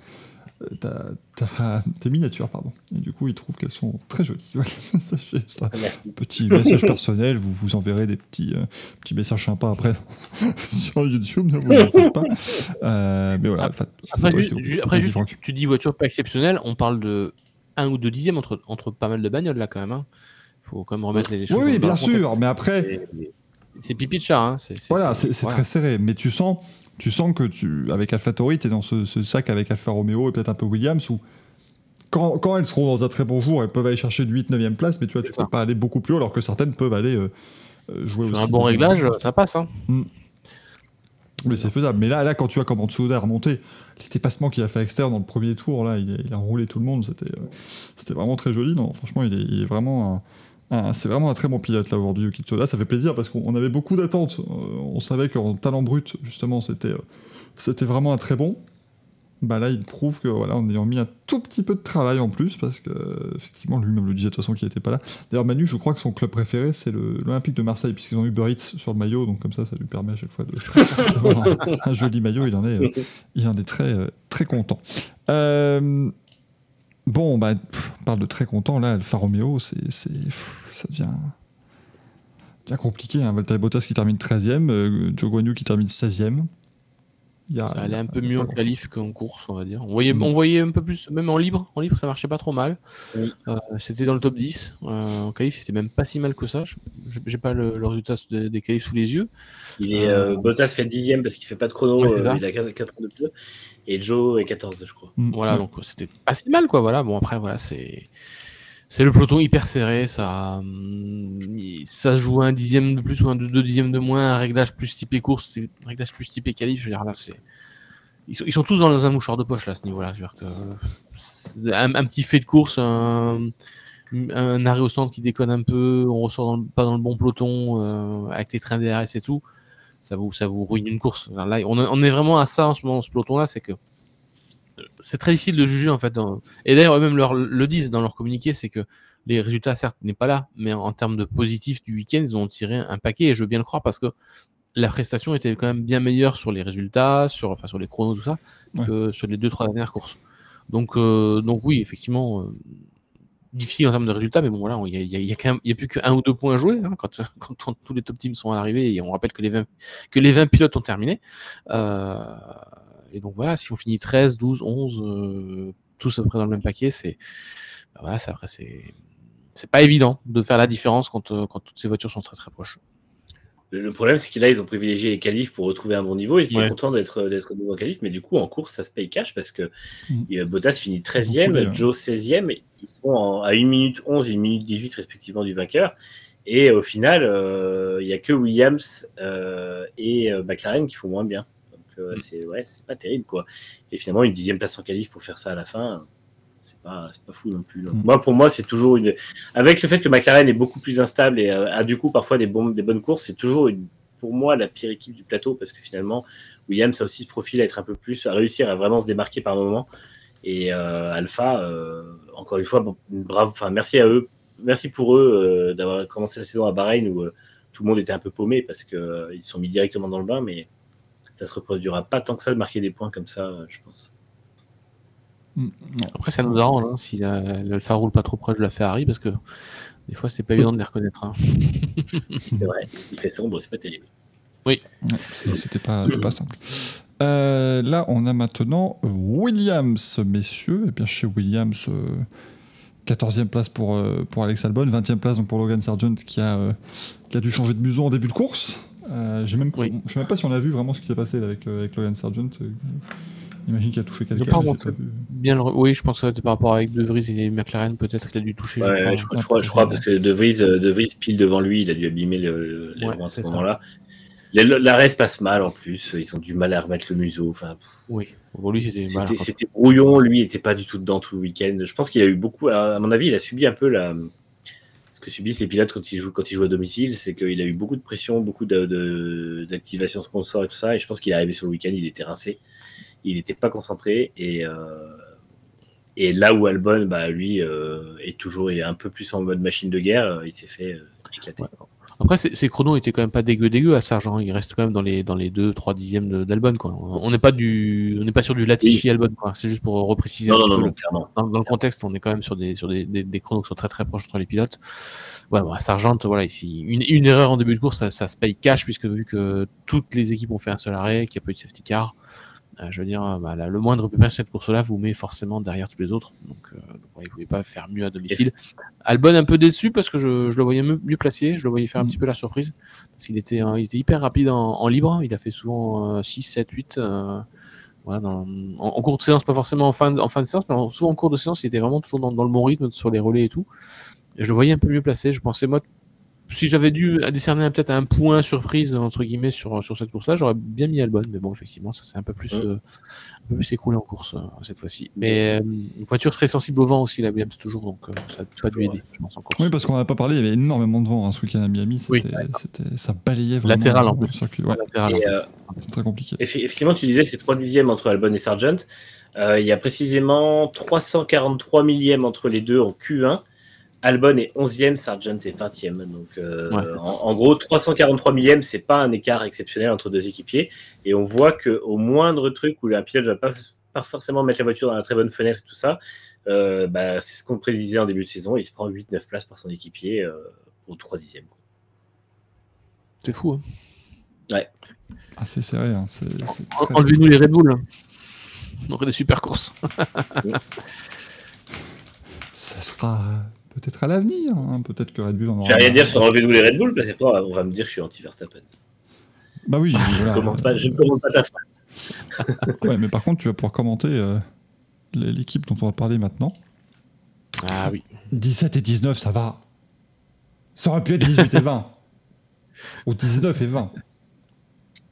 ta, ta- tes miniatures, pardon. Et du coup, il trouve qu'elles sont très jolies. [LAUGHS] Voilà. Petit message personnel, vous vous enverrez des petits, euh, petits messages sympas après [LAUGHS] sur YouTube, ne vous en faites pas. Euh, mais voilà, Après, juste, après, juste, Franck. tu, tu dis voiture pas exceptionnelle, on parle de un ou deux dixièmes entre, entre pas mal de bagnoles là quand même. Hein. Faut quand même remettre les choses Oui, bien sûr, contexte. mais après, C'est- pipi de chat. Hein. Voilà, c'est c'est voilà. très serré. Mais tu sens, tu sens que tu, avec AlphaTauri, tu es dans ce, ce sac avec Alfa Romeo et peut-être un peu Williams où quand, quand elles seront dans un très bon jour, elles peuvent aller chercher de 8-9e place, mais tu vois, tu peux pas aller beaucoup plus haut alors que certaines peuvent aller euh, euh, jouer Sur aussi. un bon réglage, ça passe. Hein. Mais c'est faisable. Mais là, là, quand tu vois comment Tsunoda a remonté, les dépassements qu'il a fait à l'extérieur dans le premier tour, là, il, a- il a enroulé tout le monde. C'était, euh, c'était vraiment très joli. Non, franchement, il est, il est vraiment un- un- c'est vraiment un très bon pilote là aujourd'hui, Yuki Tsunoda. Ça fait plaisir parce qu'on on avait beaucoup d'attentes. Euh, on savait qu'en talent brut, justement, c'était, euh, c'était vraiment un très bon. Bah là, il prouve que voilà, en ayant mis un tout petit peu de travail en plus, parce que effectivement, lui-même le disait de toute façon qu'il n'était pas là. D'ailleurs, Manu, je crois que son club préféré, c'est l'Olympique de Marseille, puisqu'ils ont eu Uber Eats sur le maillot, donc comme ça, ça lui permet à chaque fois de- [LAUGHS] d'avoir un, un joli maillot. Il en est, euh, il en est très, euh, très content. Euh, bon, bah, pff, on parle de très content là. Alfa Romeo, c'est, ça devient, bien compliqué. Hein. Valtteri Bottas qui termine 13e, euh, Joe Guanyu qui termine 16e. ça allait un peu mieux en qualif qu'en course, on va dire. On voyait, mm. on voyait un peu plus, même en libre, en libre ça marchait pas trop mal. Euh, c'était dans le top 10. Euh, en qualif, c'était même pas si mal que ça. J'ai pas le, résultat des, qualifs sous les yeux. Il est, Bottas fait 10 parce qu'il fait pas de chrono, il a 4, ans de plus. Et Joe est 14, je crois. Mm. Voilà, donc c'était pas si mal, quoi. Voilà, bon, après, voilà, c'est. C'est le peloton hyper serré, ça, hum, ça se joue un dixième de plus ou un deux, dixièmes de moins, un réglage plus typé course, un réglage plus typé qualif. Je veux dire, là, c'est. Ils sont, tous dans un mouchoir de poche là, à ce niveau-là. Que... Un, petit fait de course, un, arrêt au centre qui déconne un peu, on ressort pas dans le bon peloton euh, avec les trains DRS et tout, ça vous, ça vous ruine une course. On, on, est vraiment à ça en ce moment, ce peloton-là, c'est que c'est très difficile de juger en fait. Et d'ailleurs, eux-mêmes le disent dans leur communiqué, c'est que les résultats, certes, n'est pas là, mais en, termes de positif du week-end, ils ont tiré un paquet, et je veux bien le croire parce que la prestation était quand même bien meilleure sur les résultats, sur, enfin, sur les chronos, tout ça, que sur les deux, trois dernières courses. Donc, euh, donc oui, effectivement, euh, difficile en termes de résultats, mais bon, voilà, il n'y a, y a, a, plus qu'un ou deux points à jouer hein, quand, [LAUGHS] quand, tous les top teams sont arrivés, et on rappelle que les 20, que les 20 pilotes ont terminé. Euh, et donc voilà, si on finit 13, 12, 11, tous à peu près dans le même paquet, c'est bah voilà, après c'est c'est pas évident de faire la différence quand, euh, quand toutes ces voitures sont très très proches. Le, problème, c'est que là, ils ont privilégié les qualifs pour retrouver un bon niveau. Ils sont contents d'être d'être en qualif, mais du coup, en course, ça se paye cash parce que mmh. Bottas finit 13e, Joe 16e. Ils sont à 1 minute 11 et 1 minute 18 respectivement du vainqueur. Et au final, euh, il n'y a que Williams euh, et McLaren qui font moins bien. Mm. c'est ouais, c'est pas terrible quoi. Et finalement, une dixième place en qualif pour faire ça à la fin, c'est pas, pas fou non plus. Mm. Moi, pour moi, c'est toujours une. Avec le fait que McLaren est beaucoup plus instable et euh, a du coup parfois des, bons, des bonnes courses, c'est toujours une, pour moi la pire équipe du plateau parce que finalement, Williams a aussi ce profil à être un peu plus, à réussir à vraiment se démarquer par moment. Et euh, Alpha, euh, encore une fois, bravo, enfin merci à eux, merci pour eux d'avoir commencé la saison à Bahreïn où tout le monde était un peu paumé parce qu'ils sont mis directement dans le bain, mais ça se reproduira pas tant que ça de marquer des points comme ça, euh, je pense. Mm, Après, ça nous arrange hein, si l'Alpha roule pas trop proche de la Ferrari parce que des fois, c'est pas évident de les reconnaître. Hein. [LAUGHS] c'est vrai, il fait sombre, c'est pas terrible. Oui. C'était pas, pas simple. Euh, là, on a maintenant Williams, messieurs. Et bien chez Williams, 14e place pour, euh, pour Alex Albon, 20e place donc pour Logan Sargent qui a, qui a dû changer de museau en début de course. Euh, même, Je ne sais même pas si on a vu vraiment ce qui s'est passé avec, euh, avec Logan Sargent. Euh, imagine qu'il a touché quelqu'un. Bien Oui, je pense que par rapport avec De Vries et McLaren, peut-être qu'il a dû toucher. je, crois, je, crois, parce que De Vries, de Vries, pile devant lui, il a dû abîmer le, les à ce moment-là. L'arrêt se passe mal en plus, ils ont du mal à remettre le museau. Enfin, oui, pour lui c'était C'était brouillon, lui il n'était pas du tout dedans tout le week-end. Je pense qu'il a eu beaucoup, à mon avis, il a subi un peu la, ce que subissent les pilotes quand ils jouent, à domicile, c'est qu'il a eu beaucoup de pression, beaucoup d'activation sponsor et tout ça. Et je pense qu'il est arrivé sur le week-end, il était rincé, il n'était pas concentré. Et, euh, et là où Albon, bah, lui, euh, est toujours un peu plus en mode machine de guerre, il s'est fait euh, éclater. Après, ces chronos étaient quand même pas dégueu dégueu à Sargent. Il reste quand même dans les dans les 2-3 dixièmes d'Albon. On n'est pas du on n'est pas sur du Latifi Albon. C'est juste pour repréciser. Non, non, non, dans, le contexte, on est quand même sur des sur des, des, chronos qui sont très très proches entre les pilotes. Ouais, bon, Sargent, voilà, ici une, une, erreur en début de course, ça, ça, se paye cash puisque vu que toutes les équipes ont fait un seul arrêt, qu'il n'y a pas eu de safety car. Euh, je veux dire, euh, bah, le moindre pépin cette course-là vous met forcément derrière tous les autres. Donc, euh, il ne pouvait pas faire mieux à domicile. Albon un peu déçu parce que je, le voyais mieux, placé. Je le voyais faire un mm. petit peu la surprise. Parce qu'il était, il était hyper rapide en, libre. Il a fait souvent 6, 7, 8. Voilà, en, cours de séance, pas forcément en fin, de, en fin de séance, mais souvent en cours de séance, il était vraiment toujours dans, dans, le bon rythme sur les relais et tout. Et je le voyais un peu mieux placé. Je pensais, moi, si j'avais dû décerner peut-être un point surprise entre guillemets sur, sur cette course-là, j'aurais bien mis Albon, mais bon, effectivement, ça s'est un peu plus, euh, un peu plus écroulé en course euh, cette fois-ci. Mais euh, une voiture très sensible au vent aussi, la Williams toujours, donc ça a dû aider, je pense en course. Oui, parce qu'on n'a pas parlé, il y avait énormément de vent hein, ce week-end à Miami, c'était, ça balayait vraiment. Latéral en plus. c'est très compliqué. Effectivement, tu disais c'est 3 dixièmes entre Albon et Sargent. il y a précisément 343 millièmes entre les deux en Q1 Albon est 11e, Sargent est 20e. Donc, euh, en, gros, 343 millième, c'est pas un écart exceptionnel entre deux équipiers. Et on voit qu'au moindre truc où un pilote ne va pas, pas, forcément mettre la voiture dans la très bonne fenêtre et tout ça, euh, bah, c'est ce qu'on prédisait en début de saison. Il se prend 8-9 places par son équipier euh, au 3 dixième. C'est fou. Hein. Ouais. Assez serré. Hein. C'est, c'est très- Enlevez-nous les Red Bull. On aurait des super courses. Ça sera euh, peut-être à l'avenir. hein. Peut-être que Red Bull en aura. J'ai rien à dire sur enlever-nous les Red Bull, parce qu'après, on va me dire que je suis anti-Verstappen. Bah oui, [LAUGHS] Je voilà. ne commente pas, je ne commente pas ta phrase. [LAUGHS] Ouais, mais par contre, tu vas pouvoir commenter euh, l'équipe dont on va parler maintenant. Ah oui. 17 et 19, ça va. Ça aurait pu être 18 et 20. [LAUGHS] Ou 19 et 20.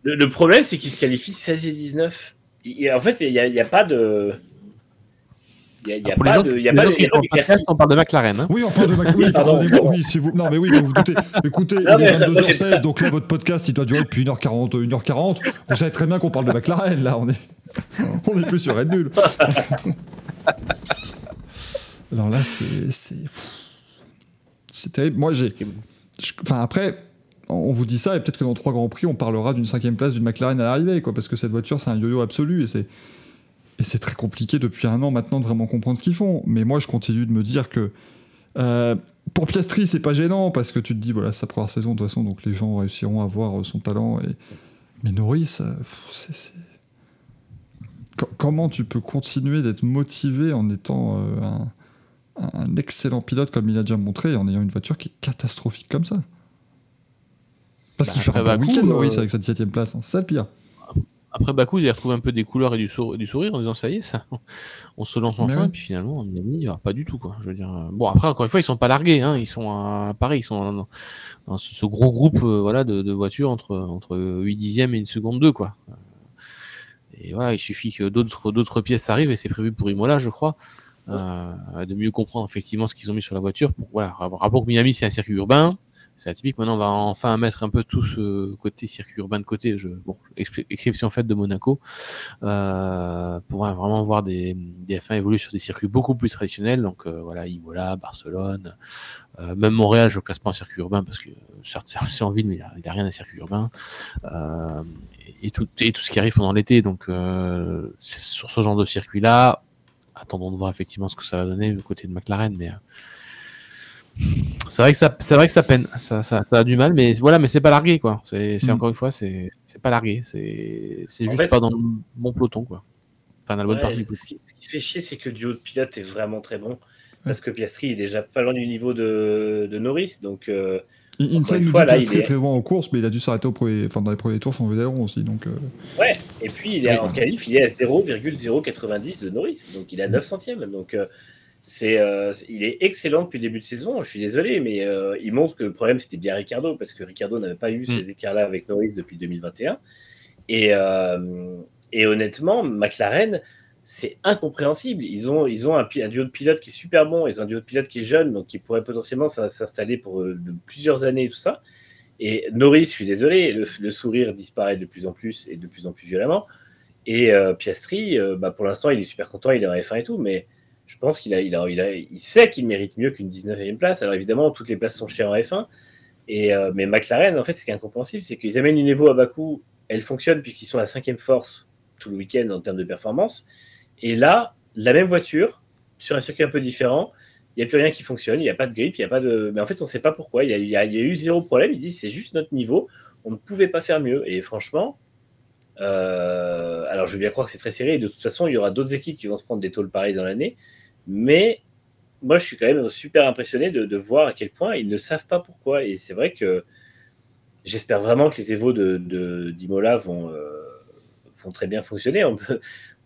Le, le problème, c'est qu'ils se qualifient 16 et 19. Il- il- en fait, il n'y a, a pas de. Il n'y a, il y a Pour les pas gens, de. Il y a les pas de. il on parle de McLaren. Hein. Oui, on parle de Mac. Oui, Pardon. pardonnez-moi. Oui, si vous... Non, mais oui, vous vous doutez. [LAUGHS] Écoutez, il Non, mais- est 22h16, donc là, votre podcast, il doit durer depuis 1h40, 1h40. Vous savez très bien qu'on parle de McLaren, là. On est, [LAUGHS] on est plus sur Red Bull. [LAUGHS] Alors là, c'est. C'est c'est terrible. Moi, j'ai. Enfin, après, on vous dit ça, et peut-être que dans trois grands prix, on parlera d'une cinquième place d'une McLaren à l'arrivée, quoi, parce que cette voiture, c'est un yo-yo absolu, et c'est. Et c'est très compliqué depuis un an maintenant de vraiment comprendre ce qu'ils font. Mais moi, je continue de me dire que. euh, pour Piastri, c'est pas gênant, parce que tu te dis, voilà, c'est sa première saison, de toute façon, donc les gens réussiront à voir euh, son talent. Et... Mais Norris, euh, c'est. c'est- Co- Comment tu peux continuer d'être motivé en étant euh, un, un excellent pilote comme il a déjà montré, en ayant une voiture qui est catastrophique comme ça? Parce Bah, qu'il fait un après bon Bakou, week-end, Norris, euh, avec sa 17ème place. hein. C'est ça le pire. Après Bakou, il a retrouvé un peu des couleurs et du, sourire en disant ça y est, ça, on se lance enfin. ouais. Et puis finalement, à Miami, pas du tout. Quoi. Je veux dire, euh, bon, après, encore une fois, ils sont pas largués. Hein, ils sont à Paris, ils sont dans, dans ce, gros groupe euh, voilà, de, de voitures entre, entre 8 dixièmes et une seconde 2. Quoi. Et voilà, il suffit que d'autres d'autres pièces arrivent et c'est prévu pour Imola, je crois. euh, de mieux comprendre effectivement ce qu'ils ont mis sur la voiture. Pour, voilà, rappelons que Miami, c'est un circuit urbain. C'est atypique. Maintenant, on va enfin mettre un peu tout ce côté circuit urbain de côté. Je, bon, exception faite de Monaco, euh, pour vraiment voir des, des F1 évoluer sur des circuits beaucoup plus traditionnels. Donc euh, voilà, Imola, Barcelone, euh, même Montréal, je le classe pas en circuit urbain parce que certes c'est en ville, mais il n'y a, rien à circuit urbain. Euh, et, tout, et tout ce qui arrive pendant l'été. Donc euh, sur ce genre de circuit-là, attendons de voir effectivement ce que ça va donner du côté de McLaren, mais euh, c'est vrai que ça, c'est vrai que ça peine, ça, ça, ça a du mal, mais voilà, mais c'est pas largué quoi. C'est, Mm. encore une fois, c'est, c'est pas largué, c'est, juste fait, pas dans le bon peloton quoi. Enfin, dans la bonne Ouais, partie du ce, qui, ce qui fait chier, c'est que le duo de pilotes est vraiment très bon. Parce que Piastri est déjà pas loin du niveau de, de Norris. Donc, euh, I- Inside une nous fois, dit là, Piastri il est est- très bon en course, mais il a dû s'arrêter au premier... enfin, dans les premiers tours, changer d'aileron aussi. Donc, euh, ouais. Et puis, il est Oui. en qualif, il est à 0,090 de Norris. Donc, il est à 9 centièmes. Donc, euh, c'est, euh, il est excellent depuis le début de saison. Je suis désolé, mais euh, il montre que le problème, c'était bien Ricardo. Parce que Ricardo n'avait pas eu Mm. ces écarts-là avec Norris depuis 2021. Et, euh, et honnêtement, McLaren, c'est incompréhensible. Ils ont, ils ont un, duo de pilotes qui est super bon, ils ont un duo de pilotes qui est jeune, donc qui pourrait potentiellement s'in- s'installer pour de- plusieurs années et tout ça. Et Norris, je suis désolé, le, le sourire disparaît de plus en plus et de plus en plus violemment. Et Piastri, bah, pour l'instant, il est super content, il est en F1 et tout, mais je pense qu'il a, il a, il a- il sait qu'il mérite mieux qu'une 19e place. Alors évidemment, toutes les places sont chères en F1. Et, euh, mais McLaren, en fait, ce qui est incompréhensible, c'est qu'ils amènent une Evo à bas coût, elle fonctionne puisqu'ils sont à la cinquième force tout le week-end en termes de performance. Et là, la même voiture, sur un circuit un peu différent, il n'y a plus rien qui fonctionne, il n'y a pas de grip, il n'y a pas de. Mais en fait, on ne sait pas pourquoi. Il y a eu zéro problème. Ils disent c'est juste notre niveau, on ne pouvait pas faire mieux. Et franchement, euh, alors je veux bien croire que c'est très serré. Et de toute façon, il y aura d'autres équipes qui vont se prendre des tôles pareilles dans l'année. Mais moi, je suis quand même super impressionné de, de voir à quel point ils ne savent pas pourquoi. Et c'est vrai que j'espère vraiment que les Evo de, de- d'Imola vont, euh, vont très bien fonctionner. On peut-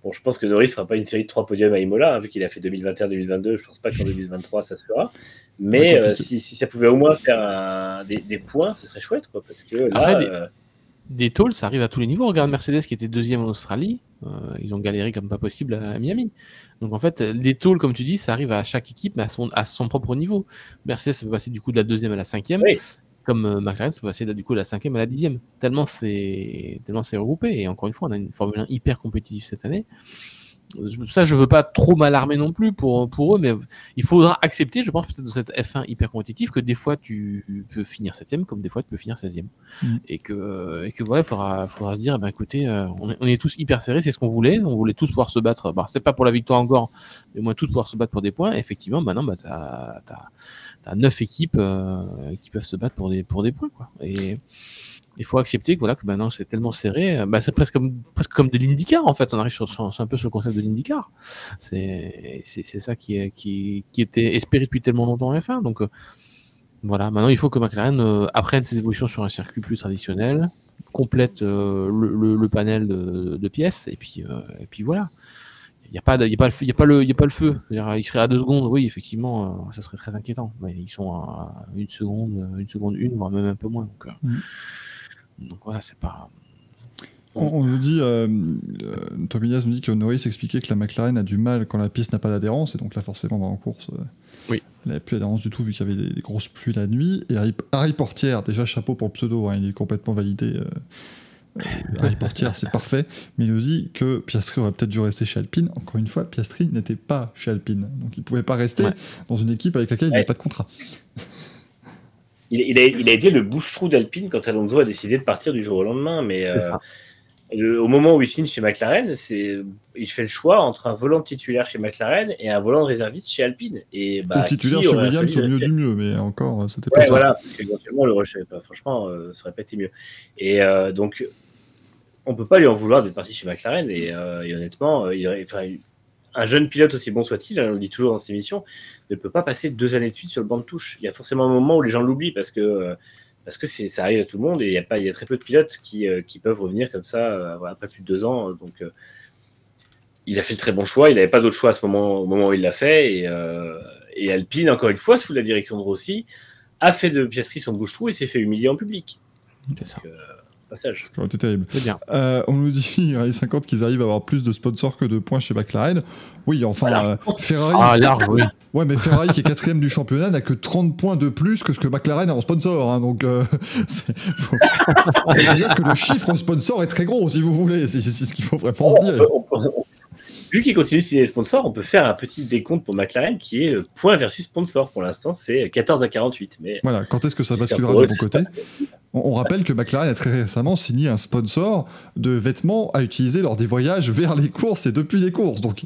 Bon, je pense que Norris ne fera pas une série de trois podiums à Imola, hein, vu qu'il a fait 2021-2022. Je pense pas qu'en 2023 ça se fera. Mais euh, si, si ça pouvait au moins faire un- des, des points, ce serait chouette, quoi. Parce que là, Après, euh, Des tôles, ça arrive à tous les niveaux. Regarde Mercedes qui était deuxième en Australie, euh, ils ont galéré comme pas possible à, Miami. Donc en fait, les tôles, comme tu dis, ça arrive à chaque équipe, mais à son, à son propre niveau. Mercedes peut passer du coup de la deuxième à la cinquième, Oui. comme euh, McLaren, ça peut passer du coup de la cinquième à la dixième. Tellement c'est tellement c'est regroupé. Et encore une fois, on a une Formule 1 hyper compétitive cette année. Ça, je veux pas trop m'alarmer non plus pour, pour eux, mais il faudra accepter, je pense, peut-être dans cette F1 hyper compétitive, que des fois tu peux finir 7 comme des fois tu peux finir 16 e Mm. Et, que, et que voilà, il faudra, faudra se dire, eh ben, écoutez, euh, on, est, on est tous hyper serrés, c'est ce qu'on voulait, on voulait tous pouvoir se battre. Bah, c'est pas pour la victoire encore, mais au moins tous pouvoir se battre pour des points. effectivement, maintenant, bah, t'as, t'as, t'as 9 équipes euh, qui peuvent se battre pour des, pour des points. Quoi. Et il faut accepter que voilà que maintenant c'est tellement serré, bah, c'est presque comme comme de l'IndyCar en fait. On arrive un peu sur le concept de l'IndyCar. C'est c'est ça qui qui, était espéré depuis tellement longtemps en F1. Donc euh, voilà, maintenant il faut que McLaren euh, apprenne ses évolutions sur un circuit plus traditionnel, complète euh, le, panel de, pièces et puis euh, et puis voilà. Il n'y a pas de- y a pas le y a pas le y a pas le feu. Il serait à deux secondes, oui effectivement, euh, ça serait très inquiétant. Ils sont à une seconde, une seconde une, voire même un peu moins. Euh, Mhm. Donc voilà, c'est pas. On, on nous dit, euh, euh, nous dit que Norris expliquait que la McLaren a du mal quand la piste n'a pas d'adhérence, et donc là forcément bah, en course, euh, Oui. elle n'avait plus d'adhérence du tout vu qu'il y avait des, des grosses pluies la nuit. Et Harry, Harry Portière, déjà chapeau pour le pseudo, hein, il est complètement validé. euh, Harry Portière, c'est parfait, mais il nous dit que Piastri aurait peut-être dû rester chez Alpine. Encore une fois, Piastri n'était pas chez Alpine, donc il pouvait pas rester Ouais. dans une équipe avec laquelle il n'avait Ouais. pas de contrat. Il, il a, il a été le bouche-trou d'Alpine quand Alonso a décidé de partir du jour au lendemain. Mais C'est euh, le- au moment où il signe chez McLaren, c'est, il fait le choix entre un volant titulaire chez McLaren et un volant de réserviste chez Alpine. Et bah, titulaire chez Williams, de mieux du mieux, mais encore, euh, c'était pas Ouais, ça. voilà, parce qu'éventuellement, le rush, pas, franchement, euh, ça aurait pas été mieux. Et euh, donc, on peut pas lui en vouloir d'être parti chez McLaren. Et, et honnêtement, il aurait- enfin, un jeune pilote aussi bon soit-il, hein, on le dit toujours dans cette émission, ne peut pas passer deux années de suite sur le banc de touche. Il y a forcément un moment où les gens l'oublient parce que euh, parce que ça arrive à tout le monde et il y a pas, il y a très peu de pilotes qui, euh, qui peuvent revenir comme ça euh, après plus de deux ans. Donc, il a fait le très bon choix. Il n'avait pas d'autre choix à ce moment, au moment où il l'a fait. Et, euh, et Alpine, encore une fois, sous la direction de Rossi, a fait de Piastri son bouche-trou et s'est fait humilier en public. C'est ça. Donc, euh, passage. Ça aurait été terrible. C'est bien. Euh, on nous dit, [LAUGHS] Rallye 50, qu'ils arrivent à avoir plus de sponsors que de points chez McLaren. Oui, enfin, Voilà. euh, Ferrari, Ah, large, oui. ouais, mais Ferrari qui est quatrième du championnat n'a que 30 points de plus que ce que McLaren a en sponsor. hein, donc, euh, [LAUGHS] c'est faut- ça veut dire que le chiffre sponsor est très gros, si vous voulez. C'est c'est ce qu'il faut vraiment se On dire. peut- on peut- on- Vu qu'il continue de signer des sponsors, on peut faire un petit décompte pour McLaren qui est euh, point versus sponsor. Pour l'instant, c'est 14 à 48. Mais Voilà, quand est-ce que ça basculera eux, bon côté on, rappelle que McLaren a très récemment signé un sponsor de vêtements à utiliser lors des voyages vers les courses et depuis les courses. Donc,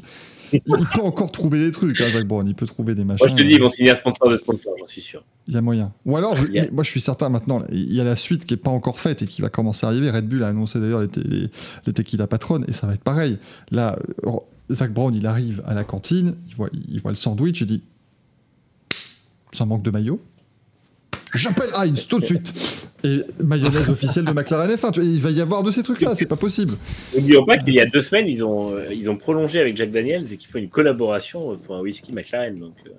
il, peut encore trouver des trucs, hein, Zach Brown. Il peut trouver des machins. moi, je te dis, ils vont signer un sponsor de sponsor, j'en suis sûr. Il y a moyen. Ou alors, je- moi je suis certain maintenant, il y a la suite qui n'est pas encore faite et qui va commencer à arriver. Red Bull a annoncé d'ailleurs les, les, les tequila patronnes et ça va être pareil. Là, euh, Zach Brown, il arrive à la cantine, il voit, il voit le sandwich, il dit Ça manque de maillot J'appelle Heinz tout de suite Et mayonnaise officielle de McLaren F1. tu vois, il va y avoir de ces trucs-là, c'est pas possible. N'oublions pas qu'il y a deux semaines, ils ont, ils ont prolongé avec Jack Daniels et qu'ils font une collaboration pour un whisky McLaren. Donc, euh,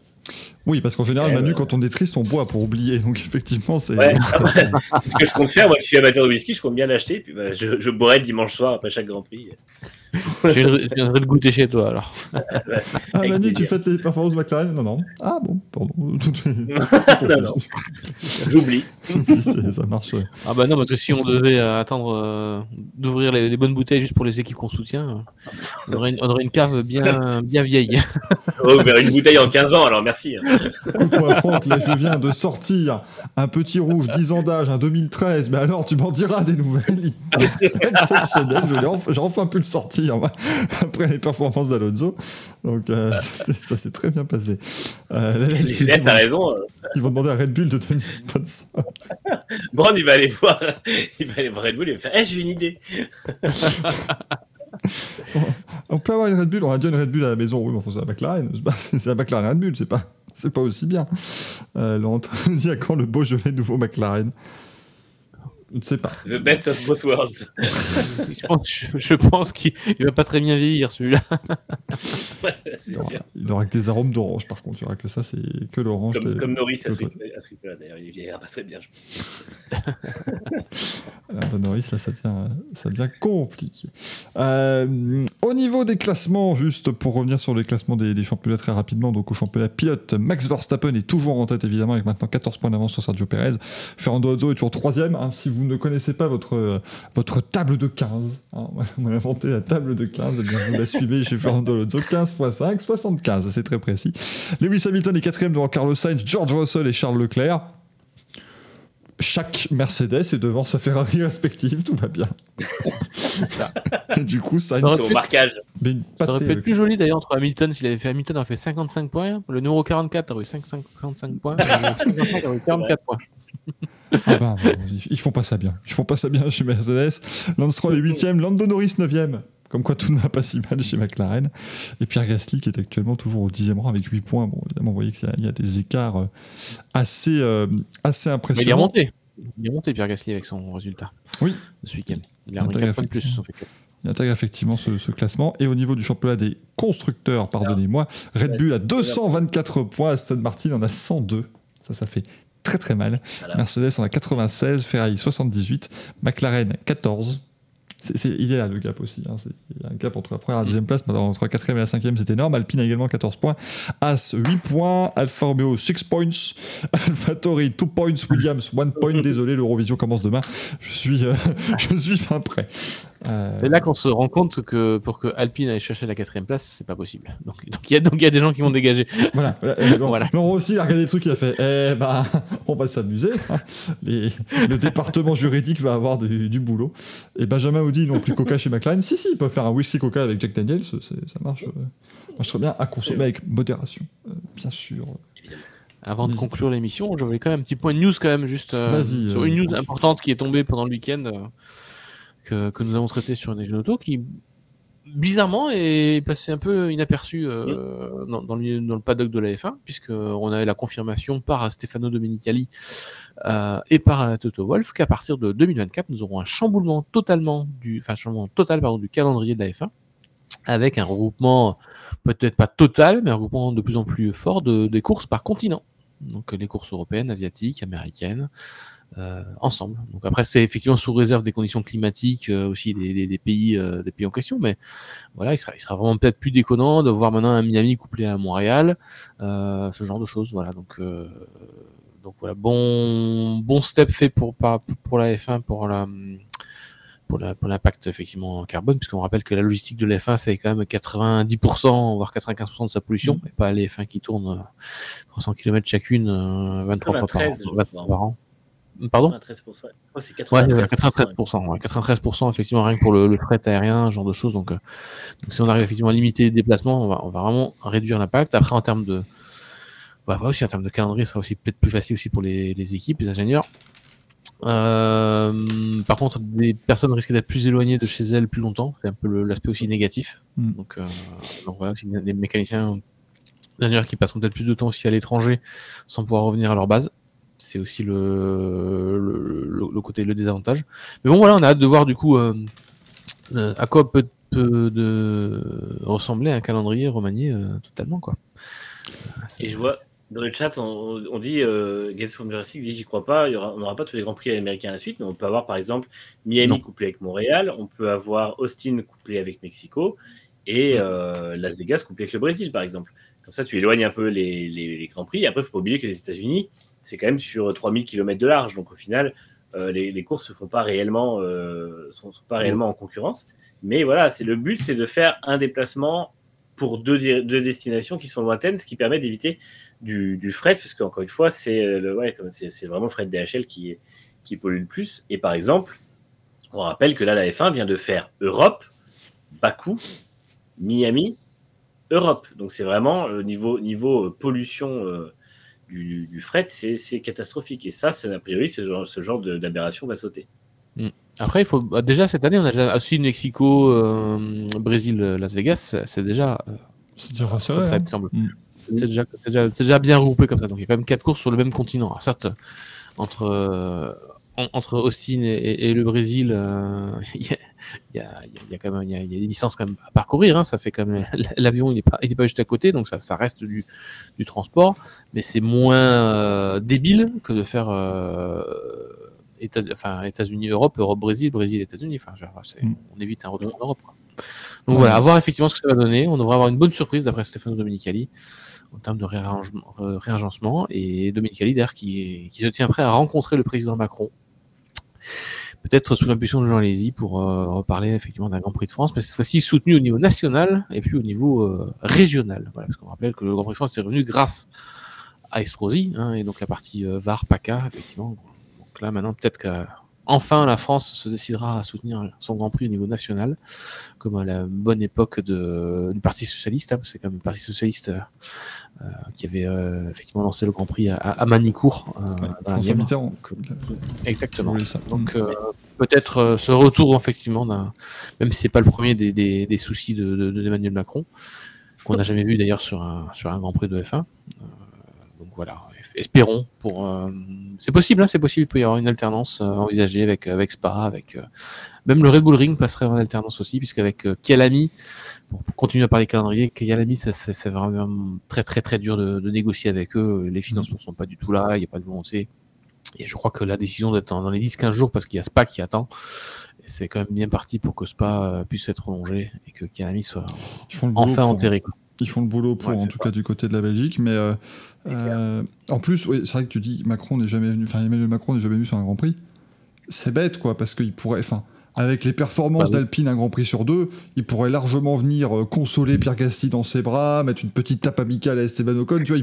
Oui, parce qu'en général, Manu, quand on est triste, on boit pour oublier. Donc effectivement, c'est. Ouais, [LAUGHS] c'est ce que je compte faire. Moi qui suis amateur de whisky, je compte bien l'acheter. Puis bah, je, je boirai dimanche soir après chaque Grand Prix. Je viendrai le goûter chez toi alors. [LAUGHS] Ah, Manu, tu fêtes les performances McLaren Non, non. Ah bon, pardon. [LAUGHS] Non, non. J'oublie. Ça marche. ouais. Ah bah non, parce que si on devait euh, attendre euh, d'ouvrir les, les bonnes bouteilles juste pour les équipes qu'on soutient, euh, on aurait une, on aurait une cave bien, bien vieille. [LAUGHS] Oh, vers une bouteille en 15 ans, alors merci. Quoi, Franck, là, je viens de sortir un petit rouge 10 ans d'âge, un 2013. Mais alors, tu m'en diras des nouvelles. Il est exceptionnel. Je l'ai enfin- J'ai enfin pu le sortir [LAUGHS] après les performances d'Alonso. Donc, euh, [LAUGHS] ça, s'est très bien passé. Euh, là, vont, a raison. euh, ils vont demander à Red Bull de devenir sponsor. [LAUGHS] Brown, il va aller voir, il va aller voir Red Bull et il va faire Eh, j'ai une idée. On peut avoir une Red Bull, on a déjà une Red Bull à la maison, oui, mais enfin, c'est la McLaren. C'est la McLaren Red Bull, c'est pas, c'est pas aussi bien. Euh, Laurent nous dit à quand le Beaujolais nouveau McLaren Je ne sais pas. The best of both worlds. je pense, je- je pense qu'il il va pas très bien vieillir celui-là. il, n'aura que des arômes d'orange, par contre. Il n'y aura que ça, c'est que l'orange. Comme, comme Norris à ce rythme-là, d'ailleurs. Il vieillira pas très bien, je pense. [LAUGHS] Norris, là, ça devient, ça devient compliqué. Euh, au niveau des classements, juste pour revenir sur les classements des, des, championnats très rapidement, donc au championnat pilote, Max Verstappen est toujours en tête, évidemment, avec maintenant 14 points d'avance sur Sergio Perez. Fernando Alonso est toujours troisième. Hein, si vous ne connaissez pas votre, votre table de 15, hein, [LAUGHS] on a inventé la table de 15, et eh bien vous la suivez chez Fernando Alonso, 15 x 5, 75, c'est très précis. Lewis Hamilton est quatrième devant Carlos Sainz, George Russell et Charles Leclerc. Chaque Mercedes est devant sa Ferrari respective, tout va bien. [LAUGHS] du coup, Sainz. au marquage. Ça aurait pu être plus joli d'ailleurs entre Hamilton, s'il avait fait Hamilton, aurait fait 55 points. Le numéro 44 aurait eu 55 points. [LAUGHS] Le aurait eu 44 points. Ah bah, ils font pas ça bien. Ils font pas ça bien chez Mercedes. Lance Stroll est 8ème, Lando Norris 9ème. Comme quoi tout ne va pas si mal chez McLaren. Et Pierre Gasly qui est actuellement toujours au 10e rang avec 8 points. Bon, évidemment, vous voyez qu'il y, a des écarts euh, assez, euh, assez impressionnants. Mais il est remonté. Il est remonté Pierre Gasly avec son résultat. Oui. Ce week-end. Il a remonté 4 points de plus. Il intègre effectivement ce, classement. Et au niveau du championnat des constructeurs, pardonnez-moi, Red Bull a 224 points, Aston Martin en a 102. Ça, ça fait très très mal. Mercedes en a 96, Ferrari 78, McLaren 14. C'est, il est là le gap aussi. Hein. Il y a un gap entre la première et la deuxième place, mais entre la quatrième et la cinquième, c'est énorme. Alpine a également 14 points. As 8 points. Alfa Romeo 6 points. Alfa Tori 2 points. Williams 1 point. Désolé, l'Eurovision commence demain. Je suis, euh, [LAUGHS] je suis fin prêt. Euh, c'est là qu'on se rend compte que pour que Alpine aille chercher la quatrième place, c'est pas possible. Donc il y, a, donc, y a des gens qui vont dégager. Voilà. voilà. [LAUGHS] aussi, il a regardé le truc, il a fait Eh ben, [LAUGHS] on va s'amuser. Hein. le département juridique va avoir du, boulot. Et Benjamin Audi non plus Coca chez McLaren. Si, si, ils peuvent faire un whisky Coca avec Jack Daniels. Ça marche, euh, marche très bien à consommer avec modération, euh, bien sûr. Avant de conclure l'émission, j'avais quand même un petit point de news quand même juste sur une news importante qui est tombée pendant le week-end que, nous avons traité sur une auto qui bizarrement est passé un peu inaperçu euh, mm. dans, le, dans, le, paddock de la F1 puisqu'on avait la confirmation par Stefano Domenicali euh, et par Toto Wolf qu'à partir de 2024 nous aurons un chamboulement totalement du enfin chamboulement total pardon, du calendrier de la F1 avec un regroupement peut-être pas total mais un regroupement de plus en plus fort de, des courses par continent donc les courses européennes, asiatiques, américaines, euh, ensemble. Donc après, c'est effectivement sous réserve des conditions climatiques euh, aussi des, des, pays, euh, des pays en question, mais voilà, il sera, il sera vraiment peut-être plus déconnant de voir maintenant un Miami couplé à Montréal, ce genre de choses. Voilà, donc donc voilà, bon bon step fait pour pour la F1 pour la pour l'impact effectivement carbone, puisqu'on rappelle que la logistique de la F1, c'est quand même 90%, voire 95% de sa pollution, mmh. et pas les F1 qui tournent 300 km chacune 23 fois par an. Pardon 93%. Ouais, c'est 93%. 93%, effectivement, rien que pour le, fret aérien, ce genre de choses. Donc, euh, donc, si on arrive effectivement à limiter les déplacements, on va, on va vraiment réduire l'impact. Après, en termes de. Bah, aussi, en termes de calendrier, ça sera aussi peut-être plus facile aussi pour les, les équipes, les ingénieurs. Euh, par contre, des personnes risquent d'être plus éloignées de chez elles plus longtemps. C'est un peu l'aspect aussi négatif. Mm. Donc, euh, donc, voilà, des mécaniciens, des ingénieurs qui passeront peut-être plus de temps aussi à l'étranger sans pouvoir revenir à leur base c'est aussi le, le, côté, le désavantage. Mais bon, voilà, on a hâte de voir du coup euh, euh, à quoi peut, de ressembler un calendrier remanié euh, totalement. Quoi. Et je vois dans le chat, on, dit euh, from Jurassic dit j'y crois pas, on n'aura pas tous les grands prix américains à la suite, mais on peut avoir par exemple Miami couplé avec Montréal, on peut avoir Austin couplé avec Mexico et Las Vegas couplé avec le Brésil par exemple. Comme ça, tu éloignes un peu les, les, grands prix. Et après, il ne faut pas oublier que les États-Unis, c'est quand même sur 3000 km de large. Donc au final, euh, les, courses ne font pas réellement, euh, sont, pas réellement en concurrence. Mais voilà, c'est le but, c'est de faire un déplacement pour deux, deux, destinations qui sont lointaines, ce qui permet d'éviter du, du, fret, parce qu'encore une fois, c'est ouais, vraiment le fret DHL qui, qui pollue le plus. Et par exemple, on rappelle que là, la F1 vient de faire Europe, Bakou, Miami, Europe. Donc c'est vraiment au niveau, niveau pollution du, fret, c'est catastrophique. Et ça, c'est a priori, ce genre, d'aberration va sauter. Hmm. Après, il faut bah, déjà cette année, on a déjà aussi Mexico, euh, Brésil, Las Vegas, c'est déjà. Euh, c'est déjà ça, me semble. Hmm. C'est déjà, déjà, bien regroupé comme ça. Donc il y a quand même quatre courses sur le même continent. certes, entre, euh, entre Austin et, le Brésil, [LAUGHS] il y, a, quand même il y a, des distances quand même à parcourir. Hein. ça fait quand même [LAUGHS] l'avion, il n'est pas, il est pas juste à côté, donc ça, ça reste du, du transport, mais c'est moins débile que de faire États, enfin, États-Unis, Europe, Europe, Brésil, Brésil, États-Unis. Enfin, mm. on évite un retour en Europe. Donc voilà, à voir effectivement ce que ça va donner. On devrait avoir une bonne surprise d'après Stefano Domenicali en termes de réagencement. Et Domenicali, d'ailleurs, qui, qui se tient prêt à rencontrer le président Macron. Peut-être sous l'impulsion de Jean Lézy pour euh, reparler effectivement d'un Grand Prix de France, mais cette fois-ci soutenu au niveau national et puis au niveau euh, régional. Voilà, parce qu'on rappelle que le Grand Prix de France est revenu grâce à Estrosi, hein, et donc la partie euh, VAR, PACA, effectivement, là, maintenant, peut-être qu'enfin la France se décidera à soutenir son Grand Prix au niveau national, comme à la bonne époque de, du Parti Socialiste. Hein, c'est comme le Parti Socialiste euh, euh, qui avait euh, effectivement lancé le Grand Prix à, Manicourt. François Mitterrand. exactement. Donc mm. peut-être ce retour, effectivement, même si c'est pas le premier des, soucis de, d'Emmanuel Macron, qu'on n'a jamais vu d'ailleurs sur un, sur un Grand Prix de F1. donc voilà, espérons. Pour, euh, c'est possible, hein, c'est possible. Il peut y avoir une alternance euh, envisagée avec avec Spa, avec euh, même le Red Bull Ring passerait en alternance aussi, puisqu'avec euh, Kialami, pour, continuer à parler calendrier, Kialami, c'est vraiment très très très dur de, négocier avec eux. Les financements sont pas du tout là, il n'y a pas de volonté. Et je crois que la décision d'être dans les 10-15 jours, parce qu'il y a Spa qui attend, c'est quand même bien parti pour que Spa puisse être prolongé et que Kialami soit enfin enterré. Ils font le boulot pour, en tout cas, du côté de la Belgique. Mais euh, en plus, oui, c'est vrai que tu dis Macron n'est jamais venu, enfin Emmanuel Macron n'est jamais venu sur un Grand Prix. C'est bête, quoi, parce qu'il pourrait, enfin, avec les performances bah d'Alpine, un Grand Prix sur deux, il pourrait largement venir euh, consoler Pierre Gasly dans ses bras, mettre une petite tape amicale à Esteban Ocon, tu vois,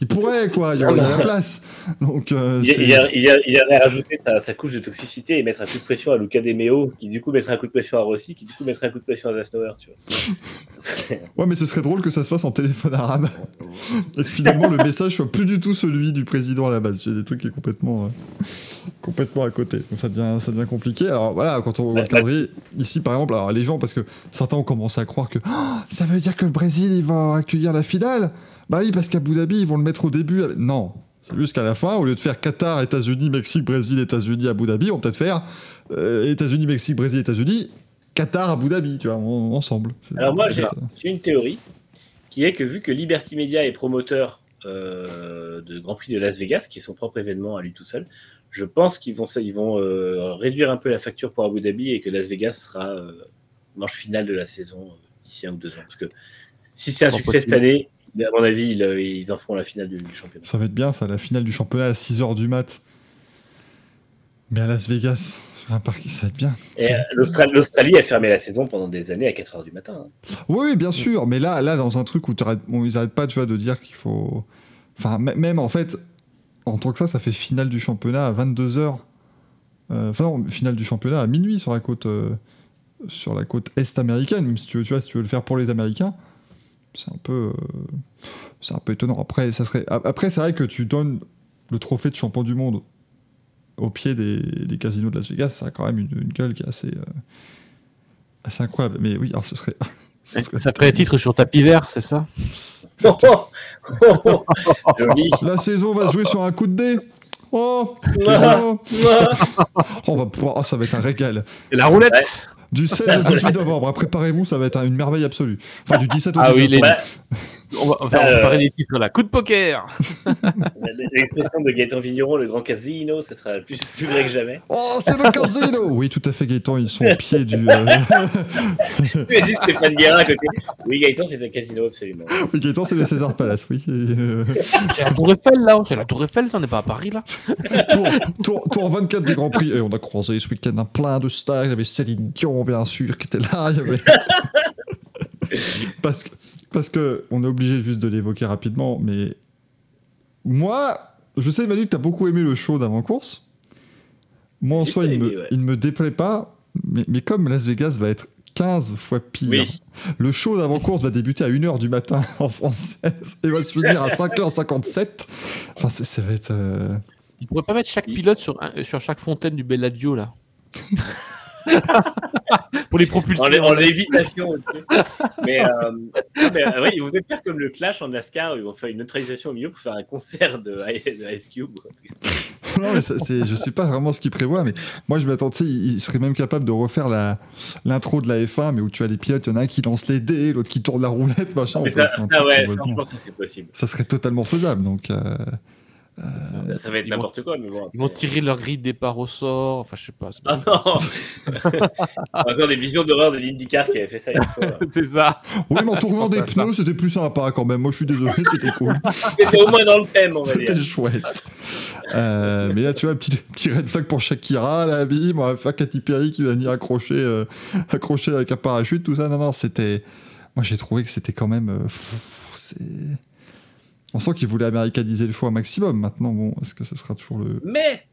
il, pourrait, quoi, il y aurait la place. Donc, euh, il, a, il, a, rajouté sa, couche de toxicité et mettre un coup de pression à Luca De Meo, qui du coup mettrait un coup de pression à Rossi, qui du coup mettrait un coup de pression à tu vois. [LAUGHS] ouais, mais ce serait drôle que ça se fasse en téléphone arabe, et que finalement le message soit plus du tout celui du président à la base. Il y a des trucs qui est complètement, euh, complètement à côté. Donc ça devient, ça devient compliqué. Alors voilà, quand on ici par exemple, alors les gens, parce que certains ont commencé à croire que oh, ça veut dire que le Brésil il va accueillir la finale? Bah oui, parce qu'Abu Dhabi ils vont le mettre au début. Non, c'est juste qu'à la fin, au lieu de faire Qatar, États-Unis, Mexique, Brésil, États-Unis, Abu Dhabi, on peut peut-être faire euh, États-Unis, Mexique, Brésil, États-Unis, Qatar, Abu Dhabi, tu vois, ensemble. Alors moi j'ai une théorie qui est que vu que Liberty Media est promoteur euh, de Grand Prix de Las Vegas, qui est son propre événement à lui tout seul, je pense qu'ils vont, ils vont euh, réduire un peu la facture pour Abu Dhabi et que Las Vegas sera euh, manche finale de la saison euh, d'ici un ou deux ans. Parce que si c'est un succès cette année, à mon avis, ils, en feront la finale du, championnat. Ça va être bien, ça, la finale du championnat à 6h du mat. Mais à Las Vegas, sur un parc, ça va être bien. L'Australie a fermé la saison pendant des années à 4h du matin. Hein. Oui, bien sûr, mais là, là, dans un truc où ils n'arrêtent pas tu vois, de dire qu'il faut. Enfin, même en fait, en tant que ça, ça fait finale du championnat à 22h. Euh, enfin, non, finale du championnat à minuit sur la côte, euh, sur la côte est américaine. Même si tu veux, tu vois, si tu veux le faire pour les Américains, c'est un peu, euh, c'est un peu étonnant. Après, ça serait, après, c'est vrai que tu donnes le trophée de champion du monde au pied des, des casinos de Las Vegas, ça a quand même une, gueule qui est assez, assez incroyable. Mais oui, alors ce [LAUGHS] serait. Ça ferait titre sur tapis vert, c'est ça? La saison va se jouer sur un coup de dé. Oh, [LAUGHS] oh. On va pouvoir. Oh, ça va être un régal. Et la roulette du 16 au 18 novembre. Préparez-vous, ça va être une merveille absolue. Enfin, du 17 au 18 ah oui, novembre. On va, faire euh... parler des titres là. Coup de poker [LAUGHS] L'expression de Gaëtan Vigneron, le grand casino, ça sera plus, plus vrai que jamais. Oh, c'est le casino [LAUGHS] Oui, tout à fait, Gaëtan, ils sont au pied du. Euh... [LAUGHS] Stéphane Guérin à côté. Oui, Gaëtan, c'est un casino, absolument. Oui, Gaëtan, c'est le César Palace, oui. Euh, c'est la Tour Eiffel, là. C'est la Tour Eiffel, ça n'est pas à Paris, là. tour, tour, tour 24 du Grand Prix. Et on a croisé ce week-end un plein de stars. Il y avait Céline Dion, bien sûr, qui était là. Il y avait. Parce que parce que on est obligé juste de l'évoquer rapidement, mais moi, je sais, Manu, que tu as beaucoup aimé le show d'avant-course. Moi, en soi, il, me, il ne me déplaît pas, mais, comme Las Vegas va être 15 fois pire, le show d'avant-course va débuter à 1h du matin [LAUGHS] en française et va se finir à 5h57. Enfin, ça va être. Euh... Il pourrait pas mettre chaque pilote sur, sur chaque fontaine du Bellagio, là [LAUGHS] [LAUGHS] pour les propulser. En, lévitation. mais, euh, mais ils vont peut-être faire comme le Clash en NASCAR, ils vont faire une neutralisation au milieu pour faire un concert de, [LAUGHS] Ice Cube. [LAUGHS] non, mais ça, c'est, je sais pas vraiment ce qu'il prévoit, mais moi je m'attends, tu sais, il, il serait même capable de refaire la, l'intro de la F1, mais où tu as les pilotes, il y en a un qui lance les dés, l'autre qui tourne la roulette, machin. Mais ça, ouais, complètement- franchement, ça c'est possible. ça serait totalement faisable, donc. euh, Ça, ça va être n'importe quoi, mais bon. Ils vont tirer leur grille de départ au sort. Enfin, je sais pas. c'est Ah pas- non [LAUGHS] Encore des visions d'horreur de l'IndyCar qui avait fait ça une fois. [LAUGHS] c'est ça. Oui, mais en tournant [LAUGHS] des pas pneus, c'était plus sympa quand même. Moi, je suis désolé, c'était cool. C'était au moins dans le thème, on va dire. C'était chouette. Euh, mais là, tu vois, petit, petit red flag pour Shakira, là, bim, on va faire Katy Perry qui va venir accrocher, euh, accrocher avec un parachute, tout ça. Non, non, c'était. Moi, j'ai trouvé que c'était quand même. euh, pff, c'est. On sent qu'ils voulaient américaniser le choix au maximum. Maintenant, bon, est-ce que ce sera toujours le. Mais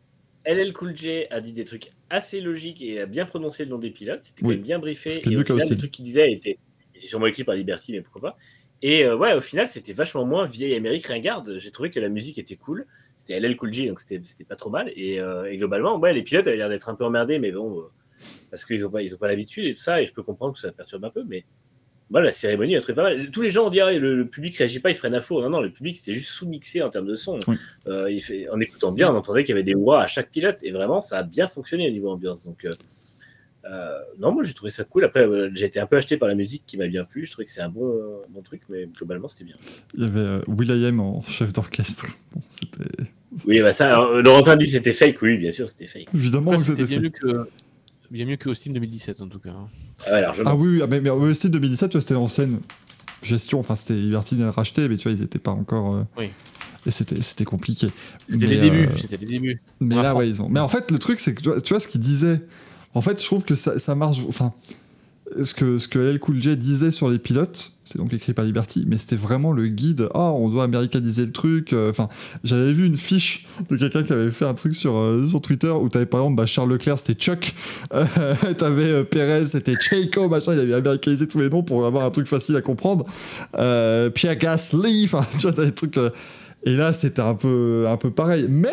LL Cool J a dit des trucs assez logiques et a bien prononcé le nom des pilotes. C'était quand Oui. même bien briefé. Et au final, les trucs qu'il disait étaient sûrement écrits par Liberty, mais pourquoi pas. Et euh, ouais, au final, c'était vachement moins vieille Amérique ringarde. J'ai trouvé que la musique était cool. C'était LL Cool J, donc c'était pas trop mal. Et, euh, et globalement, ouais, les pilotes avaient l'air d'être un peu emmerdés, mais bon, euh, parce qu'ils ont pas, ils ont pas l'habitude et tout ça. Et je peux comprendre que ça perturbe un peu, mais voilà, la cérémonie a trouvé pas mal. Tous les gens ont dit ah, le, le public réagit pas, ils se prennent à four. Non, non, le public était juste sous-mixé en termes de son. Oui. Euh, il fait, en écoutant bien, on entendait qu'il y avait des voix à chaque pilote et vraiment ça a bien fonctionné au niveau ambiance. Donc, euh, euh, non, moi j'ai trouvé ça cool. Après, euh, j'ai été un peu acheté par la musique qui m'a bien plu. Je trouvais que c'est un bon, euh, bon truc, mais globalement c'était bien. Il y avait euh, Will.i.am en chef d'orchestre. Bon, c'était. Oui, bah ça, alors, Laurentin dit c'était fake. Oui, bien sûr, c'était fake. Évidemment que C'était mieux que. Bien mieux que Austin 2017 en tout cas. hein. Ah ouais. Ah oui, ah, mais, mais au style 2017, tu vois, c'était en scène gestion. Enfin, c'était Liberty vient de racheter, mais tu vois, ils étaient pas encore. euh, Oui. Et c'était c'était compliqué. C'était Mais, les débuts. euh, C'était les débuts. Mais là, ouais, ils ont. Mais en fait, le truc, c'est que tu vois, tu vois ce qu'il disait. En fait, je trouve que ça, ça marche. Enfin, ce que, ce que LL Cool J disait sur les pilotes, c'est donc écrit par Liberty, mais c'était vraiment le guide. Ah, on doit américaniser le truc. euh, Enfin, j'avais vu une fiche de quelqu'un qui avait fait un truc sur, euh, sur Twitter où t'avais par exemple bah, Charles Leclerc, c'était Chuck. Euh, [LAUGHS] t'avais euh, Perez, c'était Checo, machin. Il avait américanisé tous les noms pour avoir un truc facile à comprendre. Euh, Pierre Gasly, enfin, [LAUGHS] tu vois, t'as des trucs. et là, c'était un peu, un peu pareil. Mais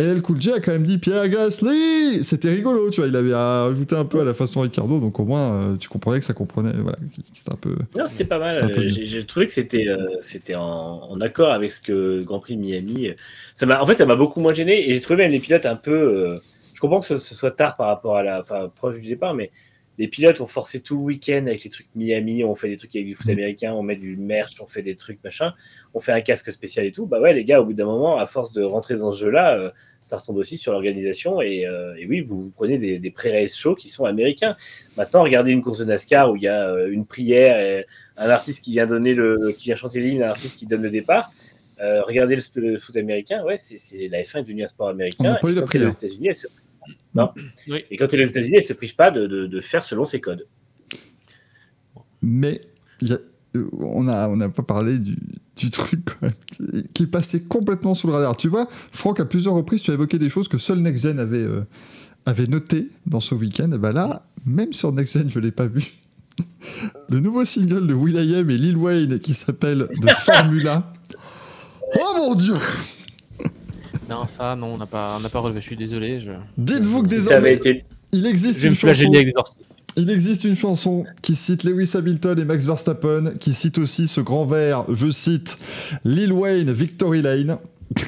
LL Cool J a quand même dit Pierre Gasly C'était rigolo, tu vois, il avait ajouté un peu à la façon Ricardo, donc au moins euh, tu comprenais que ça comprenait, voilà, c'était un peu... Non, c'était pas mal. Euh. J'ai trouvé que c'était euh, c'était en, en accord avec ce que le Grand Prix de Miami. Ça en fait, ça m'a beaucoup moins gêné et j'ai trouvé même les pilotes un peu. je comprends que ce, ce soit tard par rapport à la, enfin proche du départ, mais les pilotes ont forcé tout le week-end avec les trucs Miami. On fait des trucs avec du foot Mm. américain, on met du merch, on fait des trucs machin, on fait un casque spécial et tout. Bah ouais, les gars, au bout d'un moment, à force de rentrer dans ce jeu-là, euh, ça retombe aussi sur l'organisation et, euh, et oui, vous, vous prenez des, des pré-race shows qui sont américains. Maintenant, regardez une course de NASCAR où il y a euh, une prière, et un artiste qui vient donner le, qui vient chanter l'hymne, un artiste qui donne le départ. Regardez le, foot américain, ouais, c'est la F1 est devenue un sport américain. On n'a pas eu prière. États-Unis. Non. Oui. Et quand elle est aux États-Unis, elle se prive pas de, de- de faire selon ses codes. Mais y a- euh, on n'a on a pas parlé du, du truc quand même, qui, passé complètement sous le radar. Tu vois, Franck, à plusieurs reprises, tu as évoqué des choses que seul Next Gen avait, euh, avait notées dans ce week-end. Et bah là, même sur Next Gen, je ne l'ai pas vu. [LAUGHS] Le nouveau single de Will.i.am et Lil Wayne qui s'appelle The Formula. [LAUGHS] Oh mon dieu Non, ça, non, on n'a pas, on n'a pas relevé. Je suis désolé. Je, Dites-vous que désormais, été. il existe je une chanson avec. Il existe une chanson qui cite Lewis Hamilton et Max Verstappen, qui cite aussi ce grand vers, je cite, Lil Wayne, Victory Lane. [LAUGHS]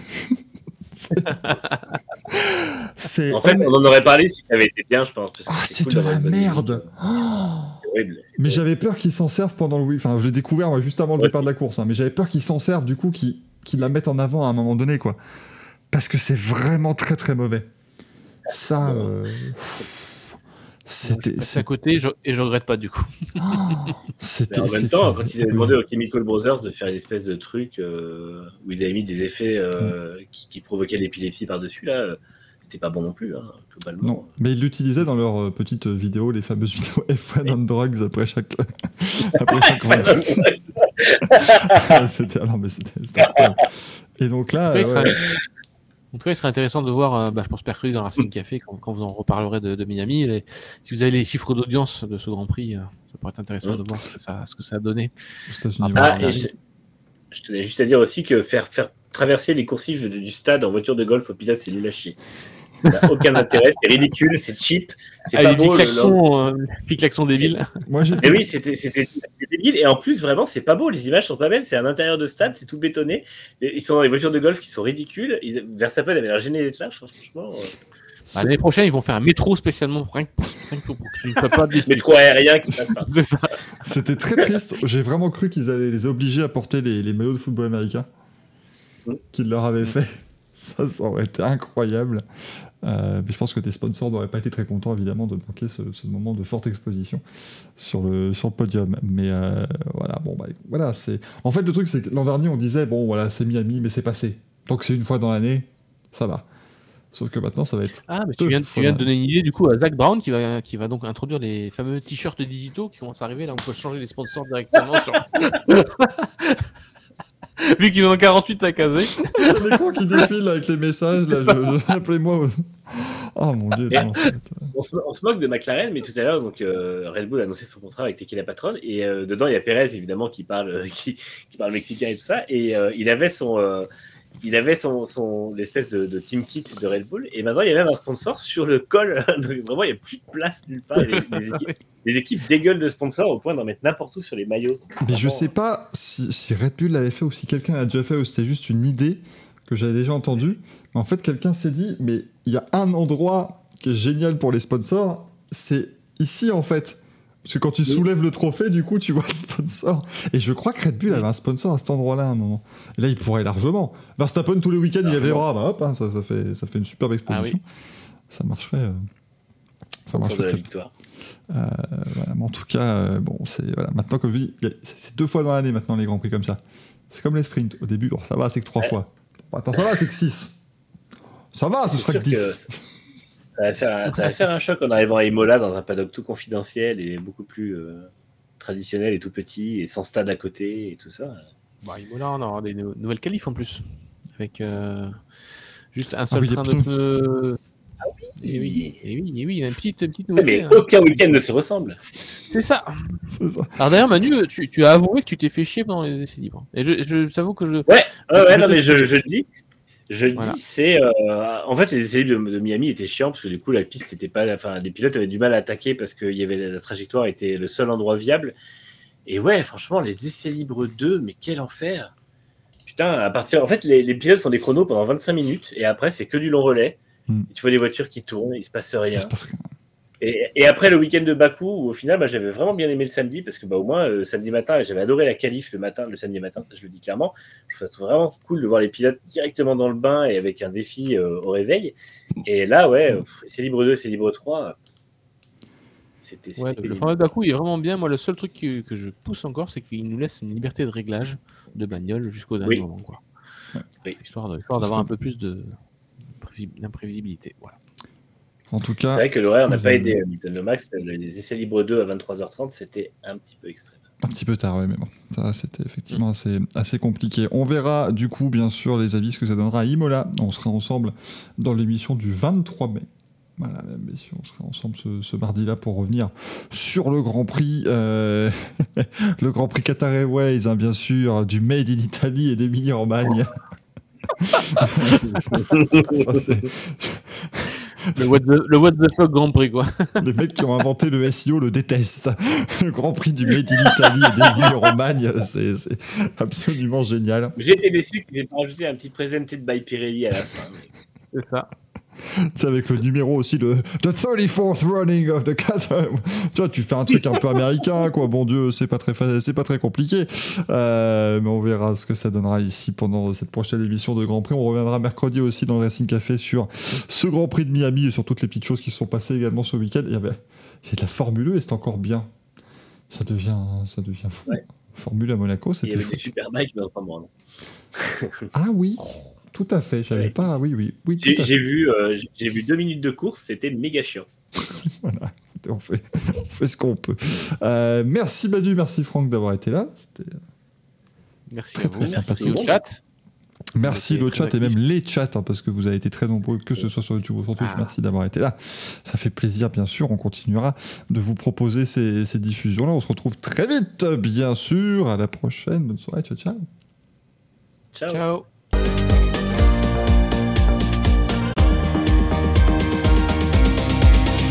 C'est- En fait, on en aurait parlé si ça avait été bien, je pense. parce que Ah, c'est c'est cool de la merde. Oh horrible. mais j'avais peur qu'ils s'en servent pendant le Enfin, je l'ai découvert moi, juste avant le Ouais. départ de la course, hein, mais j'avais peur qu'ils s'en servent du coup, qu'ils qu'ils la mettent en avant à un moment donné, quoi. Parce que c'est vraiment très très mauvais. Ça, euh, c'était, C'est à côté je- et je regrette pas du coup. oh, c'était, en même temps, quand ils avaient demandé aux Chemical Brothers de faire une espèce de truc euh, où ils avaient mis des effets euh, qui, qui provoquaient l'épilepsie par-dessus, là, c'était pas bon non plus, hein, globalement. Non, mais ils l'utilisaient dans leurs euh, petites vidéos, les fameuses vidéos [LAUGHS] F1 on drugs après chaque [LAUGHS] après chaque. [LAUGHS] Ah, c'était alors mais c'était incroyable. Et donc là, ouais. En tout cas, il serait intéressant de voir, euh, bah, je pense, mercredi dans Racing Café, quand, quand vous en reparlerez de, de Miami, les- si vous avez les chiffres d'audience de ce Grand Prix, euh, ça pourrait être intéressant de voir ce que ça, ce que ça a donné. Ah, et je, je tenais juste à dire aussi que faire, faire traverser les coursives du, du stade en voiture de golf au pilote, c'est nul à chier. Ça n'a aucun intérêt, c'est ridicule, c'est cheap, c'est Ah, pas les beau. petits le- klaxons, euh. Moi, Et oui, c'était c'était- c'était débile. Et en plus, vraiment, c'est pas beau. Les images sont pas belles. C'est un intérieur de stade, c'est tout bétonné. Ils sont dans les voitures de golf qui sont ridicules. Ils... Verstappen avait l'air gêné d'être là. Franchement, euh, Bah, L'année prochaine, ils vont faire un métro spécialement pour, rien que pour, pour que [LAUGHS] métro aérien qui passe par. [LAUGHS] C'était très triste. J'ai vraiment cru qu'ils allaient les obliger à porter les, les maillots de football américain Mm. qu'ils leur avaient fait. Ça, ça aurait été incroyable. Euh, mais je pense que des sponsors n'auraient pas été très contents, évidemment, de manquer ce, ce moment de forte exposition sur le, sur le podium. Mais euh, voilà, bon, bah, voilà, c'est. En fait, le truc, c'est que l'an dernier, on disait, bon, voilà, c'est Miami, mais c'est passé. Tant que c'est une fois dans l'année, ça va. Sauf que maintenant, ça va être. Ah, mais tu viens, tu viens de donner une idée du coup à Zach Brown qui va, qui va donc introduire les fameux t-shirts digitaux qui commencent à arriver. Là, on peut changer les sponsors directement sur. [LAUGHS] [LAUGHS] Vu qu'ils en ont 48 à caser. Il y a l'écran qui défile avec les messages, là, je, je- appelez-moi. Oh mon dieu, non, On se, on se moque de McLaren, mais tout à l'heure, donc euh, Red Bull a annoncé son contrat avec Tequila Patron, et euh, dedans il y a Perez évidemment qui parle, euh, [LAUGHS] qui, qui parle mexicain et tout ça, et euh, il avait son, euh, il avait son, son l'espèce de, de team kit de Red Bull, et maintenant il y a même un sponsor sur le col. [LAUGHS] Donc, vraiment, il n'y a plus de place nulle part. Les, les [LAUGHS] équipes, les équipes dégueulent de sponsors au point d'en mettre n'importe où sur les maillots. Mais je Vraiment, sais pas si, si Red Bull l'avait fait ou si quelqu'un l'a déjà fait ou c'était juste une idée que j'avais déjà entendue. Mais en fait, quelqu'un s'est dit, mais il y a un endroit qui est génial pour les sponsors, c'est ici en fait. Parce que quand tu soulèves le trophée, du coup, tu vois le sponsor. Et je crois que Red Bull avait un sponsor à cet endroit-là à un moment. Et là, il pourrait largement. Verstappen, tous les week-ends, il avait ah, bah hop, hein, ça, ça fait, ça fait une superbe exposition. Ça marcherait. euh, ça marcherait de la très victoire. euh, voilà, mais en tout cas, euh, bon, c'est voilà, maintenant que c'est deux fois dans l'année maintenant les grands prix comme ça. C'est comme les sprints. Au début, bon, ça va, c'est que trois Ouais. fois. Bon, attends, ça va, c'est que six. Ça va, ce serait que 10. Ça va, faire un, ça va faire un choc en arrivant à Imola dans un paddock tout confidentiel et beaucoup plus euh, traditionnel et tout petit et sans stade à côté et tout ça. Bah, Imola, on aura des nou- nouvelles qualifs en plus. Avec euh, juste un seul Ah oui, les train de pneus. Et oui, et oui, et oui, il y a une petite, petite nouveauté. mais hein. aucun week-end ne se ressemble. C'est ça. Alors d'ailleurs, Manu, tu, tu as avoué que tu t'es fait chier pendant les essais libres. Et je, je, je t'avoue que je. Ouais, ouais, Je non, mais je, je le dis. Je le Voilà. dis, c'est. euh, en fait, les essais libres de, de Miami étaient chiants parce que du coup, la piste n'était pas. Enfin, les pilotes avaient du mal à attaquer parce que y avait, la trajectoire était le seul endroit viable. Et ouais, franchement, les essais libres 2, mais quel enfer! Putain, à partir. En fait, les, les pilotes font des chronos pendant 25 minutes et après, c'est que du long relais. Hmm. Et tu vois des voitures qui tournent, il se passe rien. Il se passe rien. Et, et après le week-end de Bakou, où au final, bah, j'avais vraiment bien aimé le samedi, parce que bah, au moins, euh, samedi matin, j'avais adoré la qualif le matin, le samedi matin, ça je le dis clairement. Je trouve ça vraiment cool de voir les pilotes directement dans le bain et avec un défi euh, au réveil. Et là, ouais, euh, c'est libre 2, c'est libre 3. euh, C'était c'était Ouais, le, format de Bakou il est vraiment bien. Moi, le seul truc que, que je pousse encore, c'est qu'il nous laisse une liberté de réglage de bagnole jusqu'au dernier Oui. moment. Quoi. Oui. Histoire de- histoire d'avoir un peu plus de d'imprévisibilité. Voilà. En tout C'est vrai que l'horaire n'a pas aidé euh, Le Max. Les essais libres 2 à 23h30, c'était un petit peu extrême. un petit peu tard, ouais, mais bon, ça c'était effectivement assez, assez compliqué. On verra du coup, bien sûr, les avis, ce que ça donnera à Imola. On sera ensemble dans l'émission du 23 mai. Voilà, même messieurs, on sera ensemble ce, ce mardi-là pour revenir sur le Grand Prix, euh, [LAUGHS] le Grand Prix Qatar Airways, hein, bien sûr, du Made in Italy et d'Emilie-Romagne. [LAUGHS] Ça, c'est Le what, the, le what the fuck Grand Prix, quoi. [LAUGHS] les mecs qui ont inventé le SEO le détestent. [LAUGHS] Le Grand Prix du Made in Italy et d'Emilie-Romagne, c'est c'est absolument génial. J'ai été déçu qu'ils aient pas rajouté un petit presented by Pirelli à la fin. C'est ça. Sais, avec le numéro aussi de The 34th running of the Qatar. Tu vois, tu fais un truc un peu américain, quoi. Bon Dieu, c'est pas très, c'est pas très compliqué. Euh, mais on verra ce que ça donnera ici pendant cette prochaine émission de Grand Prix. On reviendra mercredi aussi dans le Racing Café sur ce Grand Prix de Miami et sur toutes les petites choses qui se sont passées également ce week-end. Il y avait, il y a de la Formule 1 et c'est encore bien. Ça devient, ça devient fou. Ouais. Formule à Monaco, Il y c'était avait des super bikes, mais on s'en branle. Ah oui, tout à fait. J'avais Ouais. pas. Oui, oui, oui. J'ai vu, euh, j'ai- vu deux minutes de course, c'était méga chiant. [LAUGHS] Voilà, on fait, on fait ce qu'on peut. Euh, merci Manu, merci Franck d'avoir été là. C'était- Merci Très, très sympathique. Merci au chat. Merci le chat et même les chats, hein, parce que vous avez été très nombreux, que ce soit sur YouTube ou sur Twitch. Ah. Merci d'avoir été là. Ça fait plaisir, bien sûr. On continuera de vous proposer ces, ces diffusions-là. On se retrouve très vite, bien sûr. À la prochaine. Bonne soirée. Ciao, ciao. Ciao. Ciao.